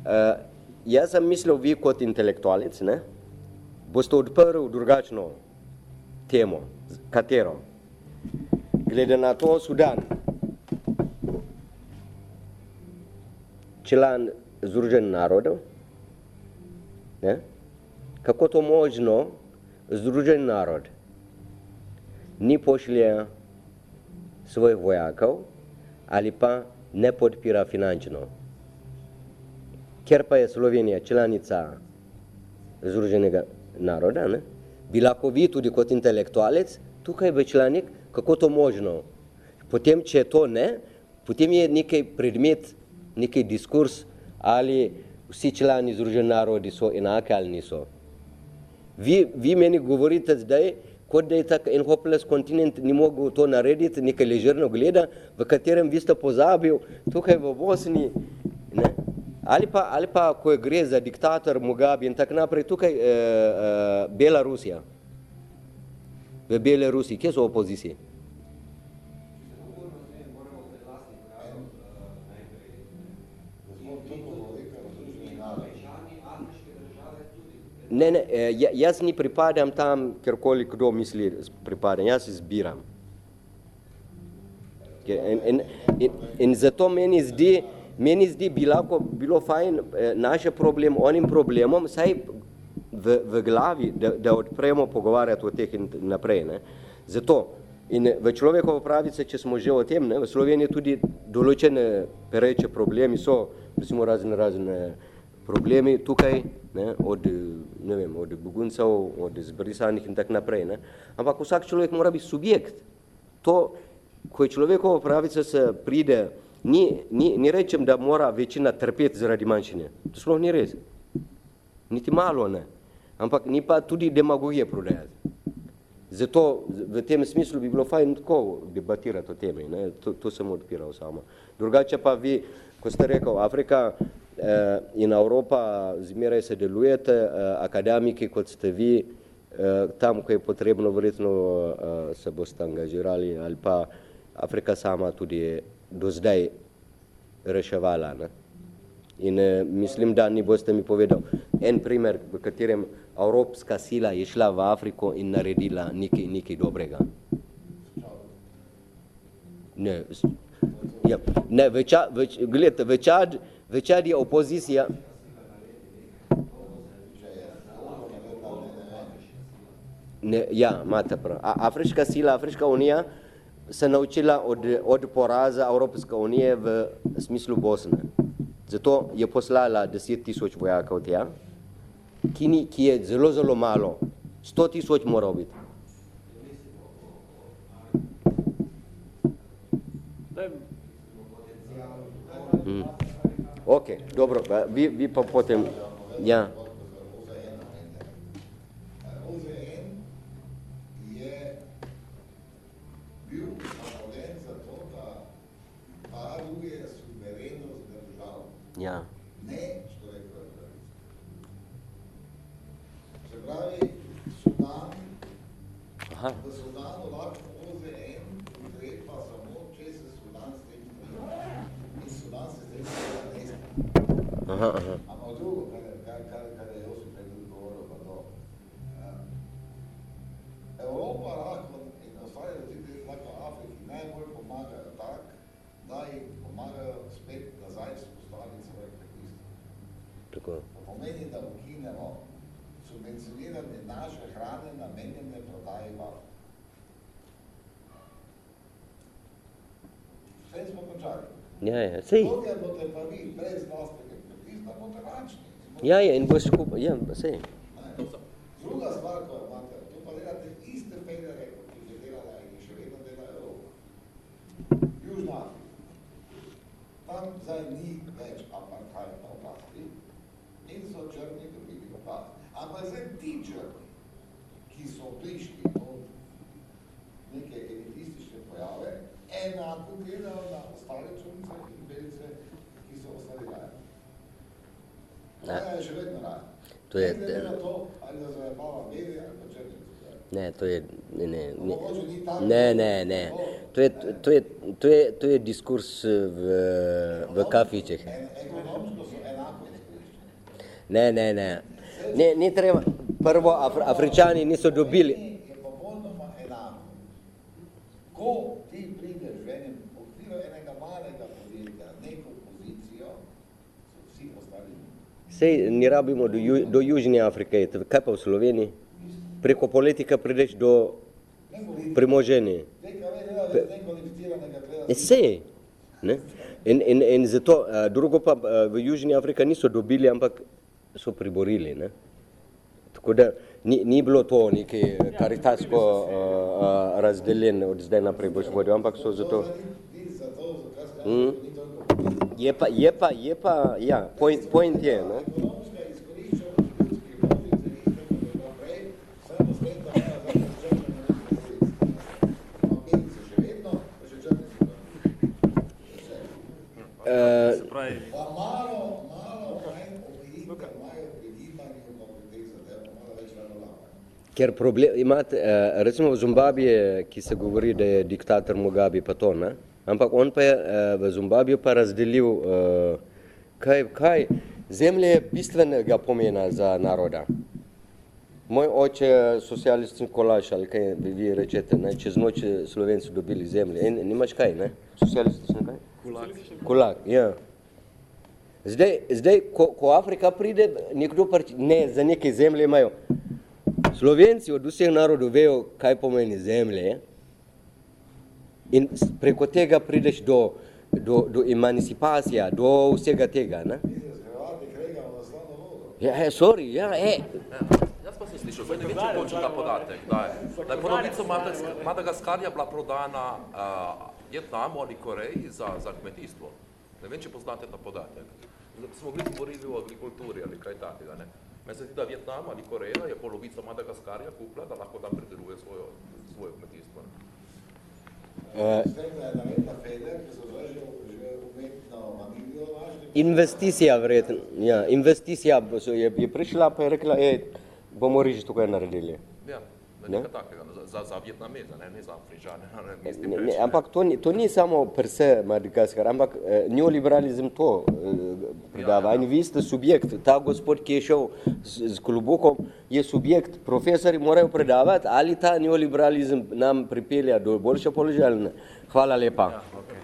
Uh, jaz sem mislil, vi kot intelektualec, ne, boste odprli drugačno temo, katero? Glede na to Sudan, član Združenih narodov, ne? kako to možno Združen narod ni pošlje svojih vojakov ali pa ne podpira finančno. Ker pa je Slovenija članica Združenega naroda, ne? bi lahko vi tudi kot intelektualec tukaj v članik kako to možno. Potem, če to ne, potem je nekaj predmet, nekaj diskurs, ali vsi člani Združenih narodi so enake ali niso. Vi, vi meni govorite zdaj, kot da je tak en hopeless kontinent ni mogel to narediti, nekaj ležerno gleda, v katerem vi ste pozabil, tukaj v Bosni, ne? Ali pa, ali pa, ko je gre za diktator Mugabe in tak naprej, tukaj eh, eh, Belarusija v Belorusiji, kje so opozicije? Ne, ne, eh, ja, jaz ni pripadam tam, kjerkoli kdo misli pripadam, jaz izbiram. In, in, in, in zato meni zdi, meni zdi bi lahko bilo fajn eh, naše problem onim problemom, saj v, v glavi, da, da odpremo pogovarjati o teh in naprej. Ne. Zato in v človekovo pravice, če smo že o tem, ne, v Sloveniji tudi določene pereče problemi so, recimo razne, razne problemi tukaj, ne, od, ne vem, od beguncev, od zbrisanih in tak naprej. Ne. Ampak vsak človek mora biti subjekt. To, ko je človekovo pravice se pride, ni, ni, ni rečem, da mora večina trpeti zaradi manjšine. To sploh ni res. Niti malo ne ampak ni pa tudi demagogije prodajati. Zato v tem smislu bi bilo fajn tako debatirati o temi, ne? To, to sem odpiral samo. Drugače pa vi, ko ste rekel, Afrika eh, in Evropa zmeraj se delujete, eh, akademiki kot ste vi, eh, tam, ko je potrebno, verjetno eh, se boste angažirali ali pa Afrika sama tudi do zdaj reševala. Ne? In eh, mislim, da ni boste mi povedal en primer, v katerem evropska sila je šla v Afriko in naredila nekaj, nekaj dobrega. Ne, ja, ne v, ča, v, gledajte, v, čad, v čad je opozicija. Ne, ja, imate prav. A, Afriška sila, Afriška unija se naučila od, od poraza Evropske unije v smislu Bosne. Zato je poslala 10 tisoč vojakov tja, ki, ni, ki je zelo, zelo malo. 100 tisoč mora biti. Hmm. Ok, dobro, vi, vi pa potem, ja. Ja.
Ne človekove pravice. Se pravi, Sudan
Aha.
v Sudanu lahko OZN ukrepa samo, če se Sudan s tem strinja. In Sudan se s tem strinja ne strinja.
Aha, aha.
Ampak drugo, kar, kar, kar, kar je Josip prej tudi govoril, pa to. eh, Evropa lahko in ostale razvite lahko Afriki najbolj pomagajo tak, da jim pomagajo spet nazaj vzpostaviti svoje kmetijstvo.
Tako.
To pomeni, da ukinemo subvencioniranje naše hrane namenjene prodaji v Afriki. S tem smo končali.
Ja, ja, sej.
Dokler boste pa vi brez vlastnega kmetijstva, boste lačni.
Ja, ja, in boš skupaj, ja, sej.
Ne. Druga stvar, ko imate, to pa delate iste pedere, kot jih je delala in še vedno dela Evropa. Južna Afrika. Tam zdaj ni več apartheid na oblasti in so črni dobili oblast. Ampak zdaj ti črni, ki so prišli od neke elitistične pojave, enako gledajo ostale črnice in belice, ki so ostali raje.
Ne.
Raja je še vedno raja.
To je-
Ne glede na to, ali da zajebava beli ali pa črni.
Ne, to je, ne, ne, ne, ne, ne. To je, to je, to je, to je diskurs v, v kafičeh. Ne, ne, ne. Ne, ni treba, prvo Afri, Afričani niso dobili,
Je popolnoma enako. Ko ti prideš v enem okviru enega malega podjetja, neko pozicijo, so vsi ostali njih.
Sej ni rabimo do, ju, do Južne Afrike, kaj pa v Sloveniji? Preko politika prideš do premoženja. E, Sej, ne? In, in, in zato, drugo pa v Južni Afriki niso dobili, ampak so priborili. Ne? Tako da ni, ni bilo to neki karitatsko a, a, razdeljen od zdaj naprej boš vodil, ampak so zato. Mm. Je pa, je pa, je pa, ja, point, point je, ne? Uh,
Se pravi,
malo, malo
ker problem, imate, uh, recimo v Zimbabviji, ki se govori, da je diktator Mugabe pa to, ne? Ampak on pa je uh, v Zimbabviju pa razdelil, uh, kaj, kaj, zemlje je bistvenega pomena za naroda. Moj oče je socialistični kolaš, ali kaj vi, rečete, ne? čez noč Slovenci dobili zemlje. In nimaš kaj, ne? Socialistični kaj? Kulak, ja. Zdaj, zdaj ko, ko Afrika pride, nekdo pač, ne, za neke zemlje imajo. Slovenci od vseh narodov vejo, kaj pomeni zemlje. In preko tega prideš do, do, do emancipacija, do vsega tega. Ne? Ja, e, sorry, ja, e.
Jaz pa sem slišal, zdaj ne vem, če je točen ta podatek, da je, da je polovico Madagask- Madagaskarja bila prodana uh, Vietnamu ali Koreji za, za kmetijstvo. Ne vem, če poznate ta podatek. Smo bili govorili o agrikulturi ali kaj takega, ne. Meni se zdi, da Vietnam ali Koreja je polovico Madagaskarja kupila, da lahko tam predeluje svojo, svoje kmetijstvo. Ne.
Investicija, verjetno. Ja, investicija je, je prišla, pa je rekla, e, bomo riž tukaj naredili.
Ja,
Ne?
nekaj takega, za, za, Vietnameze, ne, ne za Afričane, ne,
Ne, ne, ampak to ni, to ni samo per se Madagaskar, ampak eh, neoliberalizem to eh, pridava. In vi ste subjekt, ta gospod, ki je šel z, z klobukom, je subjekt. Profesori morajo predavati, ali ta neoliberalizem nam pripelja do boljše položaja. Hvala lepa.
ja, okay.